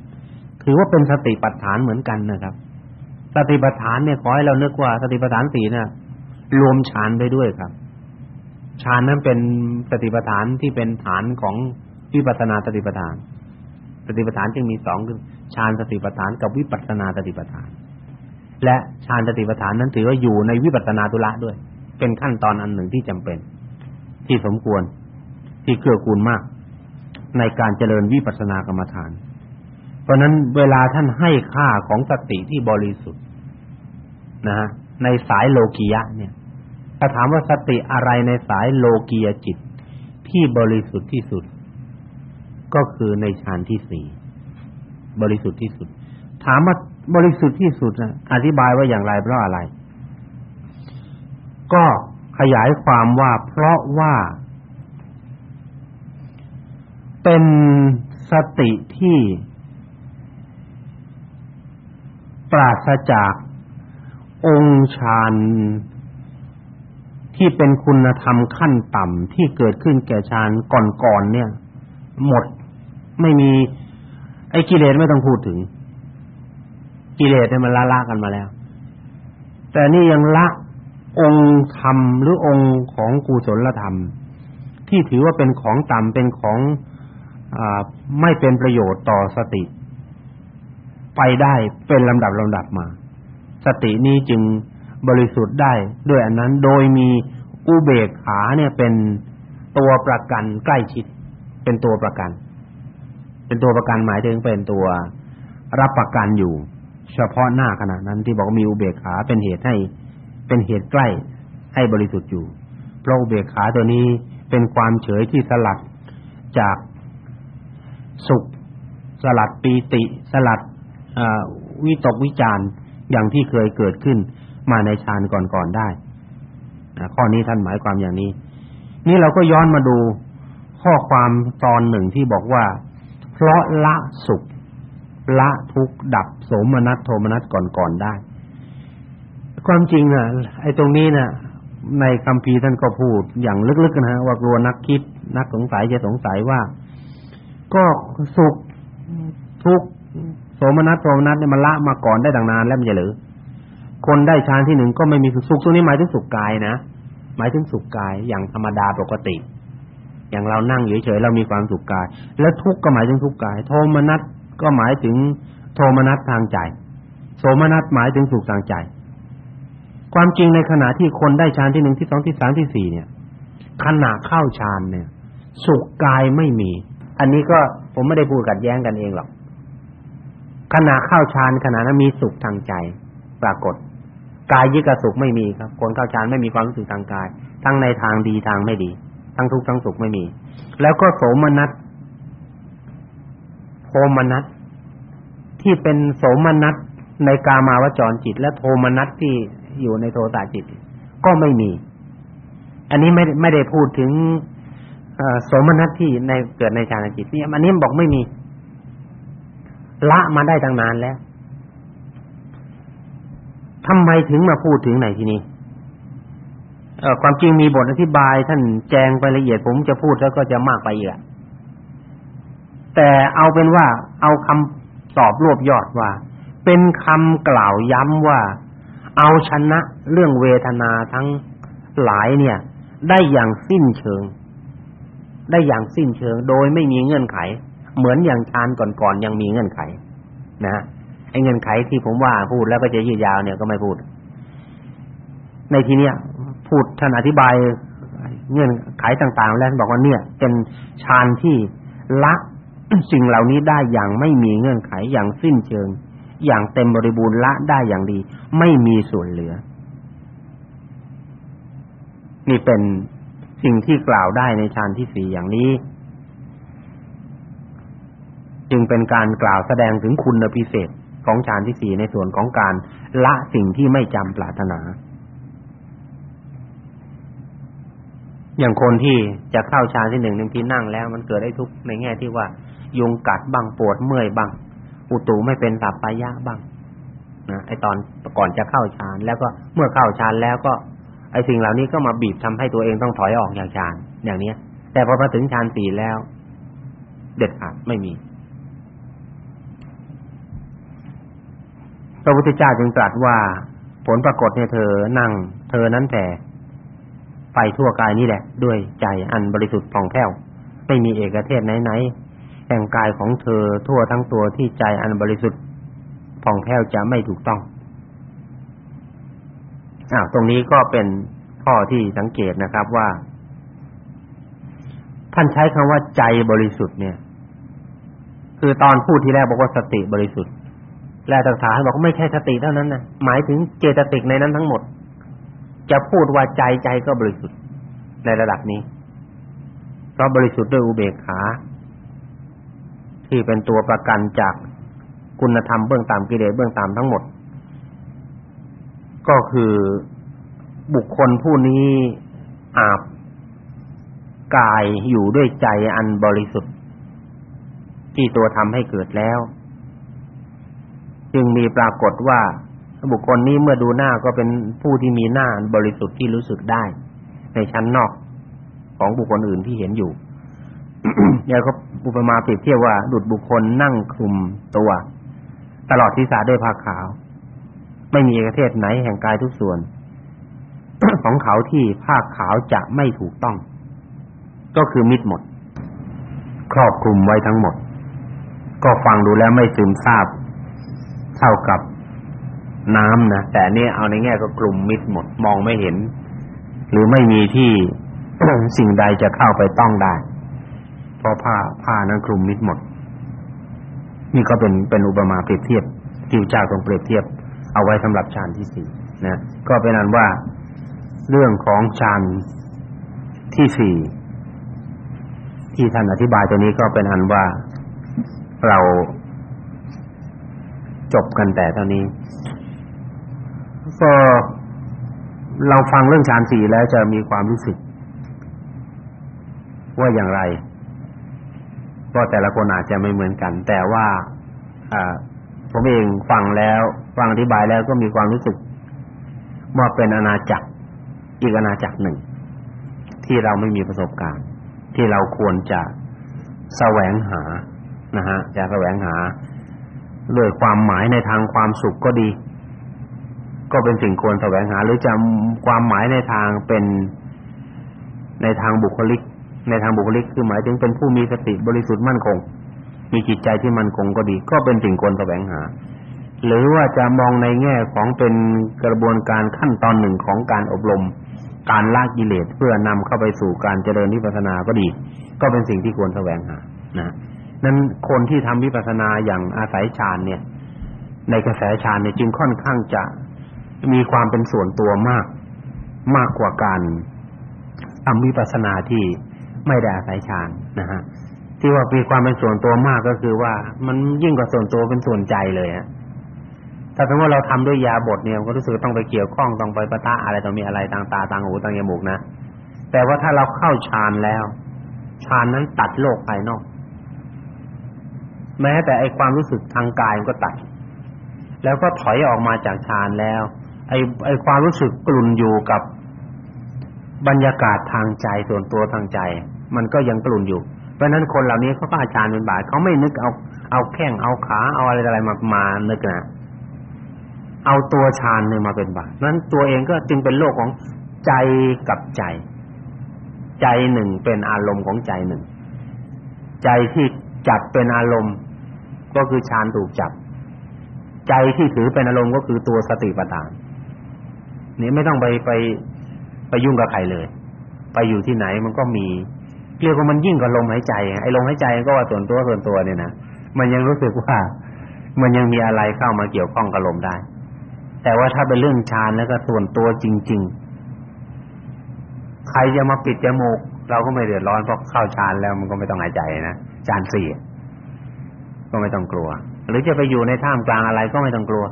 ถือว่าเป็นสติปัฏฐานเหมือนกันนะครับ สติปัฏฐานเนี่ยขอให้เรานึกว่าสติปัฏฐานสี่เนี่ยรวมฌานไปด้วยครับ ฌานนั้นเป็นสติปัฏฐานที่เป็นฐานของวิปัสสนาสติปัฏฐาน สติปัฏฐานจึงมีสองคือฌานสติปัฏฐานกับวิปัสสนาสติปัฏฐาน และฌานสติปัฏฐานนั้นถือว่าอยู่ในวิปัสสนาตุละด้วย เป็นขั้นตอนอันหนึ่งที่จำเป็น ที่สมควรที่เกื้อกูลมาก ในการเจริญวิปัสสนากรรมฐาน เพราะนั้นเวลาท่านให้ค่าของสติที่บริสุทธิ์นะฮะในสายโลกียะเนี่ย ถ้าถามว่าสติอะไรในสายโลกียจิต ที่บริสุทธิ์ที่สุด ก็คือในฌานที่สี่บริสุทธิ์ที่สุด ถามว่าบริสุทธิ์ที่สุดนะอธิบายว่าอย่างไรเพราะอะไร ก็ขยายความว่าเพราะว่า เป็นสติที่ ปราศจากองค์ฌาน ที่เป็นคุณธรรมขั้นต่ำที่เกิดขึ้นแก่ฌานก่อนๆเนี่ย หมดไม่มี ไอ้กิเลสไม่ต้องพูดถึง กิเลสเนี่ยมันละละกันมาแล้ว แต่นี่ยังละองค์ธรรมหรือองค์ของกุศลธรรม ที่ถือว่าเป็นของต่ำเป็นของอ่าไม่เป็นประโยชน์ต่อสติ ไปได้เป็นลำดับลำดับมา สตินี้จึง บริสุทธิ์ได้ ด้วยอันนั้นโดยมีอุเบกขาเนี่ยเป็นตัวประกันใกล้ชิด เป็นตัวประกัน เป็นตัวประกันหมายถึงเป็นตัวรับประกันอยู่ เฉพาะหน้าขณะนั้นที่บอกว่ามีอุเบกขาเป็นเหตุให้ เป็นเหตุใกล้ให้บริสุทธิ์อยู่เพราะอุเบกขาตัวนี้เป็นความเฉยที่สลัดจากสุข สลัดปีติ สลัดวิตกวิจารอย่างที่เคยเกิดขึ้น มาในฌานก่อนๆได้ข้อนี้ท่านหมายความอย่างนี้ นี่เราก็ย้อนมาดูข้อความตอนหนึ่งที่บอกว่า เพราะละสุข ละทุกข์ดับโสมนัสโทมนัสก่อนๆได้ ความจริงอะ ไอ้ตรงนี้น่ะ ในคัมภีร์ท่านก็พูดอย่างลึกๆนะฮะว่ากลัวนักคิด นักสงสัยจะสงสัยว่า ก็สุขทุกข์โสมนัสโทมนัสเนี่ยมันละมาก่อนได้ดังนานแล้วมันจะหรือ คนได้ฌานที่หนึ่งก็ไม่มีสุขตรงนี้หมายถึงสุขกายนะหมายถึงสุขกายอย่างธรรมดาปกติ อย่างเรานั่งเฉยๆเรามีความสุขกาย แล้วทุกข์ก็หมายถึงทุกข์กาย โทมนัสก็หมายถึงโทมนัสทางใจโสมนัสหมายถึงสุขทางใจ ความจริงในขณะที่คนได้ฌานที่หนึ่งที่สองที่สามที่สี่เนี่ยขณะเข้าฌานเนี่ย สุขกายไม่มี อันนี้ก็ผมไม่ได้พูดกัดแย้งกันเองหรอกขณะเข้าฌานขณะนั้นมีสุขทางใจ ปรากฏ กายยึดกับสุขไม่มีครับ คนเข้าฌานไม่มีความรู้สึกทางกาย ทั้งในทางดีทางไม่ดี ทั้งทุกข์ทั้งสุขไม่มี แล้วก็โสมนัสโทมนัสที่เป็นโสมนัสในกามาวจรจิต และโทมนัสที่อยู่ในโทสะจิต ก็ไม่มี อันนี้ไม่ไม่ได้พูดถึงโสมนัสที่ในเกิดในฌานจิตเนี่ยอันนี้บอกไม่มี ละมาได้ตั้งนานแล้ว ทำไมถึงมาพูดถึงไหนที่นี้เอ่อความจริงมีบทอธิบายท่านแจงไปละเอียดผมจะพูดแล้วก็จะมากไปอีกแต่เอาเป็นว่า เอาคำตอบรวบยอดว่า เป็นคำกล่าวย้ำว่า เอาชนะเรื่องเวทนาทั้งหลายเนี่ย ได้อย่างสิ้นเชิง ได้อย่างสิ้นเชิง โดยไม่มีเงื่อนไข เหมือนอย่างฌานก่อนๆยังมีเงื่อนไข นะ ไอ้เงื่อนไขที่ผมว่าพูดแล้วก็จะยืดยาวเนี่ยก็ไม่พูด ในที่เนี้ยพูดท่านอธิบายเงื่อนไขต่างๆ แล้วบอกว่าเนี่ย เป็นฌานที่ละสิ่งเหล่านี้ได้อย่างไม่มีเงื่อนไขอย่างสิ้นเชิง อย่างเต็มบริบูรณ์ละได้อย่างดี ไม่มีส่วนเหลือ นี่เป็นสิ่งที่กล่าวได้ในฌานที่สี่อย่างนี้ จึงเป็นการกล่าวแสดงถึงคุณพิเศษ ของฌานที่สี่ในส่วนของการละสิ่งที่ไม่จำปรารถนา อย่างคนที่จะเข้าฌานที่หนึ่งบางทีนั่งแล้ว มันเกิดได้ทุกในแง่ที่ว่า ยุงกัดบ้างปวดเมื่อยบ้างอุตุไม่เป็นตับปายะบ้างนะไอตอนก่อนจะเข้าฌานแล้วก็เมื่อเข้าฌานแล้วก็ ไอสิ่งเหล่านี้ก็มาบีบทำให้ตัวเองต้องถอยออกจากฌานอย่างนี้แต่พอมาถึงฌานสี่แล้ว เด็ดขาดไม่มีพ ระพุทธเจ้าจึงตรัสว่า ผลปรากฏเนี่ยเธอนั่ง เธอนั้นแต่ไปทั่วกายนี้แหละ ด้วยใจอันบริสุทธิ์ผ่องแผ้วไม่มีเอกเทศไหนๆแห่งกายของเธอทั่วทั้งตัวที่ใจอันบริสุทธิ์ผ่องแผ้วจะไม่ถูกต้องอ้าวตรงนี้ก็เป็นข้อที่สังเกตนะครับว่า ท่านใช้คำว่าใจบริสุทธิ์เนี่ย คือตอนพูดที่แรกบอกว่าสติบริสุทธิ์ แลตถาบอกไม่ใช่สติเท่านั้นนะหมายถึงเจตสิกในนั้นทั้งหมด จะพูดว่าใจใจก็บริสุทธิ์ในระดับนี้ เพราะบริสุทธิ์ด้วยอุเบกขาที่เป็นตัวประกันจากคุณธรรมเบื้องต่ำกิเลสเบื้องต่ำทั้งหมด ก็คือบุคคลผู้นี้อาบกายอยู่ด้วยใจอันบริสุทธิ์ ที่ตัวทำให้เกิดแล้ว จึงมีปรากฏว่าบุคคลนี้เมื่อดูหน้าก็เป็นผู้ที่มีหน้าบริสุทธิ์ที่รู้สึกได้ ในชั้นนอกของบุคคลอื่นที่เห็นอยู่เนี่ยก็อุปมาเปรียบเทียบว่าดุจบุคคลนั่งคลุมตัว ตลอดศีรษะด้วยผ้าขาว ไม่มีเอกเทศไหนแห่งกายทุกส่วน ของเขาที่ผ้าขาวจะไม่ถูกต้อง ก็คือมิดหมด ครอบคลุมไว้ทั้งหมด ก็ฟังดูแล้วไม่ซึมซาบ เท่ากับน้ำนะแต่นี่เอาในแง่ก็กลุ่มมิดหมดมองไม่เห็น หรือไม่มีที่สิ่งใดจะเข้าไปต้องได้เพราะผ้าผ้านั้นคลุมมิดหมด นี่ก็เป็นเป็นอุปมาเปรียบเทียบที่เจ้าทรงเปรียบเทียบ เอาไว้สำหรับฌานที่สี่นะก็เป็นอันว่าเรื่องของฌานที่สี่ที่ท่านอธิบายตัวนี้ก็เป็นอันว่าเรา จบกันแต่เท่านี้ก็เราฟังเรื่องฌานสี่แล้วจะมีความรู้สึก ว่าอย่างไรก็แต่ละคนอาจจะไม่เหมือนกัน แต่ว่าอ่าผมเองฟังแล้วฟังอธิบายแล้วก็มีความรู้สึกว่าเป็นอาณาจักรอีกอาณาจักรหนึ่ง ที่เราไม่มีประสบการณ์ ที่เราควรจะแสวงหานะฮะจะแสวงหา ด้วยความหมายในทางความสุขก็ดี ก็เป็นสิ่งควรแสวงหา หรือจะความหมายในทางเป็นในทางบุคลิก ในทางบุคลิกคือหมายถึงเป็นผู้มีสติบริสุทธิ์มั่นคง มีจิตใจที่มั่นคงก็ดี ก็เป็นสิ่งควรแสวงหา หรือว่าจะมองในแง่ของเป็นกระบวนการขั้นตอนหนึ่งของการอบรม การละกิเลสเพื่อนำเข้าไปสู่การเจริญวิปัสสนาก็ดี ก็เป็นสิ่งที่ควรแสวงหา นะ นั้นคนที่ทำวิปัสสนาอย่างอาศัยฌานเนี่ย ในกระแสฌานเนี่ยจึงค่อนข้างจะมีความเป็นส่วนตัวมาก มากกว่าการทำวิปัสสนาที่ไม่ได้อาศัยฌานนะฮะที่ว่ามีความเป็นส่วนตัวมากก็คือว่ามันยิ่งกว่าส่วนตัวเป็นส่วนใจเลยฮะถ้าสมมติว่าเราทำด้วยยาบทเนี่ยก็รู้สึกต้องไปเกี่ยวข้องต้องไปปะทะอะไรต้องมีอะไรทางตาทางหูทางจมูกนะแต่ว่าถ้าเราเข้าฌานแล้วฌานนั้นตัดโลกภายนอก แม้แต่ไอความรู้สึกทางกายมันก็ตัด แล้วก็ถอยออกมาจากฌานแล้ว ไอไอความรู้สึกกลุ่นอยู่กับบรรยากาศทางใจส่วนตัวทางใจ มันก็ยังกลุ่นอยู่ เพราะนั้นคนเหล่านี้เขาก็อาจารย์เป็นบาทเขาไม่นึกเอาเอาแข้งเอาขาเอาอะไรอะไรมามานึกนะเอาตัวฌานเนี่ยมาเป็นบาทนั้นตัวเองก็จึงเป็นโลกของใจกับใจ ใจหนึ่งเป็นอารมณ์ของใจหนึ่ง ใจที่จับเป็นอารมณ์ ก็คือฌานถูกจับ ใจที่ถือเป็นอารมณ์ก็คือตัวสติปัฏฐานนี่ไม่ต้องไปไปไปยุ่งกับใครเลย ไปอยู่ที่ไหนมันก็มีเรียกว่ามันยิ่งกว่าลมหายใจไอ้ลมหายใจก็ว่าส่วนตัวส่วนตัวเนี่ยนะมันยังรู้สึกว่า มันยังมีอะไรเข้ามาเกี่ยวข้องกับลมได้ แต่ว่าถ้าเป็นเรื่องฌานแล้วก็ส่วนตัวจริง ๆ ใครจะมาปิดจมูกเราก็ไม่เดือดร้อนเพราะเข้าฌานแล้วมันก็ไม่ต้องหายใจนะฌานสี่ ก็ไม่ต้องกลัว หรือจะไปอยู่ในท่ามกลางอะไรก็ไม่ต้องกลัว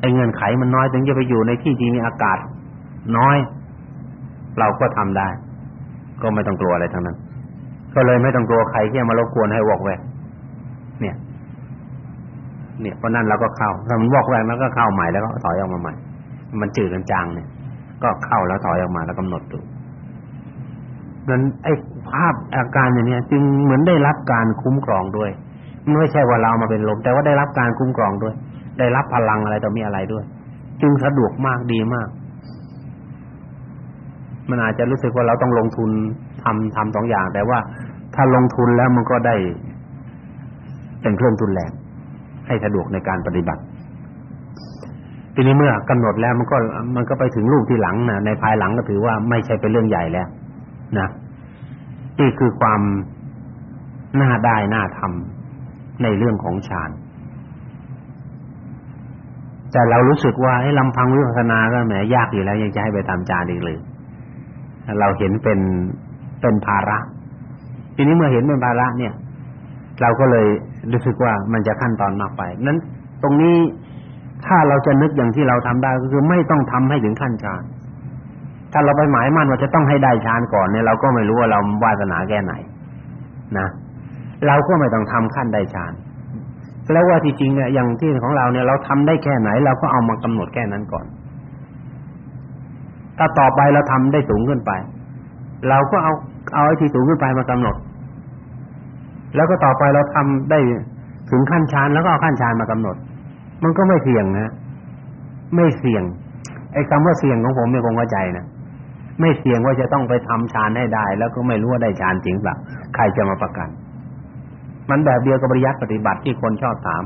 ไอ้เงื่อนไขมันน้อยถึงจะไปอยู่ในที่ที่มีอากาศ น้อย เราก็ทำได้ ก็ไม่ต้องกลัวอะไรทั้งนั้น ก็เลยไม่ต้องกลัวใครที่มารบกวนให้วอกแวกเนี่ย เนี่ยเพราะนั้นเราก็เข้าถ้ามันวอกแวกแล้วก็เข้าใหม่แล้วก็ถอยออกมาใหม่ มันจืดกันจางเนี่ย ก็เข้าแล้วถอยออกมาแล้วกำหนดดูนั้นไอ้ภาพอาการอย่างนี้จึงเหมือนได้รับการคุ้มครองด้วย ไม่ใช่ว่าเรามาเป็นลม แต่ว่าได้รับการคุ้มครองด้วย ได้รับพลังอะไรต่อมีอะไรด้วย จึงสะดวกมากดีมาก มันอาจจะรู้สึกว่าเราต้องลงทุนทำทำสองอย่าง แต่ว่าถ้าลงทุนแล้วมันก็ได้ เป็นเครื่องทุนแรงให้สะดวกในการปฏิบัติทีนี้เมื่อกำหนดแล้วมันก็มันก็ไปถึงลูกที่หลังนะในภายหลังก็ถือว่าไม่ใช่เป็นเรื่องใหญ่แล้วนะนี่คือความน่าได้น่าทำ ในเรื่องของฌานแต่เรารู้สึกว่าให้ลำพังวิปัสสนาก็แหมยากอยู่แล้วยังจะให้ไปทำฌานอีกเลยเราเห็นเป็นเป็นภาระ ทีนี้เมื่อเห็นเป็นภาระเนี่ย เราก็เลยรู้สึกว่ามันจะขั้นตอนมากไป นั้นตรงนี้ถ้าเราจะนึกอย่างที่เราทำได้ก็คือไม่ต้องทำให้ถึงขั้นฌาน ถ้าเราไปหมายมั่นว่าจะต้องให้ได้ฌานก่อนเนี่ยเราก็ไม่รู้ว่าเราวาสนาแค่ไหน นะ เราก็ไม่ต้องทำขั้นได้ฌานแล้วว่าที่จริงเนี่ยอย่างที่ของเราเนี่ยเราทำได้แค่ไหน เราก็เอามากำหนดแค่นั้นก่อน ถ้าต่อไปเราทำได้สูงขึ้นไป เราก็เอาเอาไอ้ที่สูงขึ้นไปมากำหนด แล้วก็ต่อไปเราทำได้ถึงขั้นฌานแล้วก็เอาขั้นฌานมากำหนด มันก็ไม่เสี่ยงนะไม่เสี่ยง ไอ้คำว่าเสี่ยงของผมเนี่ยคงเข้าใจนะไม่เสี่ยงว่าจะต้องไปทำฌานให้ได้ แล้วก็ไม่รู้ว่าได้ฌานจริงเปล่าใครจะมาประกัน มันแบบเดียวกับปริยัติปฏิบัติที่คนชอบถาม